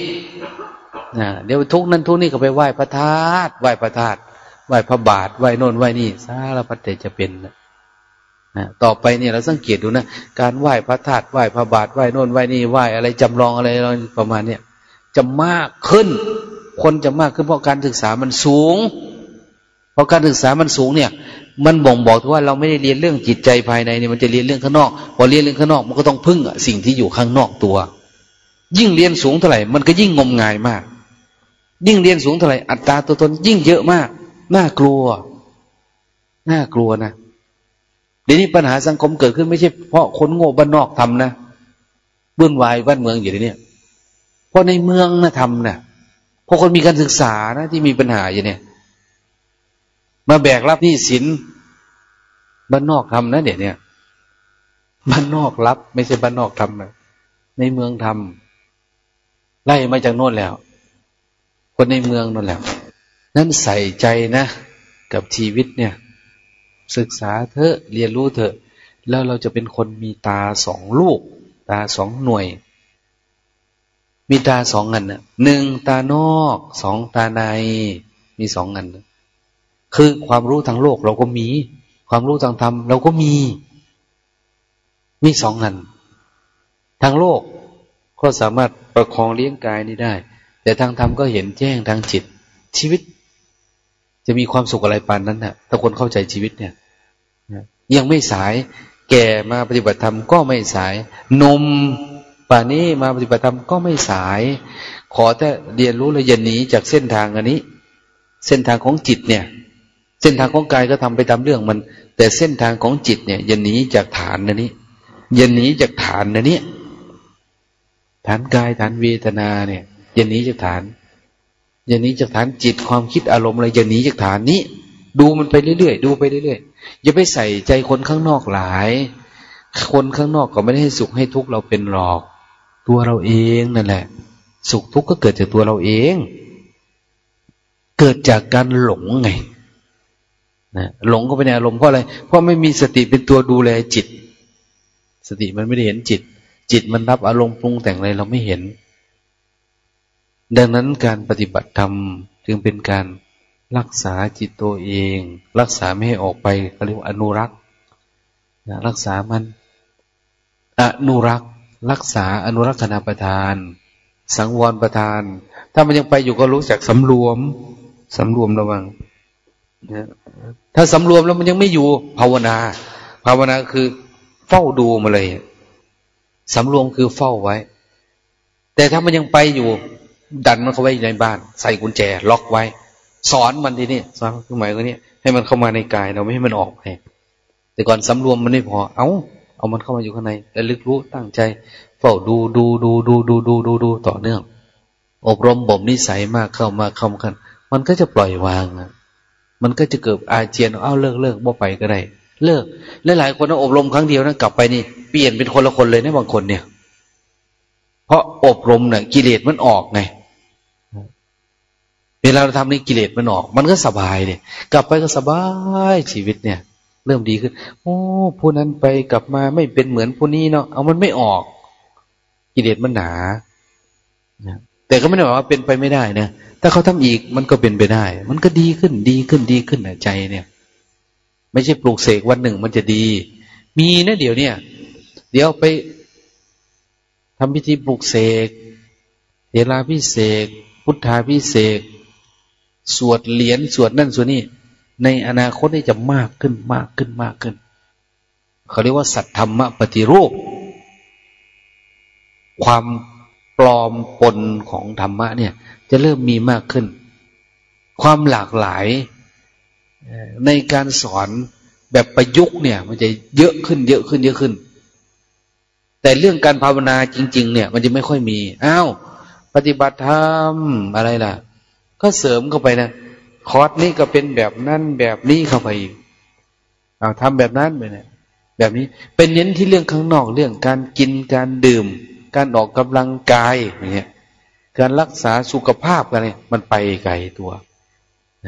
นะเดี๋ยวทุกนั้นทุกนี่ก็ไปไหว้พระธาตุไหว้พระธาตุไหว้พระบาทไหว้โน่นไหว้นี่สารพัดแต่จะเป็นนะ ต่อไปเนี่ยเราสังเกตดูนะ การไหว้พระธาตุไหว้พระบาทไหว้โน่นไหว้นี่ไหว้อะไรจำลองอะไรประมาณเนี้ยจะมากขึ้น คนจะมากขึ้นเพราะการศึกษามันสูง เพราะการศึกษามันสูงเนี่ย มันบ่งบอกว่าเราไม่ได้เรียนเรื่องจิตใจภายในเนี่ยมันจะเรียนเรื่องข้างนอกพอเรียนเรื่องข้างนอกมันก็ต้องพึ่งสิ่งที่อยู่ข้างนอกตัว ยิ่งเรียนสูงเท่าไหร่มันก็ยิ่งงมงายมาก ยิ่งเรียนสูงเท่าไหร่อัตราตัวตนยิ่งเยอะมาก น่ากลัว น่ากลัวนะ ดี๋ยวนี้ปัญหาสังคมเกิดขึ้นไม่ใช่เพราะคนโง่บ้านนอกทำนะเบื้องวายบ้านเมืองอยู่ในนี้เพราะในเมืองนะทำนะเพราะคนมีการศึกษานะที่มีปัญหาอยู่เนี่ย มาแบกรับหนี้สินบ้านนอกทำนะเดี๋ยวนี้บ้านนอกรับ ไม่ใช่บ้านนอกทำนะในเมืองทำไล่มาจากโน่นแล้ว คนในเมืองนั่นแหละนั้นใส่ใจนะ กับชีวิตเนี่ย ศึกษาเถอะเรียนรู้เถอะ แล้วเราจะเป็นคนมีตาสองลูก ตาสองหน่วย มีตาสองอันนะหนึ่งตานอกสองตาใน มีสองอันคือความรู้ทางโลกเราก็มี ความรู้ทางธรรมเราก็มี มีสองอัน ทางโลกก็สามารถประคองเลี้ยงกายนี้ได้ แต่ทางธรรมก็เห็นแจ้งทางจิต ชีวิต จะมีความสุขอะไรปานนั้นนะ่ะ ถ้าคนเข้าใจชีวิตเนี่ยยังไม่สาย แก่มาปฏิบัติธรรมก็ไม่สาย นมป่านนี้มาปฏิบัติธรรมก็ไม่สาย ขอแต่เรียนรู้เลยอย่าหนีจากเส้นทางอันนี้ เส้นทางของจิตเนี่ย เส้นทางของกายก็ทำไปตามเรื่องมัน แต่เส้นทางของจิตเนี่ยอย่าหนีจากฐานนันนี้อย่าหนีจากฐานนันนี้ฐานกายฐานเวทนาเนี่ยอย่าหนีจากฐาน อย่าหนีจากฐานจิตความคิดอารมณ์อะไรอย่าหนีจากฐานนี้ ดูมันไปเรื่อยๆดูไปเรื่อยๆอย่าไปใส่ใจคนข้างนอกหลาย คนข้างนอกก็ไม่ได้ให้สุขให้ทุกข์เราเป็นหรอก ตัวเราเองนั่นแหละ สุขทุกข์ก็เกิดจากตัวเราเอง เกิดจากการหลงไงนะหลงก็ไปในอารมณ์เพราะอะไรเพราะไม่มีสติเป็นตัวดูแลจิต สติมันไม่ได้เห็นจิต จิตมันรับอารมณ์ปรุงแต่งอะไรเราไม่เห็น ดังนั้นการปฏิบัติธรรมจึงเป็นการรักษาจิตตัวเอง รักษาไม่ให้ออกไปเขาเรียกว่าอนุรักษ์รักษามันอนุรักษ์ รักษาอนุรักษณาประทาน สังวรประทาน ถ้ามันยังไปอยู่ก็รู้จักสำรวมสำรวมระวังถ้าสำรวมแล้วมันยังไม่อยู่ภาวนา ภาวนาคือเฝ้าดูมาเลยสำรวมคือเฝ้าไว้ แต่ถ้ามันยังไปอยู่ ดันมันเข้าไว้ในบ้าน ใส่กุญแจ ล็อกไว้ สอนมันทีนี้สอนคือหมายว่าเนี้ให้มันเข้ามาในกายเราไม่ให้มันออกไปแต่ก่อนสำรวมมันไม่พอ เอาเอามันเข้ามาอยู่ข้างในแล้วลึกรู้ตั้งใจ เฝ้าดูดูดูดูดูดูดูดูต่อเนื่อง อบรมบ่มนิสัยมากเข้ามาเข้ามากัน มันก็จะปล่อยวางมันก็จะเกิดอาเจียนเอาเลิกเลิกบ่ไปก็ได้ เลิกและหลายคนนะอบรมครั้งเดียวนะกลับไปนี่เปลี่ยนเป็นคนละคนเลยนะบางคนเนี่ย เพราะอบรมเนี่ยกิเลสมันออกไง เวลาเราทำนี่กิเลสมันออก มันก็สบายเนี่ยกลับไปก็สบายชีวิตเนี่ย เริ่มดีขึ้น โอ้ผู้นั้นไปกลับมาไม่เป็นเหมือนผู้นี้เนาะเอามันไม่ออก กิเลสมันหนาแต่ก็ไม่ได้บอกว่าเป็นไปไม่ได้นะถ้าเขาทำอีกมันก็เป็นไปได้ มันก็ดีขึ้นดีขึ้นดีขึ้นใจเนี่ย ไม่ใช่ปลูกเสกวันหนึ่งมันจะดี มีนะเดี๋ยวเนี่ย เดี๋ยวไปทำพิธีปลูกเสกเทลาพิเศษ พุทธาพิเศษ สวดเหรียญสวดนั่นสวดนี่ในอนาคตนี่จะมากขึ้นมากขึ้นมากขึ้น เขาเรียกว่าสัตธรรมปฏิรูป ความปลอมปนของธรรมะเนี่ย จะเริ่มมีมากขึ้น ความหลากหลายในการสอนแบบประยุกต์เนี่ย มันจะเยอะขึ้น เยอะขึ้น เยอะขึ้น แต่เรื่องการภาวนาจริง ๆ เนี่ย มันจะไม่ค่อยมีอ้าวปฏิบัติธรรมอะไรล่ะ ก็เสริมเข้าไปนะคอร์สนี้ก็เป็นแบบนั้นแบบนี้เข้าไปอีกเอาทำแบบนั้นไปเนี่ยแบบนี้เป็นเน้นที่เรื่องข้างนอกเรื่องการกินการดื่ม การออกกำลังกายอย่างเงี้ยการรักษาสุขภาพกันเนี่ยมันไปไกลตัว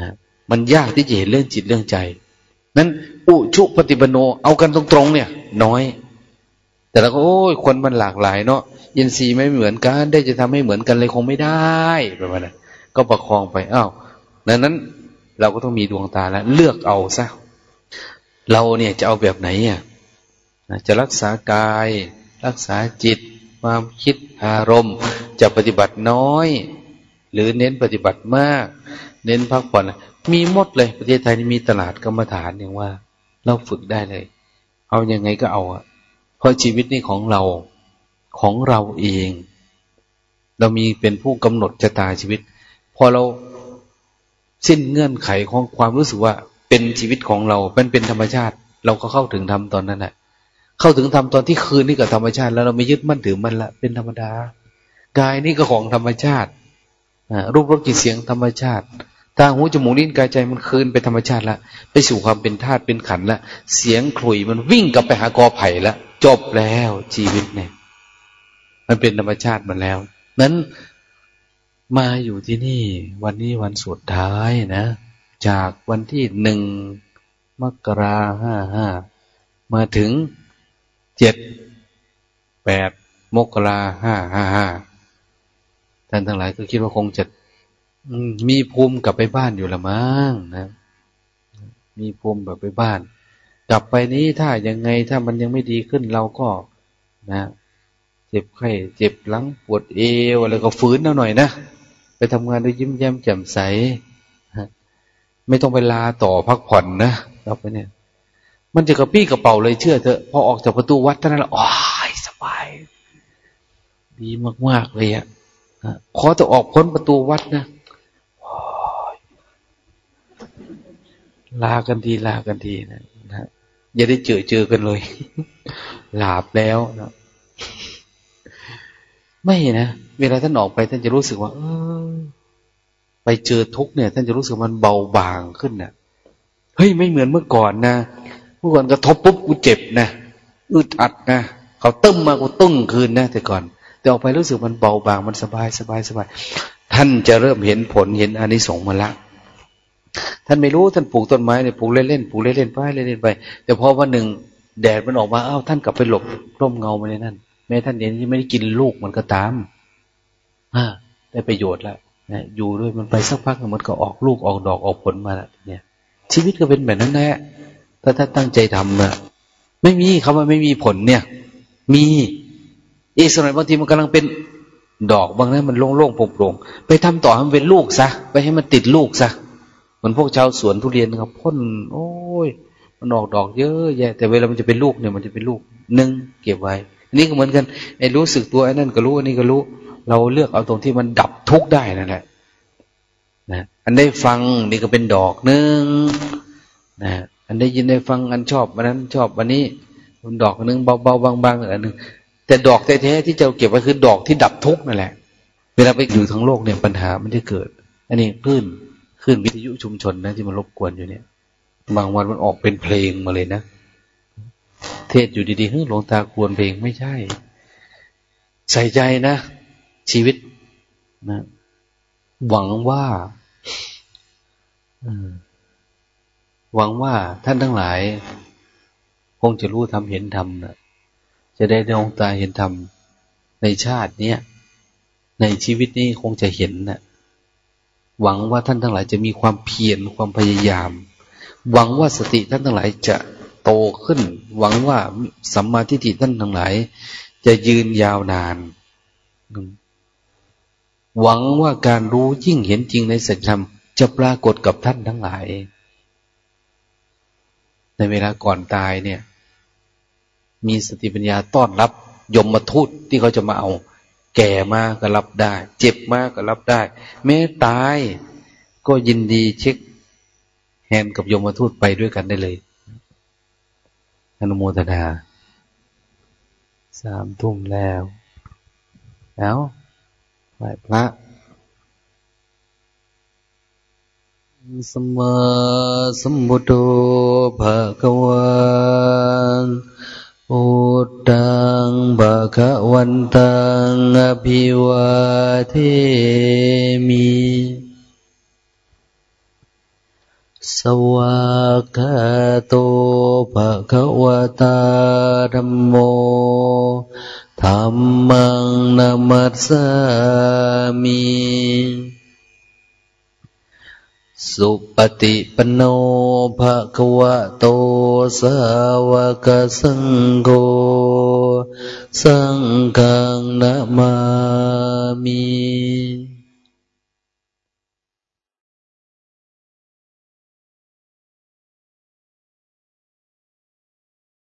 นะมันยากที่จะเห็นเรื่องจิตเรื่องใจ นั้น อุชุปฏิบโนเอากันตรงๆเนี่ย น้อย แต่เราก็โอ้ยคนมันหลากหลายเนาะยินทรีย์ไม่เหมือนกัน ได้จะทำให้เหมือนกันเลยคงไม่ได้ประมาณนั้น ก็ประคองไปอ้าวดังนั้นเราก็ต้องมีดวงตาแล้ว เลือกเอาซะเราเนี่ยจะเอาแบบไหนอะจะรักษากาย รักษาจิต ความคิดอารมณ์ จะปฏิบัติน้อย หรือเน้นปฏิบัติมาก เน้นพักผ่อนมีหมดเลย ประเทศไทยมีตลาดกรรมฐานอย่างว่า เราฝึกได้เลย เอาอยัางไงก็เอาอะเพราะชีวิตนี่ของเราของเราเอง เรามีเป็นผู้กำหนดชะตาชีวิต อเราสิ้นเงื่อนไขของความรู้สึกว่าเป็นชีวิตของเราเป็นเป็นธรรมชาติ เราก็เข้าถึงธรรมตอนนั้นแหละเข้าถึงธรรมตอนที่คืนนี่กับธรรมชาติ แล้วเราไม่ยึดมั่นถือมันละเป็นธรรมดากายนี่ก็ของธรรมชาติรูปรสกลิ่นเสียงธรรมชาติตาหูจมูกลิ้นกายใจมันคืนเป็นธรรมชาติละไปสู่ความเป็นธาตุเป็นขันละเสียงขลุ่ยมันวิ่งกลับไปหากอไผ่ละจบแล้วชีวิตเนี่ย มันเป็นธรรมชาติมันแล้วนั้น มาอยู่ที่นี่ วันนี้วันสุดท้ายนะ จากวันที่หนึ่งมกราห้าห้ามาถึงเจ็ดแปดมกราห้าห้าห้าท่านทั้งหลายก็คิดว่าคงจะมีภูมิกลับไปบ้านอยู่ละมั้งนะ มีภูมิแบบไปบ้าน กลับไปนี้ถ้ายังไงถ้ามันยังไม่ดีขึ้นเราก็นะ เจ็บไข้เจ็บหลังปวดเอวอะไรก็ฟื้นเอาหน่อยนะ ทำงานด้วยยิ้มแย้มแจ่มใสไม่ต้องไปลาต่อพักผ่อนนะเราไปเนี่ย มันจะกระปี้กระเป๋าเลยเชื่อเถอะพอออกจากประตูวัดเท่านั้นแหละโอ้ยสบาย ดีมากๆเลยอะ่ะขอจะออกพ้นประตูวัดนะลากันทีลากันทีนะนะอย่าได้เจอเจอกันเลย หลาบแล้วนะ ไม่นะ เวลาท่านออกไป ท่านจะรู้สึกว่า เออ ไปเจอทุกเนี่ย ท่านจะรู้สึกมันเบาบางขึ้นนะ่ะเฮ้ยไม่เหมือนเมื่อก่อนนะเมื่อก่อนกระทบปุ๊บกูเจ็บนะอึดอัดนะเขาตึ้มมากูตึ้งคืนนะแต่ก่อน แต่ออกไปรู้สึกมันเบาบางมันสบายสบายสบาย ท่านจะเริ่มเห็นผลเห็นอานิสงส์มาละท่านไม่รู้ท่านปลูกต้นไม้เนี่ยปลูกเล่นๆปลูกเล่นๆไปเล่นๆไป แต่พอวันหนึ่งแดดมันออกมาอ้าวท่านกลับไปหลบร่มเงามาในนั้นแม้ท่านเองที่ไม่ได้กินลูกมันก็ตาม อ่าได้ประโยชน์แล้วนะอยู่ด้วยมันไปสักพักมันก็ออกลูกออกดอกออกผลมาแล้วเนี่ย ชีวิตก็เป็นแบบนั้นแหละถ้าถ้าตั้งใจทำนะไม่มีคาว่าไม่มีผลเนี่ย มีอีกสมัยบางทีมันกำลังเป็นดอกบางนั้นมันโล่งๆโปร่งๆไปทำต่อให้มันเป็นลูกซะไปให้มันติดลูกซะเหมือนพวกชาวสวนทุเรียนนะครับพ่น โอ้ย มันออกดอกเยอะแยะแต่เวลามันจะเป็นลูกเนี่ยมันจะเป็นลูกหนึ่งเก็บไว้นี่ก็เหมือนกันไอ้รู้สึกตัวไอ้นั่นก็รู้อันนี้ก็รู้ เราเลือกเอาตรงที่มันดับทุกข์ได้นั่นแหละนะอันได้ฟังนี่ก็เป็นดอกหนึ่งนะอันได้ยินได้ฟังอันชอบอันนั้นชอบอันนี้มันดอกหนึ่งเบาๆบางๆอันหนึ่งแต่ดอกแท้ๆที่จะเก็บไว้คือดอกที่ดับทุกข์นั่นแหละ เวลาไปอยู่ทั้งโลกเนี่ยปัญหามันจะเกิด อันนี้คลื่นคลื่นวิทยุชุมชนนะที่มันรบกวนอยู่เนี่ย บางวันมันออกเป็นเพลงมาเลยนะเทศอยู่ดีๆเฮ้ยหลวงตาควรเพลงไม่ใช่ ใส่ใจนะ ชีวิตนะหวังว่าหวังว่าท่านทั้งหลาย คงจะรู้ทำเห็นทำนะจะได้ดวงตาเห็นธรรมในชาติเนี้ยในชีวิตนี้คงจะเห็นนะหวังว่าท่านทั้งหลายจะมีความเพียรความพยายาม หวังว่าสติท่านทั้งหลายจะโตขึ้น หวังว่าสัมมาทิฏฐิท่านทั้งหลาย จะยืนยาวนาน หวังว่าการรู้ยิ่งเห็นจริงในสัจธรรม จะปรากฏกับท่านทั้งหลาย ในเวลาก่อนตายเนี่ย มีสติปัญญาต้อนรับ ยมมาทูตที่เขาจะมาเอา แก่มาก็รับได้ เจ็บมาก็รับได้ แม้ตายก็ยินดีเช็คแฮนกับยมมาทูตไปด้วยกันได้เลยอนุโมทนา สามทุ่มแล้วแล้ว ไหว้พระสมมาสมุทโธภะคะวันอุตังภะคะวันตังอภิวาเทมิ สวากาโตภะคะวะตาธัมโมธรรมังนามัสสามิสุปฏิปโนภะคะวะโตสาวกสังโฆสังฆังนามามิ